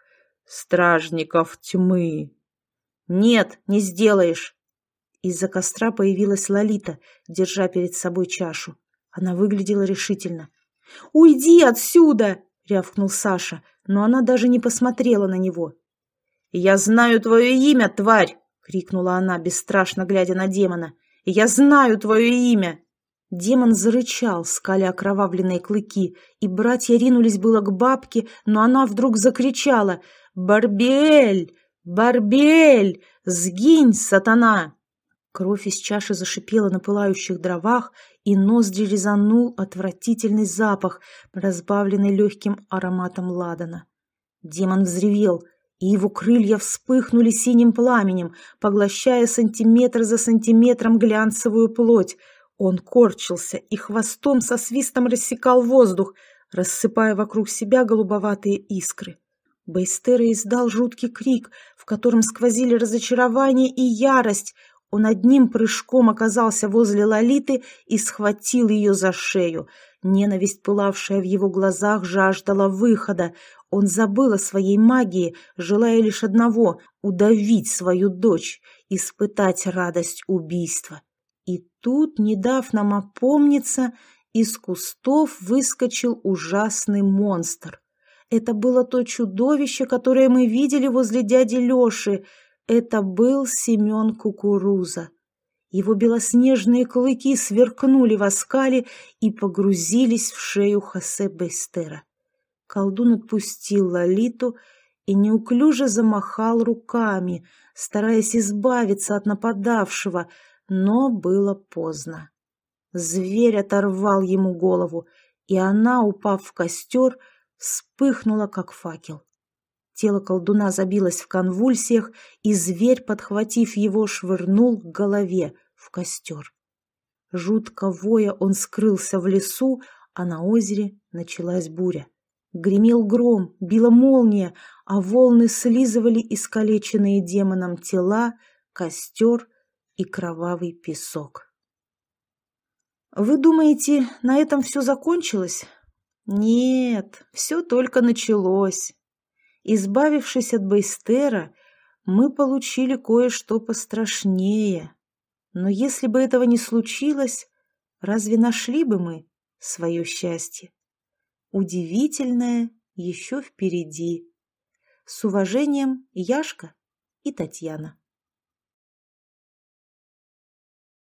стражников тьмы». «Нет, не сделаешь!» Из-за костра появилась Лолита, держа перед собой чашу. Она выглядела решительно. «Уйди отсюда!» — рявкнул Саша, но она даже не посмотрела на него. «Я знаю твое имя, тварь!» — крикнула она, бесстрашно глядя на демона. «Я знаю твое имя!» Демон зарычал, скаля окровавленные клыки, и братья ринулись было к бабке, но она вдруг закричала «Барбель! Барбель! Сгинь, сатана!» Кровь из чаши зашипела на пылающих дровах, и ноздри резанул отвратительный запах, разбавленный легким ароматом ладана. Демон взревел — и его крылья вспыхнули синим пламенем, поглощая сантиметр за сантиметром глянцевую плоть. Он корчился и хвостом со свистом рассекал воздух, рассыпая вокруг себя голубоватые искры. Бейстера издал жуткий крик, в котором сквозили разочарование и ярость. Он одним прыжком оказался возле Лолиты и схватил ее за шею. Ненависть, пылавшая в его глазах, жаждала выхода. Он забыл о своей магии, желая лишь одного — удавить свою дочь, испытать радость убийства. И тут, не дав нам опомниться, из кустов выскочил ужасный монстр. Это было то чудовище, которое мы видели возле дяди Леши. Это был Семен Кукуруза. Его белоснежные клыки сверкнули в оскале и погрузились в шею Хосе Бестера. Колдун отпустил Лолиту и неуклюже замахал руками, стараясь избавиться от нападавшего, но было поздно. Зверь оторвал ему голову, и она, упав в костер, вспыхнула, как факел. Тело колдуна забилось в конвульсиях, и зверь, подхватив его, швырнул к голове в костер. Жутко воя он скрылся в лесу, а на озере началась буря. Гремел гром, била молния, а волны слизывали искалеченные демоном тела, костер и кровавый песок. Вы думаете, на этом все закончилось? Нет, все только началось. Избавившись от Бейстера, мы получили кое-что пострашнее. Но если бы этого не случилось, разве нашли бы мы свое счастье? Удивительное еще впереди. С уважением, Яшка и Татьяна.